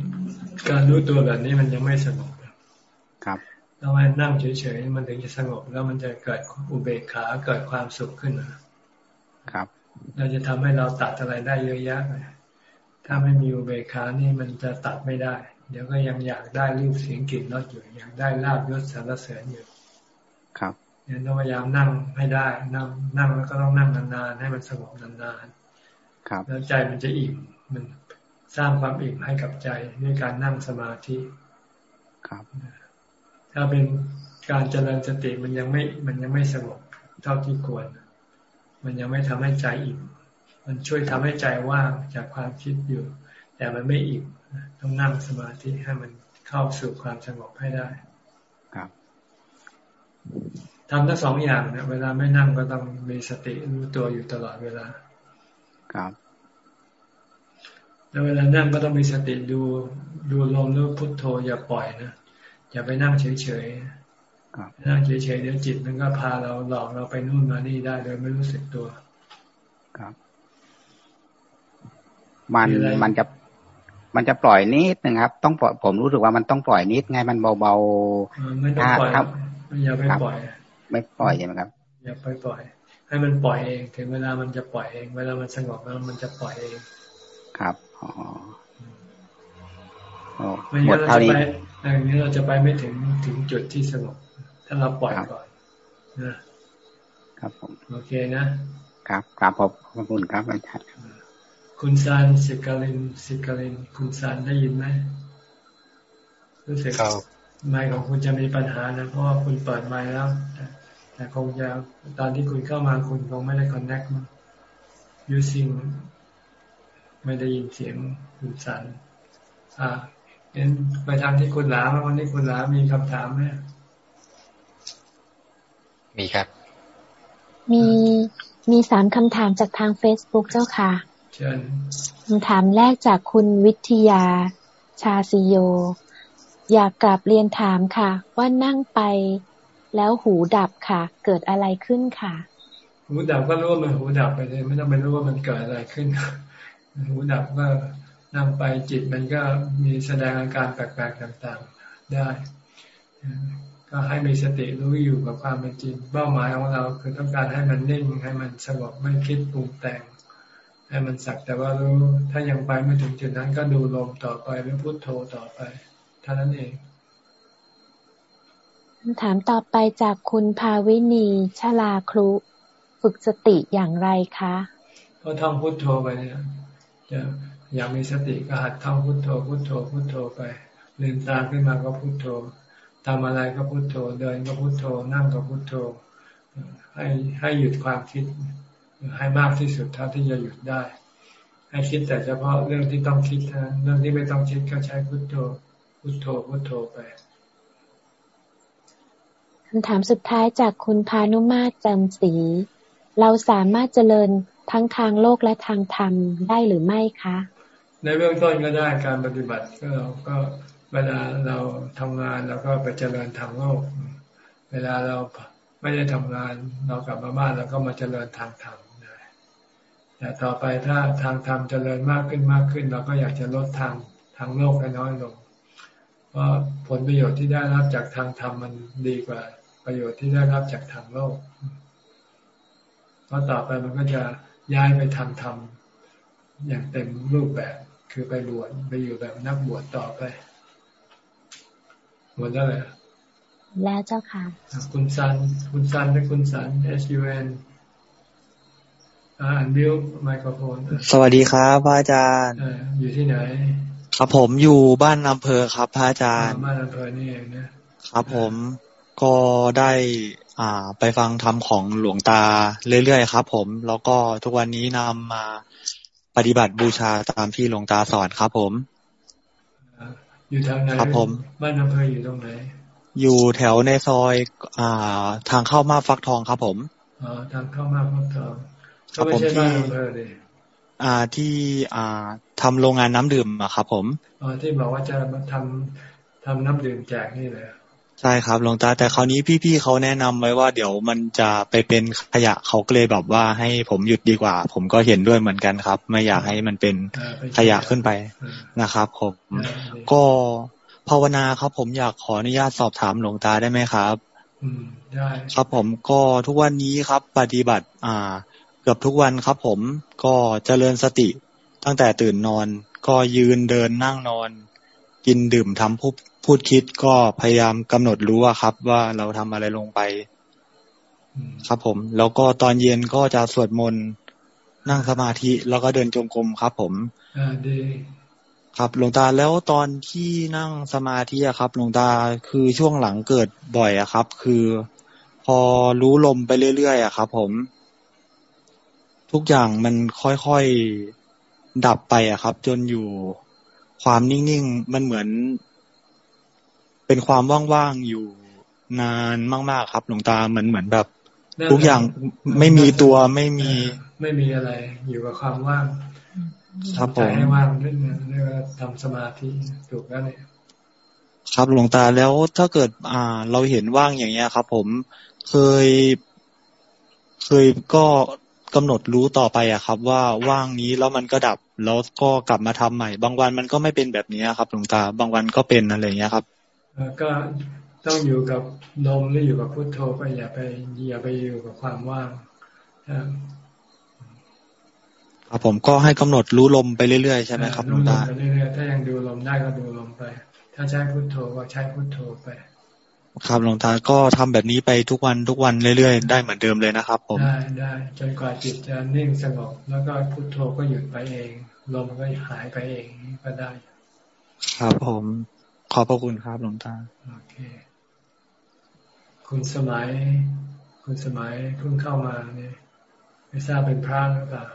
การรู้ตัวแบบนี้มันยังไม่สงบครับต้องให้นั่งเฉยๆมันถึงจะสงบแล้วมันจะเกิดอุเบกขาเกิดความสุขขึ้นมาครับ เราจะทำให้เราตัดอะไรได้เยอะแยะเลยถ้าไม่มีอุเบกขานี่มันจะตัดไม่ได้ เดี๋ยวก็ยังอยากได้รูปเสียงกลิ่นรสอยู่อยากได้ลาบยศสารเสริญอยู่ ครับเนี่ยต้องพยายามนั่งให้ได้ นั่งนั่งแล้วก็ต้องนั่งนานๆให้มันสงบนานๆครับ แล้วใจมันจะอิ่มมันสร้างความอิ่มให้กับใจด้วยการนั่งสมาธิครับ ถ้าเป็นการเจริญสติมันยังไม่มันยังไม่สงบเท่าที่ควร มันยังไม่ทำให้ใจอิ่ม มันช่วยทำให้ใจว่างจากความคิดอยู่ แต่มันไม่อิ่ม ต้องนั่งสมาธิให้มันเข้าสู่ความสงบให้ได้ ครับทำทั้งสองอย่างนะเวลาไม่นั่งก็ต้องมีสติรู้ตัวอยู่ตลอดเวลา ครับ แล้วเวลานั่งก็ต้องมีสติดูดูลมแล้วพุทโธอย่าปล่อยนะอย่าไปนั่งเฉยๆนั่งเฉยๆเดี๋ยวจิตมันก็พาเราหลอกเราไปนู่นมานี่ได้โดยไม่รู้สึกตัว ครับ มันมันจะ มันจะปล่อยนิดนึงครับ ต้องปล่อยผมรู้สึกว่ามันต้องปล่อยนิดไงมันเบาๆไม่ต้องปล่อยครับอย่าไปปล่อย ไม่ปล่อยใช่ไหมครับอย่าไปปล่อย ให้มันปล่อยเองถึงเวลามันจะปล่อยเอง เวลามันสงบแล้วมันจะปล่อยเอง ครับอ๋อหมดเท่านี้อย่างนี้เราจะไปไม่ถึงถึงจุดที่สงบถ้าเราปล่อยก่อนนะครับผมโอเคนะครับครับขอบคุณครับอาจารย์ คุณซันสิกาลินสิกาลิน คุณซันได้ยินไหมรู้สึกไมค์ของคุณจะมีปัญหานะเพราะว่าคุณเปิดไมค์แล้ว แต่คงจะตอนที่คุณเข้ามาคุณคงไม่ได้คอนเน็กต์มั้ง using ไม่ได้ยินเสียงคุณสันอ่าเห็นไปทางที่คุณหลาวันนี้คุณหลามีคำถามไหมมีครับ มีมีสามคำถามจากทางเฟซบุ๊กเจ้าค่ะ เชิญคำถามแรกจากคุณวิทยาชาซิโย อยากกลับเรียนถามค่ะ ว่านั่งไปแล้วหูดับค่ะ เกิดอะไรขึ้นค่ะ หูดับก็รู้ว่ามันหูดับไปเลยไม่ต้องไปรู้ว่ามันเกิดอะไรขึ้น หูดับก็นั่งไปจิตมันก็มีแสดงอาการแปลกๆต่างๆได้ ก็ให้มีสติรู้อยู่กับความเป็นจริงเป้าหมายของเราคือต้องการให้มันนิ่งให้มันสงบไม่คิดปรุงแต่ง ให้มันสักแต่ว่ารู้ถ้ายังไปไม่ถึงจุดนั้นก็ดูลมต่อไปหรือพุโทโธต่อไปเท่านั้นเองคำถามต่อไปจากคุณภาวินีชลาครุ ฝึกสติอย่างไรคะก็ท่องพุโทโธไปเนี่ยจะอยากมีสติก็หัดท่องพุโทโธพุโทโธพุโทโธไปลืมตาขึ้นมาก็พุโทโธทำอะไรก็พุโทโธ เดินก็พุโทโธ นั่งก็พุโทโธ ให้ให้หยุดความคิด ให้มากที่สุดเท่าที่จะหยุดได้ ให้คิดแต่เฉพาะเรื่องที่ต้องคิดนะเรื่องที่ไม่ต้องคิดก็ใช้พุโทโธพุโทโธพุโทโธไปคำถามสุดท้ายจากคุณพานุมาตจันสีเราสามารถเจริญทั้งทางโลกและทางธรรมได้หรือไม่คะ ในเบื้องต้นก็ได้การปฏิบัติก็เราก็เวลาเราทำงานเราก็ไปเจริญทางโลก เวลาเราไม่ได้ทำงาน เรากลับมาบ้านเราก็มาเจริญทางธรรมได้ แต่ต่อไปถ้าทางธรรมเจริญมากขึ้นมากขึ้น เราก็อยากจะลดทางทางโลกให้น้อยลง เพราะผลประโยชน์ที่ได้รับจากทางธรรมมันดีกว่าประโยชน์ที่ได้รับจากทางโลกเพราะต่อไปมันก็จะย้ายไปทำธรรมอย่างเต็มรูปแบบ คือไปบวชไปอยู่แบบนักบวชต่อไปหมดแล้วเลยแล้วเจ้าค่ะ คุณซัน คุณซันและคุณสัน S U N อ่านบิวไมโครโฟนสวัสดีครับพระอาจารย์อยู่ที่ไหน ครับผมอยู่บ้านอำเภอครับพระอาจารย์ บ้านอำเภอนี่เองนะครับผมก็ได้อ่า ไปฟังธรรมของหลวงตาเรื่อยๆครับ ผม แล้วก็ทุกวันนี้นำมาปฏิบัติบูชาตามที่หลวงตาสอนครับ ผม อยู่ทางไหนครับผม บ้านอำเภออยู่ตรงไหน อยู่แถวในซอย อ่า ทางเข้ามาฟักทองครับผมอ๋อทางเข้ามาฟักทอง ก็ไม่ใช่บ้านอำเภอเลยอ่าที่อ่าทำโรงงานน้ำดื่มอะครับ ผมอ๋อที่บอกว่าจะมาทำทำน้ำดื่มแจกนี่เลยใช่ครับหลวงตาแต่คราวนี้พี่ๆเขาแนะนำไว้ว่าเดี๋ยวมันจะไปเป็นขยะเขาก็เลยแบบว่าให้ผมหยุดดีกว่า ผมก็เห็นด้วยเหมือนกันครับ ไม่อยากให้มันเป็นขยะขึ้นไปนะครับผมก็ภาวนาครับ ผมอยากขออนุญาตสอบถามหลวงตาได้ไหมครับได้ครับผมก็ทุกวันนี้ครับ ปฏิบัติ อ่า เกือบทุกวันครับผมก็เจริญสติ ตั้งแต่ตื่นนอน ก็ยืนเดินนั่งนอน กินดื่มทำผู้พูดคิดก็พยายามกำหนดรู้ว่าครับ ว่าเราทำอะไรลงไปครับผม แล้วก็ตอนเย็นก็จะสวดมนต์นั่งสมาธิแล้วก็เดินจงกรมครับผมอ่าดีครับหลวงตาแล้วตอนที่นั่งสมาธิอะครับหลวงตาคือช่วงหลังเกิดบ่อยอะครับ คือ พอรู้ลมไปเรื่อยๆอะครับ ผม ทุกอย่างมันค่อยๆดับไปอะครับ จนอยู่ความนิ่งๆ มันเหมือน เป็นความว่างๆ อยู่นานมากๆ ครับ หลวงตาเหมือนเหมือนแบบ ทุกอย่างไม่มีตัวไม่มี ไม่มีอะไร อยู่กับความว่างครับผมใจให้ว่างนั่นเรียกว่าทำสมาธิถูกแล้วเนี่ยครับหลวงตาแล้วถ้าเกิด อ่า เราเห็นว่างอย่างเงี้ยครับ ผมเคย เคยก็ กำหนดรู้ต่อไปอะครับ ว่าว่างนี้แล้วมันก็ดับแล้วก็กลับมาทำใหม่ บางวันมันก็ไม่เป็นแบบนี้ครับหลวงตา บางวันก็เป็นอะไรเงี้ยครับก็ต้องอยู่กับลมหรืออยู่กับพุทโธไปอย่าไปอย่าไปอยู่กับความว่างครับผมก็ให้กำหนดรู้ลมไปเรื่อยๆใช่ไหมครับหลวงตาไปเรื่อยๆถ้ายังดูลมได้ก็ดูลมไป ถ้าใช้พุทโธก็ใช้พุทโธไป ครับหลวงตาก็ทำแบบนี้ไปทุกวันทุกวันเรื่อยๆ ได้เหมือนเดิมเลยนะครับ ผมได้ได้จนกว่าจิตจะนิ่งสงบแล้วก็พุทโธก็หยุดไปเองลมก็หายไปเองก็ได้ ครับผมขอบพระคุณครับหลวงตาโอเค คุณสมัย คุณสมัยเพิ่งเข้ามาเนี่ยไม่ทราบเป็นพระหรือเปล่า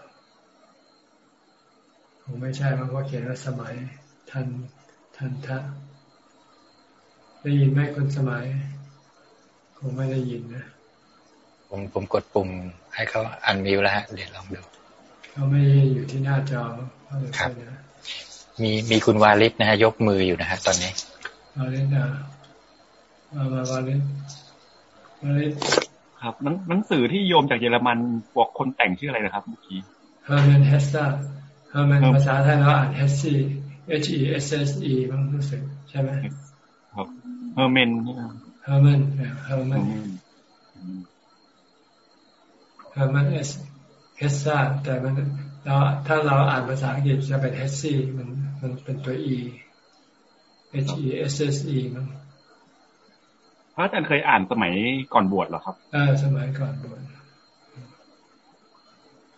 คงไม่ใช่เพราะเขียนว่าสมัยทันทันทะ ได้ยินไหมคุณสมัย คงไม่ได้ยินนะ ผมผมกดปุ่ม ให้เขาอันมิวแล้วฮะเดี๋ยวลองดูเขาไม่อยู่ที่หน้าจอครับมีมีคุณวาลิศนะฮะ ยกมืออยู่นะฮะตอนนี้วาลิศนะมามาวาลิศวาลิศครับหนังสือที่โยมจากเยอรมันบอกคนแต่งชื่ออะไรนะครับเมื่อกี้เฮอร์แมนเฮสซ่าเฮอร์แมนภาษาไทยเราอ่านเฮสซี่ H E S S E มันรู้สึกใช่ไหมครับ เฮอร์แมนเฮอร์แมนเฮอร์แมนเฮอร์แมนเอสเฮสซ่าแต่มันเราถ้าเราอ่านภาษาอังกฤษจะเป็นเฮสซี่มันมันเป็นตัว E H E S S E มันพระอาจารย์เคยอ่านสมัยก่อนบวชเหรอครับเออสมัยก่อนบวช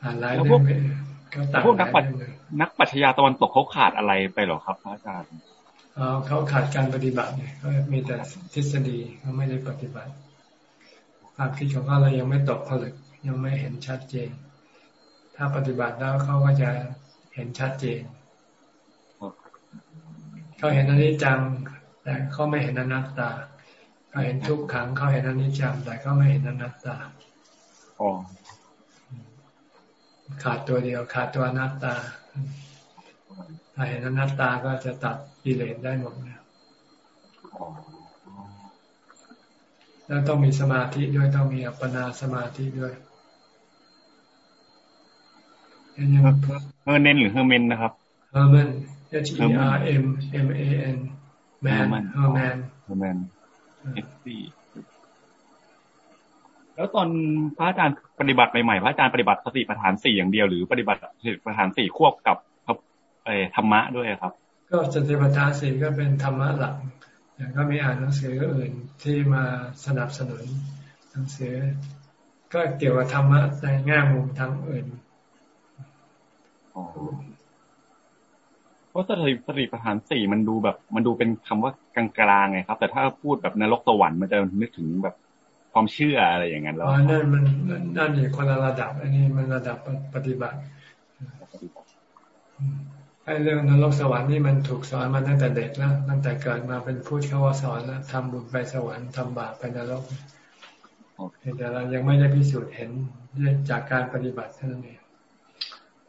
อ่านหลายเรื่องพวกนักปันักปรัชญาตะวันตกเขาขาดอะไรไปหรอครับพระอาจารย์ เขาขาดการปฏิบัติเนี่ยเขามีแต่ทฤษฎีเขาไม่ได้ปฏิบัติ ความคิดของเขาเรายังไม่ตกผลึก ยังไม่เห็นชัดเจน ถ้าปฏิบัติแล้วเขาก็จะเห็นชัดเจนเขาเห็นอนิจจัง แต่เขาไม่เห็นอนัตตาเขาเห็นทุกขังเขาเห็นอนิจจังแต่เขาไม่เห็นอนัตตาขาดตัวเดียวขาดตัวอนัตตา ถ้าเห็นอนัตตาก็จะตัดกิเลสได้หมดนะแล้วต้องมีสมาธิด้วยต้องมีอัปปนาสมาธิด้วยเฮอร์เนนหรือเฮอร์เมนนะครับเฮอร์เมน H E R M M A N แมนเฮอร์แมนเฮอร์แมนเฮสซี่แล้วตอนพระอาจารย์ปฏิบัติใหม่ๆพระอาจารย์ปฏิบัติสติปัฏฐานสี่อย่างเดียวหรือปฏิบัติสติปัฏฐานสี่ควบกับ เอธรรมะด้วยครับ ก็สติปัฏฐานสี่ก็เป็นธรรมะหลักก็มีอ่านหนังสืออื่นที่มาสนับสนุนหนังสือ ก็เกี่ยวกับธรรมะในแง่มุมทางอื่นเพราะสติสติปัฏฐานสี่มันดูแบบ มันดูเป็นคำว่ากลางๆไงครับ แต่ถ้าพูดแบบนรกสวรรค์มันจะนึกถึงแบบความเชื่ออะไรอย่างนั้นแล้วนั่นมันนั่นอยู่คนละระดับ อันนี้มันระดับปฏิบัติ ไอ้เรื่องนรกสวรรค์นี่มันถูกสอนมาตั้งแต่เด็กแล้วตั้งแต่เกิดมาเป็นผู้เขาว่าสอนแล้วทำบุญไปสวรรค์ทำบาปไปนรกแต่เรายังไม่ได้พิสูจน์เห็นจากการปฏิบัติเท่านั้นเอง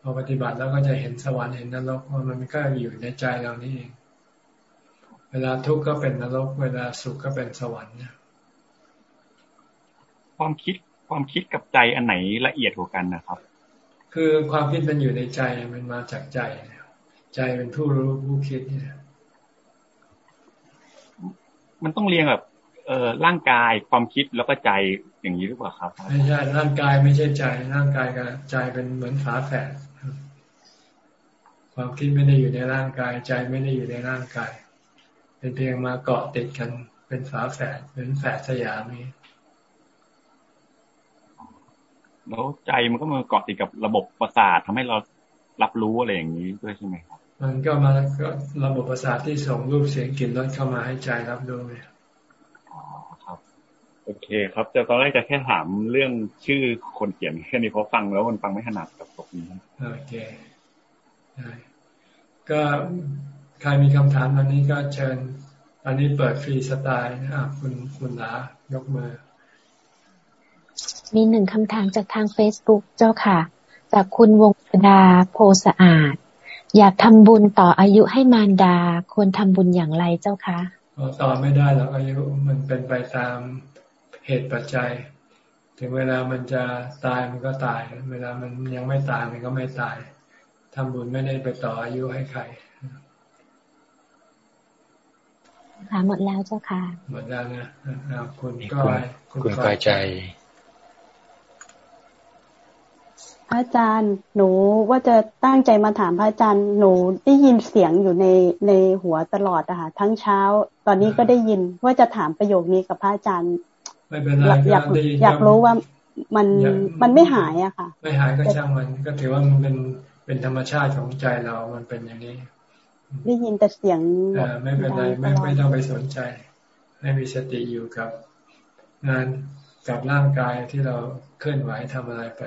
พอปฏิบัติแล้วก็จะเห็นสวรรค์เห็นนรกว่ามันก็อยู่ในใจเรานี่เองเวลาทุกข์ก็เป็นนรก เวลาสุขก็เป็นสวรรค์เนี่ยความคิดความคิดกับใจอันไหนละเอียดกว่ากันนะครับ คือความคิดมันอยู่ในใจมันมาจากใจ ใจเป็นผู้รู้ผู้คิดเนี่ย มันต้องเรียงแบบเออร่างกายความคิดแล้วก็ใจอย่างนี้หรือเปล่าครับไม่ใช่ร่างกายไม่ใช่ใจ ร่างกายกับใจเป็นเหมือนฝาแฝดความคิดไม่ได้อยู่ในร่างกาย ใจไม่ได้อยู่ในร่างกาย เป็นเพียงมาเกาะติดกัน เป็นฝาแฝดเหมือนแฝดสยามนี้แล้วใจมันก็มาเกาะติดกับระบบประสาททำให้เรารับรู้อะไรอย่างนี้ด้วยใช่ไหมครับ มันก็มาก็ระบบประสาทที่ส่งรูปเสียงกลิ่นรสเข้ามาให้ใจรับรู้ไงอ๋อครับโอเคครับจะตอนแรกจะแค่ถามเรื่องชื่อคนเขียนแค่นี้เพราะฟังแล้วมันฟังไม่ถนัดกับตรงนี้โอเคได้ก็ใครมีคำถามตอนนี้ก็เชิญตอนนี้เปิดฟรีสไตล์อะคุณคุณลายกมือ มีหนึ่งคำถามจากทางเฟซบุ๊กเจ้าค่ะ จากคุณวงดาโพสะอาด อยากทำบุญต่ออายุให้มารดา ควรทำบุญอย่างไรเจ้าคะต่อไม่ได้หรอกอายุมันเป็นไปตามเหตุปัจจัย ถึงเวลามันจะตายมันก็ตาย เวลามันยังไม่ตายมันก็ไม่ตายทำบุญไม่ได้ไปต่ออายุให้ใครค่ะหมดแล้วเจ้าค่ะ หมดแล้วนะคุณก้อยคุณก้อยใจ พระอาจารย์ หนูว่าจะตั้งใจมาถามพระอาจารย์ หนูได้ยินเสียงอยู่ในในหัวตลอดอะค่ะทั้งเช้า ตอนนี้ก็ได้ยินว่าจะถามประโยคนี้กับพระอาจารย์ไม่เป็นไรอยากอยากรู้ว่ามันมันไม่หายอะค่ะ ไม่หายก็ช่างมันก็ถือว่ามันเป็นเป็นธรรมชาติของใจเรา มันเป็นอย่างนี้ ได้ยินแต่เสียงไม่เป็นไรไม่ไม่ต้องไปสนใจ ให้มีสติอยู่กับงานกับร่างกายที่เราเคลื่อนไหวทำอะไรไป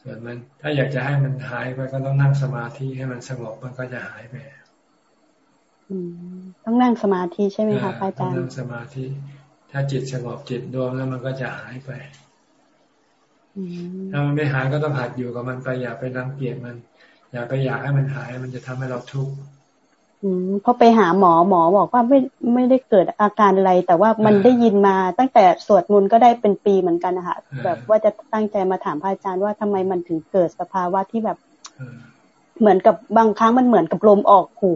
ส่วนมันถ้าอยากจะให้มันหายไปก็ต้องนั่งสมาธิให้มันสงบมันก็จะหายไปต้องนั่งสมาธิใช่ไหมคะอาจารย์นั่งสมาธิ ถ้าจิตสงบจิตดวงแล้วมันก็จะหายไปถ้ามันไม่หายก็ต้องหัดอยู่กับมันไปอย่าไปรังเกียจมัน อย่าไปอยากให้มันหายมันจะทำให้เราทุกข์อืม พอไปหาหมอหมอบอกว่าไม่ไม่ได้เกิดอาการอะไร แต่ว่ามันได้ยินมาตั้งแต่สวดมนต์ก็ได้เป็นปีเหมือนกันนะคะแบบว่าจะตั้งใจมาถามพระอาจารย์ว่าทำไมมันถึงเกิดสภาวะที่แบบ เหมือนกับบางครั้งมันเหมือนกับลมออกหู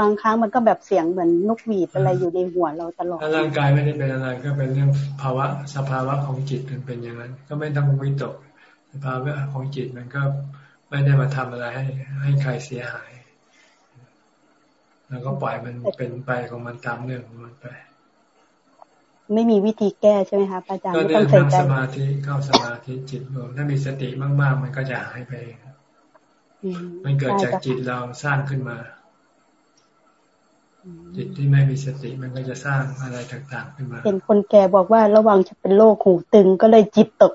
บางครั้งมันก็แบบเสียงเหมือนนกหวีดอะไรอยู่ในหัวเราตลอดถ้าร่างกายไม่ได้เป็นอะไรก็เป็นเรื่องภาวะสภาวะของจิตมันเป็นอย่างนั้น ก็ไม่ต้องวิตกสภาวะของจิตมันก็ไม่ได้มาทำอะไรให้ให้ใครเสียหาย แล้วก็ปล่อยมันเป็นไปของมันตามเรื่องของมันไป ไม่มีวิธีแก้ใช่ไหมคะอาจารย์ก็เรื่องนั่งสมาธิเข้าสมาธิจิตรวมถ้ามีสติมาก ๆ มันก็จะหายไปมันเกิดจากจิตเราสร้างขึ้นมา จิตที่ไม่มีสติมันก็จะสร้างอะไรต่างๆขึ้นมาเห็นคนแก่บอกว่าระวังจะเป็นโรคหูตึงก็เลยจิตตก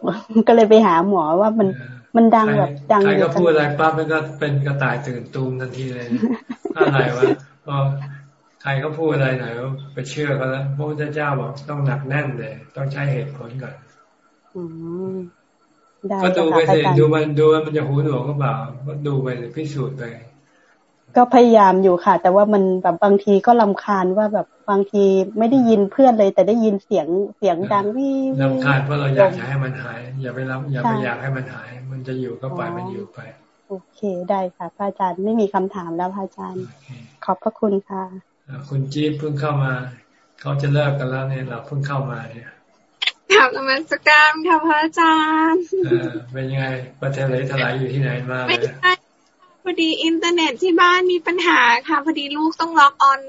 ก็เลยไปหาหมอว่ามันมันดังแบบดังใครก็พูดอะไรปั๊บมันก็เป็นกระต่ายตื่นตูมทันทีเลยอะไรวะ พอใครก็พูดอะไรหน่อยไปเชื่อก็แล้วพระพุทธเจ้าบอกต้องหนักแน่นเลย ต้องใช้เหตุผลก่อนก็ดูไปสิดูมันดูมันจะหูหนวกก็เปล่าก็ดูไปพิสูจน์ไปก็พยายามอยู่ค่ะ แต่ว่ามันแบบบางทีก็ลำคาญว่าแบบบางทีไม่ได้ยินเพื่อนเลย แต่ได้ยินเสียงเสียงดังวิวลำคาญเพราะเราอยากให้มันหาย อย่าไปรับอย่าไปอยากให้มันหาย มันจะอยู่ก็ปล่อยมันอยู่ไป โอเคได้ค่ะ พระอาจารย์ไม่มีคำถามแล้วพระอาจารย์ ขอบพระคุณค่ะคุณจี๊บเพิ่งเข้ามา เขาจะเลิกกันแล้วเนี่ยเราเพิ่งเข้ามาเนี่ยถามนมัสการค่ะพระอาจารย์เป็นยังไงประเทศไหนทลายอยู่ที่ไหนมาเลยพอดีอินเทอร์เน็ตที่บ้านมีปัญหาค่ะ พอดีลูกต้อง log on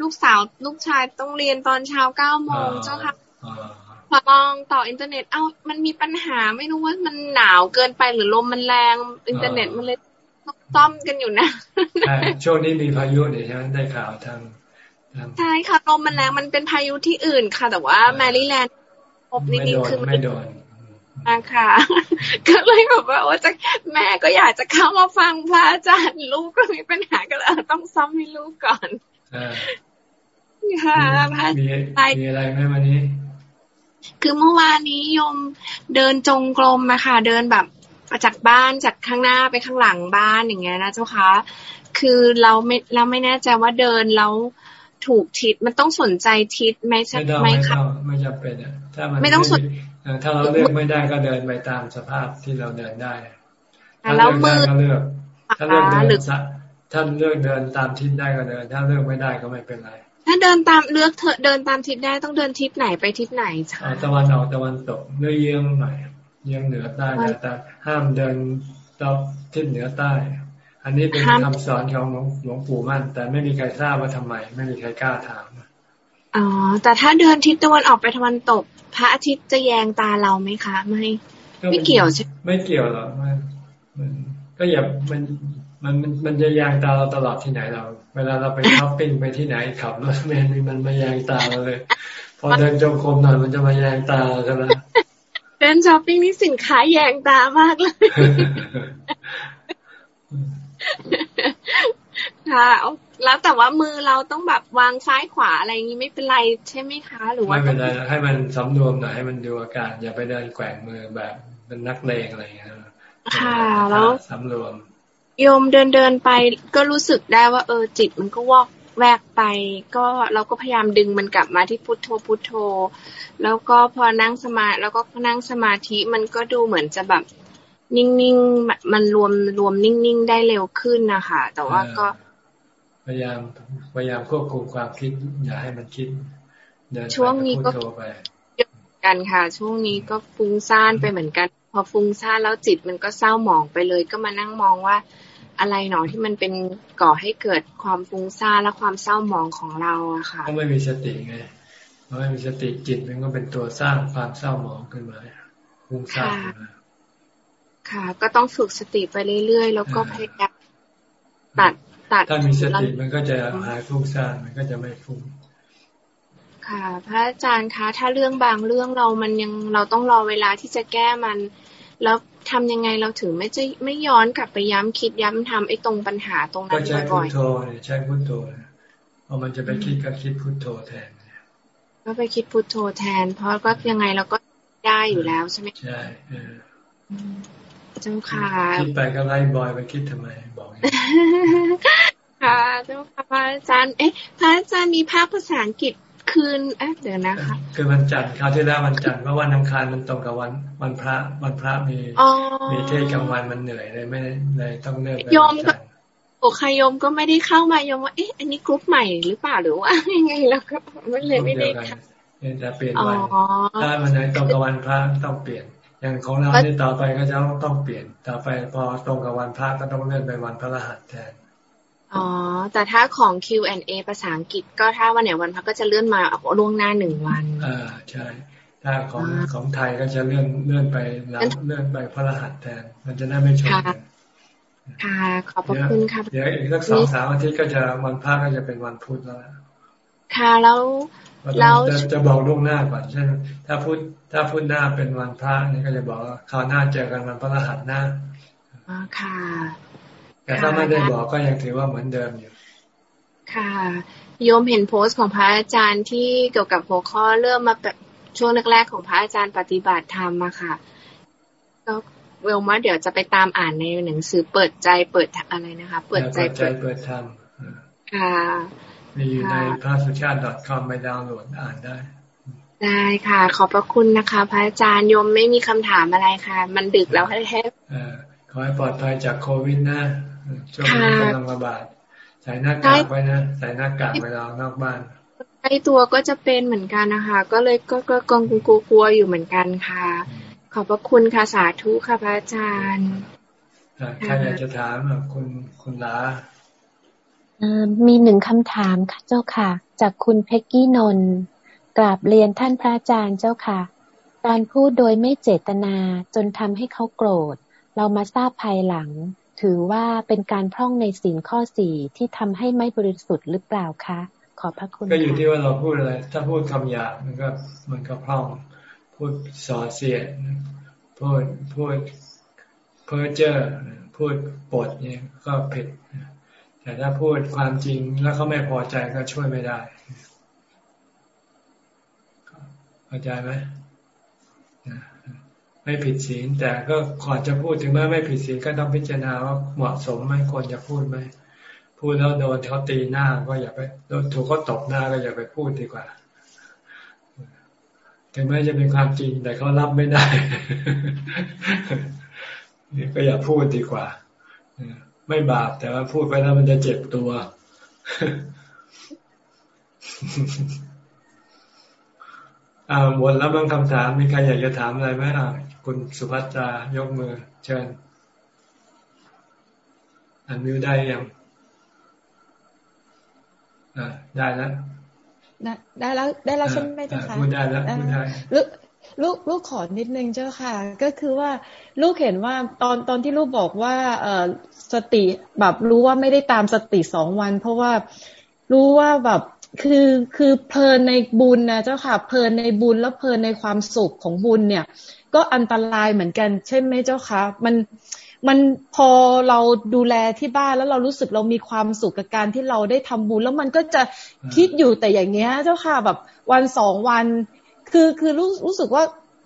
ลูกสาวลูกชายต้องเรียนตอนเช้าเก้าโมงเจ้าค่ะ พอลองต่ออินเทอร์เน็ต เอ้ามันมีปัญหาไม่รู้ว่ามันหนาวเกินไปหรือลมมันแรง อินเทอร์เน็ตมันเลยต้อมกันอยู่นะช่วงนี้มีพายุเนี่ยใช่ไหมได้ข่าวทางใช่ค่ะลมมันแรงมันเป็นพายุที่อื่นค่ะ แต่ว่าแมรี่แลนด์พบนิดนึงคือไม่โดนค่ะ ก็เลยแบบว่าว่าจะแม่ก็อยากจะเข้ามาฟังพระอาจารย์ลูกก็มีปัญหาก็เลยต้องซ้อมให้ลูกก่อนค่ะพระมีมีอะไรไหมวันนี้ คือเมื่อวานนี้โยมเดินจงกรมมาค่ะ เดินแบบจากบ้านจากข้างหน้าไปข้างหลังบ้านอย่างเงี้ยนะเจ้าคะคือเราไม่เราไม่แน่ใจว่าเดินแล้วถูกทิศมันต้องสนใจทิศไหมใช่ไหมคะไม่จำเป็นอะถ้ามันไม่ต้องสนถ้าเราเลือกไม่ได้ก็เดินไปตามสภาพที่เราเดินได้ถ้าเลือกได้ก็เลือกถ้าเลือกเดินถ้าเลือกเดินตามทิศได้ก็เดิน ถ้าเลือกไม่ได้ก็ไม่เป็นไร ถ้าเดินตามเลือกเถอะเดินตามทิศได้ต้องเดินทิศไหนไปทิศไหนคะตะวันออกตะวันตกเลือกเยื้องหน่อยเยื้องเหนือใต้แต่ห้ามเดินตอทิศเหนือใต้ อันนี้เป็นคำสอนของหลวงปู่มั่น แต่ไม่มีใครทราบว่าทำไม ไม่มีใครกล้าถามอ๋อแต่ถ้าเดินทิศตะวันออกไปตะวันตก พระอาทิตย์จะแยงตาเราไหมคะ ไม่ไม่เกี่ยวใช่ไม่เกี่ยวหรอกมันมันก็อย่ามัน มันมันจะยางตาเราตลอดที่ไหนเรา เวลาเราไปช้อปปิ้งไปที่ไหนขับรถแมนมันมายางตาเราเลย พอเดินจงกรมหน่อยมันจะมายางตาใช่ไหมเดินช้อปปิ้งนี่สินค้าแยงตามากเลยค่ะแล้วแต่ว่ามือเราต้องแบบวางซ้ายขวาอะไรอย่างนี้ไม่เป็นไรใช่ไหมคะ หรือว่าไม่เป็นไรให้มันสำรวมหน่อยให้มันดูอาการอย่าไปเดินแกว่งมือแบบเป็นนักเลงอะไรอย่างเงี้ยค่ะแล้วสำรวม โยมเดินเดินไป ก็รู้สึกได้ว่า เออ จิตมันก็วอกแวกไป ก็เราก็พยายามดึงมันกลับมาที่พุทโธพุทโธ แล้วก็พอนั่งสมาแล้วก็นั่งสมาธิมันก็ดูเหมือนจะแบบ นิ่งๆมันรวมรวมนิ่งๆได้เร็วขึ้นนะคะแต่ว่าก็ พยายามพยายามควบคุมความคิด อย่าให้มันคิดเดินช่วงนี้ก็กันค่ะ ช่วงนี้ก็ฟุ้งซ่านไปเหมือนกัน พอฟุ้งซ่านแล้วจิตมันก็เศร้าหมองไปเลย ก็มานั่งมองว่า อะไรหนอที่มันเป็นก่อให้เกิดความฟุ้งซ่านและความเศร้าหมองของเราอะค่ะก็ไม่มีสติไงเพราะไม่มีสติจิตมันก็เป็นตัวสร้างความเศร้าหมองขึ้นมาฟุ้งซ่านขึ้นมาค่ะ ก็ต้องฝึกสติไปเรื่อยๆ แล้วก็พยายามตัดตัดถ้ามีสติมันก็จะหายฟุ้งซ่านมันก็จะไม่ฟุ้งค่ะ พระอาจารย์คะถ้าเรื่องบางเรื่องเรามันยังเราต้องรอเวลาที่จะแก้มัน แล้วทำยังไงเราถึงไม่จะไม่ย้อนกลับไปย้ำคิดย้ำทำไอ้ตรงปัญหาตรงนั้นบ่อยๆก็ใช้พุทโธใช้พุทโธพอมันจะไปคิดก็คิดพุทโธแทนก็ไปคิดพุทโธแทน เพราะก็ยังไงเราก็ได้อยู่แล้วใช่ไหมใช่เจ้าค่ะคิดไปก็ไล่บอยไปคิดทำไมบอกค่ะเจ้าค่ะพระอาจารย์เอ๊ะพระอาจารย์มีภาพภาษาอังกฤษ คืนเอ๊ะเดี๋ยวนะคะ คือวันจันทร์คราวที่แล้ววันจันทร์เพราะวันอังคารมันตรงกับวันวันพระวันพระมีมีเทศกลางวันมันเหนื่อยเลยไม่เลยต้องเลือกยมโอคายมก็ไม่ได้เข้ามายมว่าเอ๊ะอันนี้กรุ๊ปใหม่หรือเปล่าหรือว่ายังไงแล้วก็มันเลยไม่ได้ค่ะจะเปลี่ยนวันถ้ามันไหนตรงกับวันพระต้องเปลี่ยนอย่างของเราที่ต่อไปก็จะต้องเปลี่ยนต่อไปพอตรงกับวันพระก็ต้องเลื่อนไปวันพระรหัสแทน อ๋อ แต่ถ้าของ Q&A ภาษาอังกฤษก็ถ้าวันไหนวันพักก็จะเลื่อนมาล่วงหน้าหนึ่งวันอ่าใช่ ถ้าของของไทยก็จะเลื่อนเลื่อนไปหลังเลื่อนไปพระรหัสแทน มันจะได้ไม่ชนกันค่ะ ขอบพระคุณค่ะเดี๋ยวอีกสักสองสามอาทิตย์ก็จะวันพระก็จะเป็นวันพุธแล้วค่ะแล้วแล้วจะบอกล่วงหน้าก่อนเช่นถ้าพุธถ้าพุธหน้าเป็นวันพระนี่ก็จะบอกคราวหน้าเจอกันวันพระรหัสหน้าอ๋อค่ะ แต่ถ้าไม่ได้บอกก็ยังถือว่าเหมือนเดิมอยู่ ค่ะโยมเห็นโพสต์ของพระอาจารย์ที่เกี่ยวกับหัวข้อเริ่มมาแบบช่วงแรกๆของพระอาจารย์ปฏิบัติธรรมมาค่ะก็เวลมาเดี๋ยวจะไปตามอ่านในหนังสือเปิดใจเปิดอะไรนะคะ เปิดใจเปิดเปิดธรรมค่ะมีอยู่ในพระสุชาติ .com ไปดาวน์โหลดอ่านได้ ได้ค่ะ ขอบพระคุณนะคะ พระอาจารย์โยมไม่มีคำถามอะไรค่ะ มันดึกแล้วให้แค่ขอให้ปลอดภัยจากโควิดนะ ช่วงนี้กำลังระบาดใส่หน้ากากไว้นะใส่หน้ากากเวลานอกบ้านไอตัวก็จะเป็นเหมือนกันนะคะ ก็เลยก็ก็กองกลัวอยู่เหมือนกันค่ะ ขอบพระคุณค่ะสาธุค่ะพระอาจารย์ใครอยากจะถามคุณคุณลามีหนึ่งคำถามค่ะเจ้าค่ะ จากคุณเพ็กกี้นนกราบเรียนท่านพระอาจารย์เจ้าค่ะ การพูดโดยไม่เจตนาจนทำให้เขาโกรธ เรามาทราบภายหลัง ถือว่าเป็นการพร่องในสินข้อสี่ที่ทำให้ไม่บริสุทธิ์หรือเปล่าคะ ขอบพระคุณก็อยู่ที่ว่าเราพูดอะไร ถ้าพูดคำหยาบมันก็มันก็พร่อง พูดสอเสียดพูดพูดเพ้อเจ้อพูดปดเนี่ยก็ผิดแต่ถ้าพูดความจริงแล้วเขาไม่พอใจก็ช่วยไม่ได้ เข้าใจไหม ไม่ผิดศีลแต่ก็ก่อนจะพูดถึงแม้ไม่ผิดศีลก็ต้องพิจารณาว่าเหมาะสมไหมควรจะพูดไหมพูดแล้วโดนเขาตีหน้าก็อย่าไปโดนถูกเขาตบหน้าก็อย่าไปพูดดีกว่าถึงแม้จะเป็นความจริงแต่เขารับไม่ได้นี่ก็อย่าพูดดีกว่าไม่บาปแต่ว่าพูดไปแล้วมันจะเจ็บตัว อ่าวนแล้วบางคำถามมีใครอยากจะถามอะไรไหมอ่าคุณสุภัตรายกมือ เชิญอันมิวได้ยังอ่าได้แล้วได้แล้วได้แล้วใช่ไหมเจ้าค่ะพูดได้แล้วพูดได้ลูกลูกลูกขอนิดนึงเจ้าค่ะ ก็คือว่าลูกเห็นว่าตอนตอนที่ลูกบอกว่า เออสติแบบรู้ว่าไม่ได้ตามสติสองวัน เพราะว่ารู้ว่าแบบ คือคือเพลินในบุญนะเจ้าค่ะ เพลินในบุญแล้วเพลินในความสุขของบุญเนี่ย ก็อันตรายเหมือนกัน ใช่ไหมเจ้าคะมันมันพอเราดูแลที่บ้านแล้วเรารู้สึกเรามีความสุขกับการที่เราได้ทำบุญ แล้วมันก็จะคิดอยู่แต่อย่างเงี้ย เจ้าค่ะแบบวันสองวัน คือคือรู้รู้สึกว่า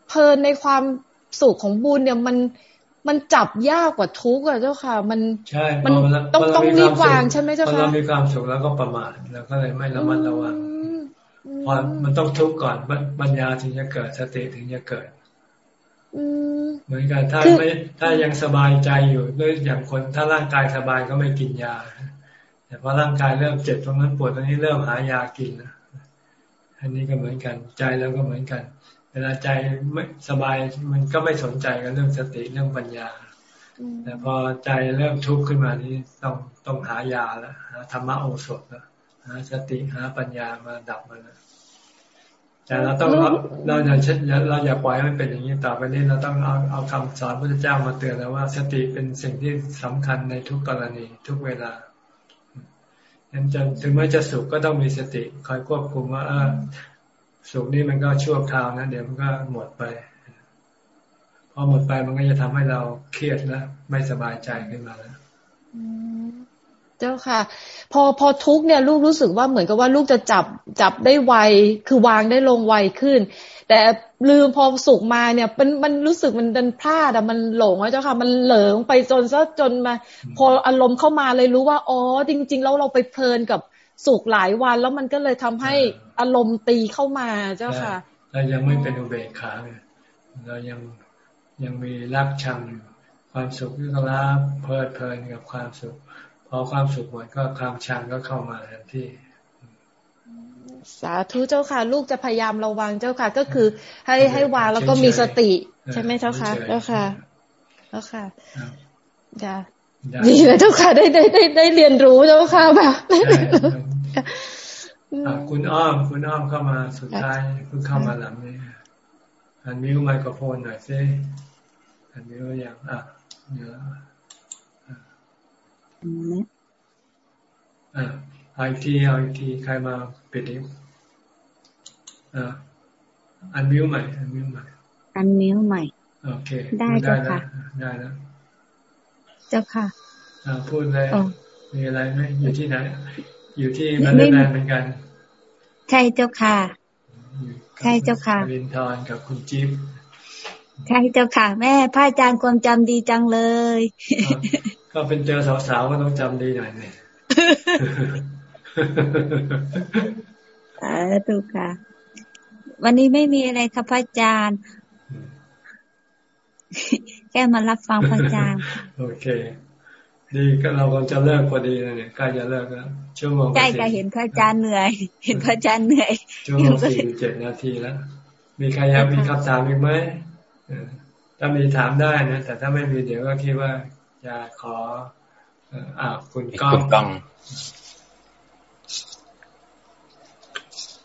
เพลินในความสุขของบุญเนี่ยมัน มันจับยากกว่าทุกข์อะเจ้าค่ะ มันใช่มันต้องต้องรีบวางใช่ไหมเจ้าค่ะเรามีความสุขแล้วก็ประมาทแล้วก็เลยไม่ระมัดระวังพอมันต้องทุกข์ก่อนปัญญาถึงจะเกิดสติถึงจะเกิดเหมือนกันถ้าไม่ถ้ายังสบายใจอยู่ด้วยอย่างคนถ้าร่างกายสบายก็ไม่กินยา แต่พอร่างกายเริ่มเจ็บตรงนั้นปวดตรงนี้เริ่มหายากินนะอันนี้ก็เหมือนกันใจแล้วก็เหมือนกัน เวลาใจไม่สบายมันก็ไม่สนใจกับเรื่องสติเรื่องปัญญา แต่พอใจเริ่มทุกข์ขึ้นมานี้ต้องต้องหายาแล้วหาธรรมะโอสถแล้วหาสติหาปัญญามาดับมันแล้วแต่เราต้องเราเราอย่าเช่นเราอย่าปล่อยให้มันเป็นอย่างนี้ต่อไปนี้เราต้องเอาเอาคำสอนพระเจ้ามาเตือนแล้วว่า สติเป็นสิ่งที่สำคัญในทุกกรณีทุกเวลายังจะถึงแม้จะสุขก็ต้องมีสติคอยควบคุมว่าเออ สุขนี้มันก็ชั่วคราวนะเดี๋ยวมันก็หมดไปพอหมดไปมันก็จะทำให้เราเครียดแล้วไม่สบายใจขึ้นมาแล้วเจ้าค่ะ พอพอทุกเนี่ย ลูกรู้สึกว่าเหมือนกับว่าลูกจะจับจับได้ไวคือวางได้ลงไวขึ้น แต่ลืมพอสุขมาเนี่ย มันมันรู้สึกมันดันพลาดอะมันหลงอะเจ้าค่ะ มันเหลิงไปจนซะจนมา พออารมณ์เข้ามาเลยรู้ว่าอ๋อจริง ๆ แล้วเราไปเพลินกับ สุขหลายวันแล้วมันก็เลยทำให้อารมณ์ตีเข้ามาเจ้าค่ะเรายังไม่เป็นอุเบกขาเนี่ยเรายังยังมีรักชังอยู่ความสุขก็รับเพลิดเพลินกับความสุขพอความสุขหมดก็ความชังก็เข้ามาทันทีสาธุเจ้าค่ะ ลูกจะพยายามระวังเจ้าค่ะ ก็คือให้ให้วางแล้วก็มีสติ ใช่ไหมเจ้าค่ะเจ้าค่ะเจ้าค่ะจ้าดีเลยเจ้าค่ะได้ได้ได้ได้เรียนรู้เจ้าค่ะแบบ คุณอ้อม คุณอ้อมเข้ามาสุดท้ายเพิ่งเข้ามาหลังนี้อันมิวไมโครโฟนหน่อยซิอันมิวอย่างอะเดี๋ยวอ่าไอทีไอทีใครมาปิดนิ้วอ่าอันมิวใหม่ อันมิวใหม่ อันมิวใหม่โอเค ได้เจ้าค่ะ ได้แล้วเจ้าค่ะอ่าพูดเลยมีอะไรไหมอยู่ที่ไหน อยู่ที่มันเดอร์แลนด์เหมือนกัน ใช่เจ้าค่ะ ใช่เจ้าค่ะลินทอนกับคุณจิ๊บใช่เจ้าค่ะ แม่พระอาจารย์ความจำดีจังเลย ก็เป็นเจอสาวๆก็ต้องจำดีหน่อยเนี่ยอ่าถูกค่ะ วันนี้ไม่มีอะไรค่ะพระอาจารย์ แค่มารับฟังพระอาจารย์ โอเค ดีก็เราก็จะเลิกพอดีเลยเนี่ยใกล้จะเลิกแล้วชั่วโมงใกล้ก็เห็นพระอาจารย์เหนื่อย เห็นพระอาจารย์เหนื่อยชั่วโมงสี่เจ็ดนาทีแล้ว มีใครอยากมีคำถามอีกไหมถ้ามีถามได้นะแต่ถ้าไม่มีเดี๋ยวก็คิดว่าจะขออ่าคุณก้องคุณก้อง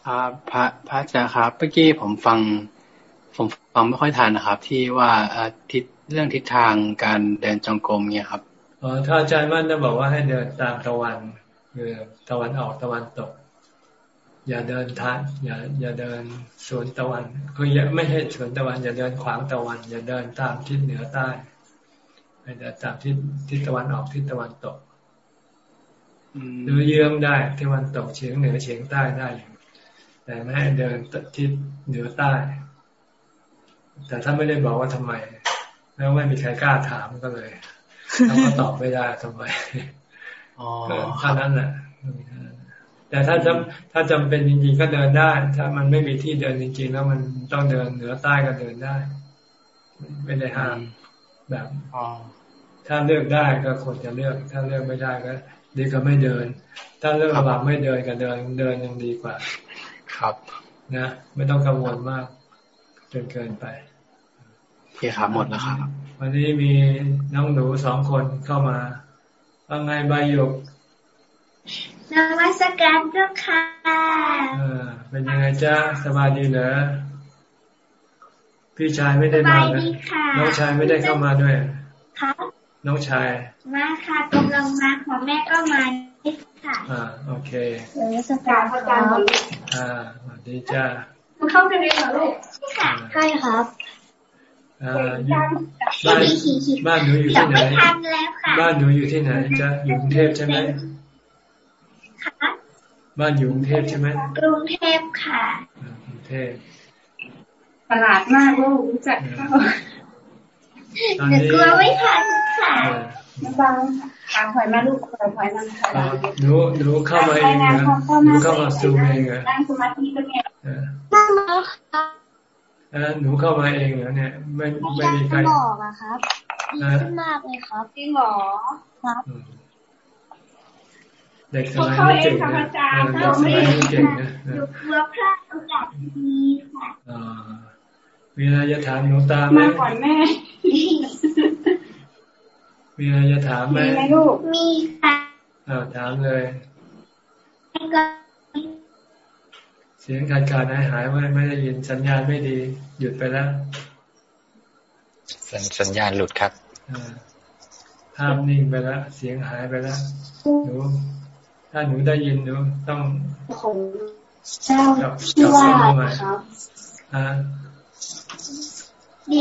พระพระพระอาจารย์ครับเมื่อกี้ผมฟัง ผมฟังไม่ค่อยทันนะครับ ที่ว่าทิศเรื่องทิศทางการเดินจงกรมเนี่ยครับ อ๋อถ้าอาจารย์มั่นจะบอกว่าให้เดินตามตะวันคือตะวันออกตะวันตก อย่าเดินทัดอย่าอย่าเดินสวนตะวัน คืออย่าไม่ให้สวนตะวัน อย่าเดินขวางตะวัน อย่าเดินตามทิศเหนือใต้ให้เดินตามทิศทิศตะวันออกทิศตะวันตกหรือเยื้องได้ทิศตะวันตกเฉียงเหนือเฉียงใต้ได้แต่ไม่ให้เดินทิศเหนือใต้ แต่ถ้าไม่ได้บอกว่าทำไม แล้วไม่มีใครกล้าถามก็เลย เราก็ตอบไม่ได้ทำไมเท่านั้นแหละแต่ถ้าจำถ้าจำเป็นจริงๆก็เดินได้ ถ้ามันไม่มีที่เดินจริงๆ แล้วมันต้องเดินเหนือใต้ก็เดินได้ ไม่ได้ห้ามแบบถ้าเลือกได้ก็ควรจะเลือก ถ้าเลือกไม่ได้ก็ดีก็ไม่เดิน ถ้าเลือกระบาไม่เดินก็เดินเดินยังดีกว่า ครับ นะ ไม่ต้องกังวลมากจนเกินไป พี่ครับหมดแล้วครับ วันนี้มีน้องหนูสองคนเข้ามาว่าไงใบหยกนมัสการเจ้าค่ะเป็นยังไงจ้าสบายดีเหรอพี่ชายไม่ได้มานะน้องชายไม่ได้เข้ามาด้วยค่ะน้องชาย มาค่ะกำลังมาขอแม่ก็มาค่ะ อ่า โอเคนมัสการพระอาจารย์อ่าสวัสดีจ้าเข้าไปเรียนเหรอลูกค่ะใช่ครับ บ้านบ้านหนูอยู่ที่ไหนบ้านหนูอยู่ที่ไหนจะอยู่กรุงเทพใช่ไหมบ้านอยู่กรุงเทพใช่ไหมกรุงเทพค่ะกรุงเทพตลาดมากลูกรู้จักเข้าแต่กลัวไม่ทันค่ะบางทางหอยมาลูกหอยมาหนูหนูเข้ามาเองนะหนูเข้ามาซูมเองอะนั่งสมาธิก็เนี่ยนั่งมาค่ะ หนูเข้ามาเองเหรอเนี่ย ไม่ไม่มีใครบอกอะครับดีขึ้นมากเลยครับจริงหรอครับเด็กสมัยนี้เก่งนะเด็กสมัยนี้เก่งนะอยู่เพื่อพระโอกาสดีค่ะมีอะไรจะถามหนูตาไหมมาก่อนแม่มีอะไรจะถามไหมมีไหมลูกมีค่ะอ่าถามเลย สียงขาดขาดหายหายไม่ไม่ได้ยินสัญญาณไม่ดี หยุดไปแล้วสัญญาณหลุดครับภาพนิ่งไปแล้วเสียงหายไปแล้วหนูถ้าหนูได้ยินหนูต้องกับกับเข้ามาใหม่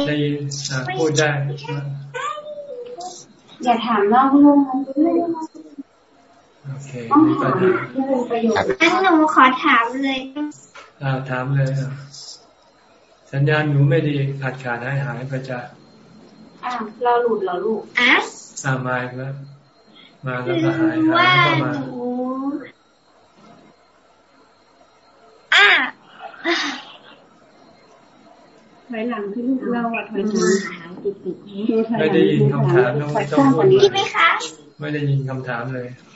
ได้ยินพูดได้อย่าถามนอกเรื่อง มีปัญหางั้นหนูขอถามเลยอ่าถามเลยสัญญาณหนูไม่ดีขาดขาดหายหายไปจ้ะอ่าเราหลุดเหรอลูกอะอ่ามาแล้วมาแล้วก็หายหายก็มาอ่าถอยหลังที่ลูกเราอะถอยหลังติดติดไม่ได้ยินคำถามน้องไม่ต้องพูดไหมคะไม่ได้ยินคำถามเลยแต่หนู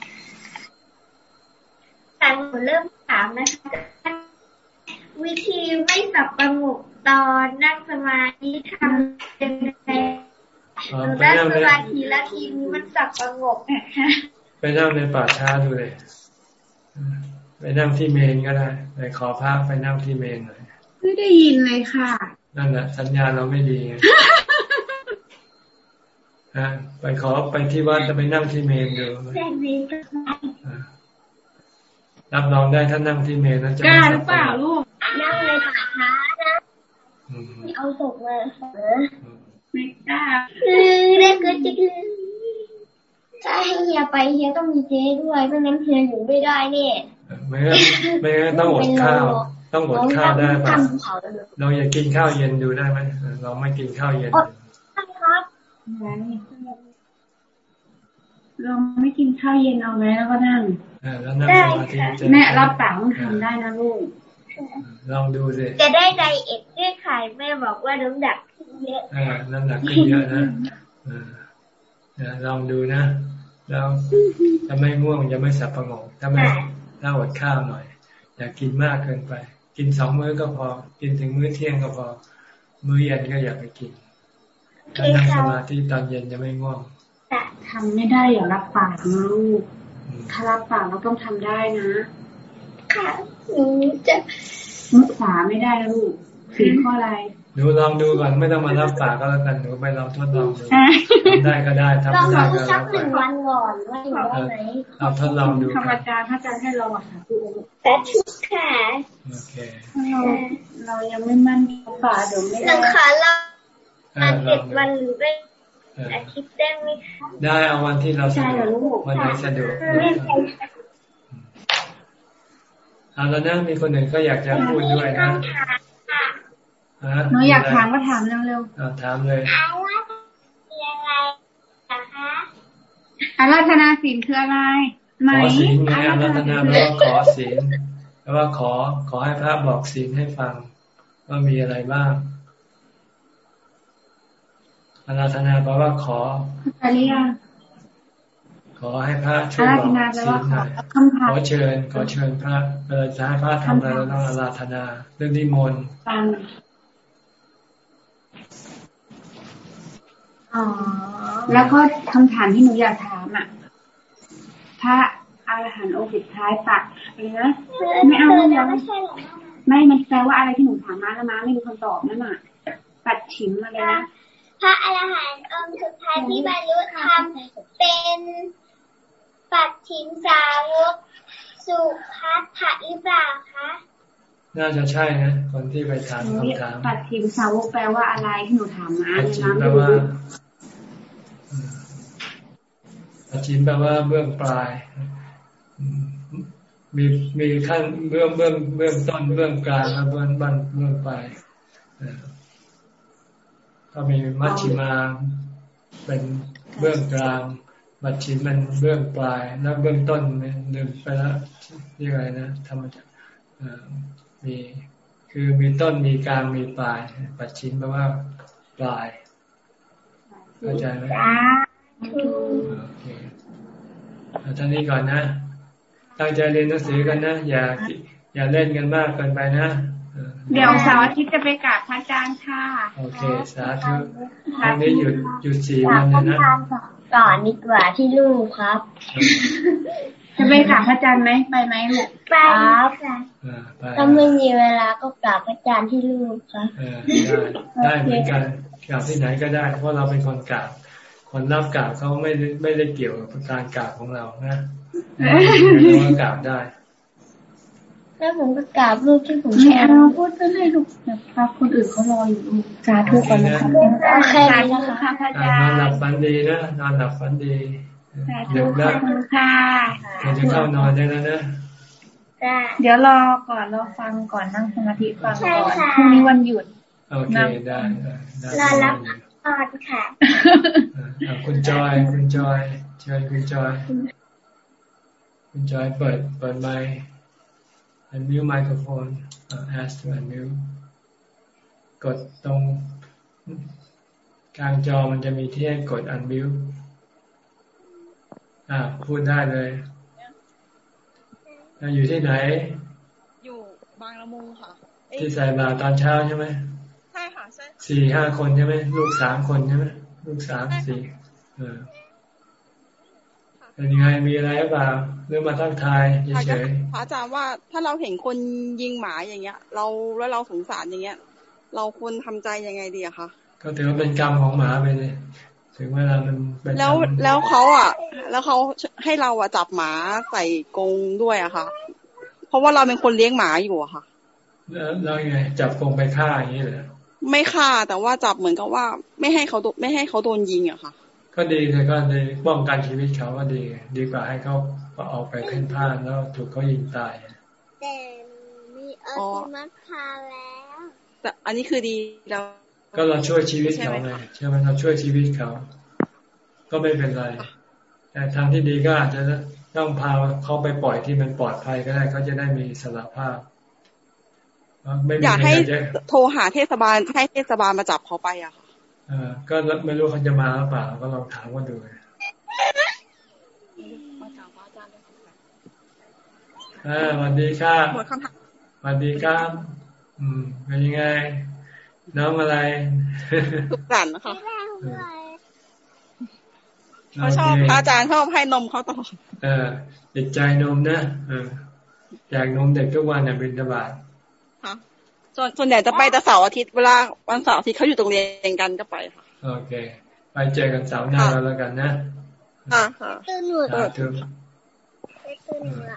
เริ่มถามนะคะวิธีไม่สับประงกตอนนั่งสมาธิทำยังไงหนูนั่งสมาธิแล้วทีนี้มันสับประงกนะคะไปนั่งในป่าช้าดูเลยไปนั่งที่เมนก็ได้ไปขอพระไปนั่งที่เมนหน่อยไม่ได้ยินเลยค่ะ นั่นแหละสัญญาณเราไม่ดีฮะไปขอไปที่วัดจะไปนั่งที่เมนดู รับรองได้ถ้านั่งที่เมนนั้นจะกล้าหรือเปล่าลูก นั่งในป่าช้านะเอาศพมาไม่กล้าคือได้เกิดจิตถ้าให้เฮียไปเฮียต้องมีเจ๊ด้วยไม่งั้นเฮียอยู่ไม่ได้เนี่ยไม่ไม่ต้องอดข้าว ต้องอดข้าวได้ป่ะเราอยากกินข้าวเย็นดูได้ไหมเราไม่กินข้าวเย็นครับ เราไม่กินข้าวเย็นเอาไว้แล้วก็นั่งแล้วนั่งสมาธิแม่รับปากต้องทำได้นะลูกลองดูสิจะได้ไดเอทด้วยไข่แม่บอกว่าน้ำหนักขึ้นเยอะอ่าน้ำหนักขึ้นเยอะนะอ่าลองดูนะแล้วจะไม่ง่วงจะไม่สับประงกถ้าไม่ถ้าอดข้าวหน่อย อย่ากินมากเกินไป กินสองมื้อก็พอ กินถึงมื้อเที่ยงก็พอ มื้อเย็นก็อย่าไปกินถ้านั่งสมาธิตอนเย็นจะไม่ง่วง แต่ทำไม่ได้อย่ารับปากนะลูก ถ้ารับปากเราต้องทำได้นะ ค่ะ หนูจะมุสาไม่ได้นะลูกสีข้ออะไรหนูลองดูก่อนไม่ต้องมารับปากก็แล้วกันหนูไปลองทดลองดูทำได้ก็ได้ทำไม่ได้ก็แล้วไปหนึ่งวันก่อนว่าอยู่ได้ไหมเราทดลองดูธรรมการถ้าจะให้เราอะค่ะแต่ชุดแขนโอเคเราเรายังไม่มั่นฝาเดี๋ยวไม่ได้สังขารเราเจ็ดวันหรือไม่ อาทิตย์ได้ไหมคะได้เอาวันที่เราสะดวกวันไหนสะดวกเอาแล้วนะมีคนหนึ่งก็อยากจะพูดด้วยนะหนูอยากถามก็ถามเร็วๆถามเลยอาราธนาคะอาราธนาศีลคืออะไรไหมขอศีลไงอาราธนาแปลว่าขอศีลแปลว่าขอขอให้พระบอกศีลให้ฟัง ว่ามีอะไรบ้าง อาราธนาแปลว่าขออะไรอะขอให้พระช่วยบอกศีลหน่อยขอเชิญ ขอเชิญพระเออจะให้พระทำอะไรเราต้องอาราธนาเรื่องนิมนต์อ๋อ แล้วก็คำถามที่หนูอยากถามอะ พระอรหันต์องค์สุดท้ายปัดอะไรนะไม่เอาไม่เอาไม่มันแปลว่าอะไรที่หนูถามมาแล้วมาไม่มีคำตอบนั่นน่ะ ปัดฉิมอะไรนะ พระอรหันต์องค์สุดท้ายที่บรรลุธรรมเป็นปัจฉิมสาวกสุภัทธะหรือเปล่าคะน่าจะใช่นะคนที่ไปถามคำถามปัจฉิมสาวกแปลว่าอะไรที่หนูถามมาปัจฉิมแปลว่าปัจฉิมแปลว่าเบื้องปลาย มีมีขั้นเบื้องเบื้องเบื้องต้นเบื้องกลางและเบื้องบันเบื้องปลาย ก็มีมัชชิมาเป็นเบื้องกลาง มัชชิมันเบื้องปลาย แล้วเบื้องต้นลืมไปแล้วยังไงนะธรรมจักมีคือมีต้นมีกลางมีปลายปัจฉิมแปลว่าปลายเข้าใจไหมโอเคท่านี้ก่อนนะ ตั้งใจเรียนหนังสือกันนะ อย่าอย่าเล่นกันมากเกินไปนะ เดี๋ยวเสาร์อาทิตย์จะไปกราบพระอาจารย์ค่ะ โอเค สาธุวันนี้หยุดหยุดสี่วันนะก่อนดีกว่าที่ลูกครับ จะไปกราบพระอาจารย์ไหมไปไหมลูกไปครับถ้าไม่มีเวลาก็กราบพระอาจารย์ที่ลูกครับได้ได้เหมือนกันกราบที่ไหนก็ได้ เพราะเราเป็นคนกราบคนรับกราบเขาไม่ไม่ได้เกี่ยวกับการกราบของเรานะเรากราบได้ แล้วผมก็กราบลูกที่ผมแชร์เราพูดเพื่อให้ลูกนะครับคนอื่นเขารออยู่สาธุก่อนนะครับแค่นี้นะคะพระอาจารย์นอนหลับฝันดีนะนอนหลับฝันดีเดี๋ยวแล้วค่ะจะเข้านอนได้แล้วนะเดี๋ยวรอก่อนรอฟังก่อนนั่งสมาธิฟังก่อนพรุ่งนี้วันหยุดโอเคได้รอรับพรค่ะคุณจอยคุณจอยเชิญคุณจอย คุณจอยเปิดเปิดไมค์ unmute microphone ask to unmute กดตรงกลางจอมันจะมีที่ให้กด unmute อ่าพูดได้เลยอยู่ที่ไหน อยู่บางละมุงค่ะ ที่ใส่บาตอนเช้าใช่ไหมใช่ค่ะใช่สี่ห้าคนใช่ไหมลูกสามคนใช่ไหมลูกสามสี่เออ เป็นยังไงมีอะไรหรือเปล่าหรือมาทักทายเฉยๆพระอาจารย์ว่าถ้าเราเห็นคนยิงหมาอย่างเงี้ย เราแล้วเราสงสารอย่างเงี้ย เราควรทำใจยังไงดีอะคะก็ถือว่าเป็นกรรมของหมาไปเลยถึงเวลามันเป็นแล้วแล้วเขาอะ แล้วเขาให้เราอะจับหมาใส่กรงด้วยอะค่ะ เพราะว่าเราเป็นคนเลี้ยงหมาอยู่อะค่ะแล้วไงจับกรงไปฆ่าอย่างนี้เลยไม่ฆ่าแต่ว่าจับเหมือนกับว่า ไม่ให้เขาไม่ให้เขาโดนยิงอะค่ะ ก็ดีเลยก็ดีป้องกันชีวิตเขาก็ดี ดีกว่าให้เขาออกไปเพ่นพ่านแล้วถูกเขายิงตายแต่มีออติมัสพาแล้วแต่อันนี้คือดีเราก็เราช่วยชีวิตเขาไงใช่ไหมเราช่วยชีวิตเขา ก็ไม่เป็นไร แต่ทางที่ดีก็อาจจะต้องพาเขาไปปล่อยที่มันปลอดภัยก็ได้เขาจะได้มีสารภาพอยากให้โทรหาเทศบาลให้เทศบาลมาจับเขาไปอะค่ะอ่า ก็ไม่รู้เขาจะมาหรือเปล่า ก็ลองถามว่าดูอ่าวันดีครับวันดีครับ อืมเป็นยังไง น้องอะไรสุขสันต์นะคะเขาชอบพระอาจารย์ชอบให้นมเขาตลอดเออติดใจนมนะเอออยากนมเด็กทุกวันเนี่ยเป็นตบาท ส่วนส่วนใหญ่จะไปแต่เสาร์อาทิตย์เวลาวันเสาร์อาทิตย์เขาอยู่ตรงเรียนกันก็ไปค่ะโอเค ไปเจอกันเสาร์หน้าแล้วกันนะค่ะค่ะตื่นหนวดโอ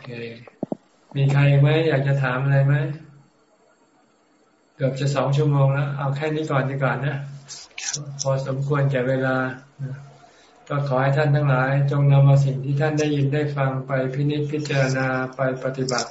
เค มีใครไหมอยากจะถามอะไรไหมเกือบจะสองชั่วโมงแล้ว เอาแค่นี้ก่อนดีกว่านะ พอสมควรแก่เวลา ก็ขอให้ท่านทั้งหลาย จงนำเอาสิ่งที่ท่านได้ยินได้ฟังไปพินิจพิจารณาไปปฏิบัติ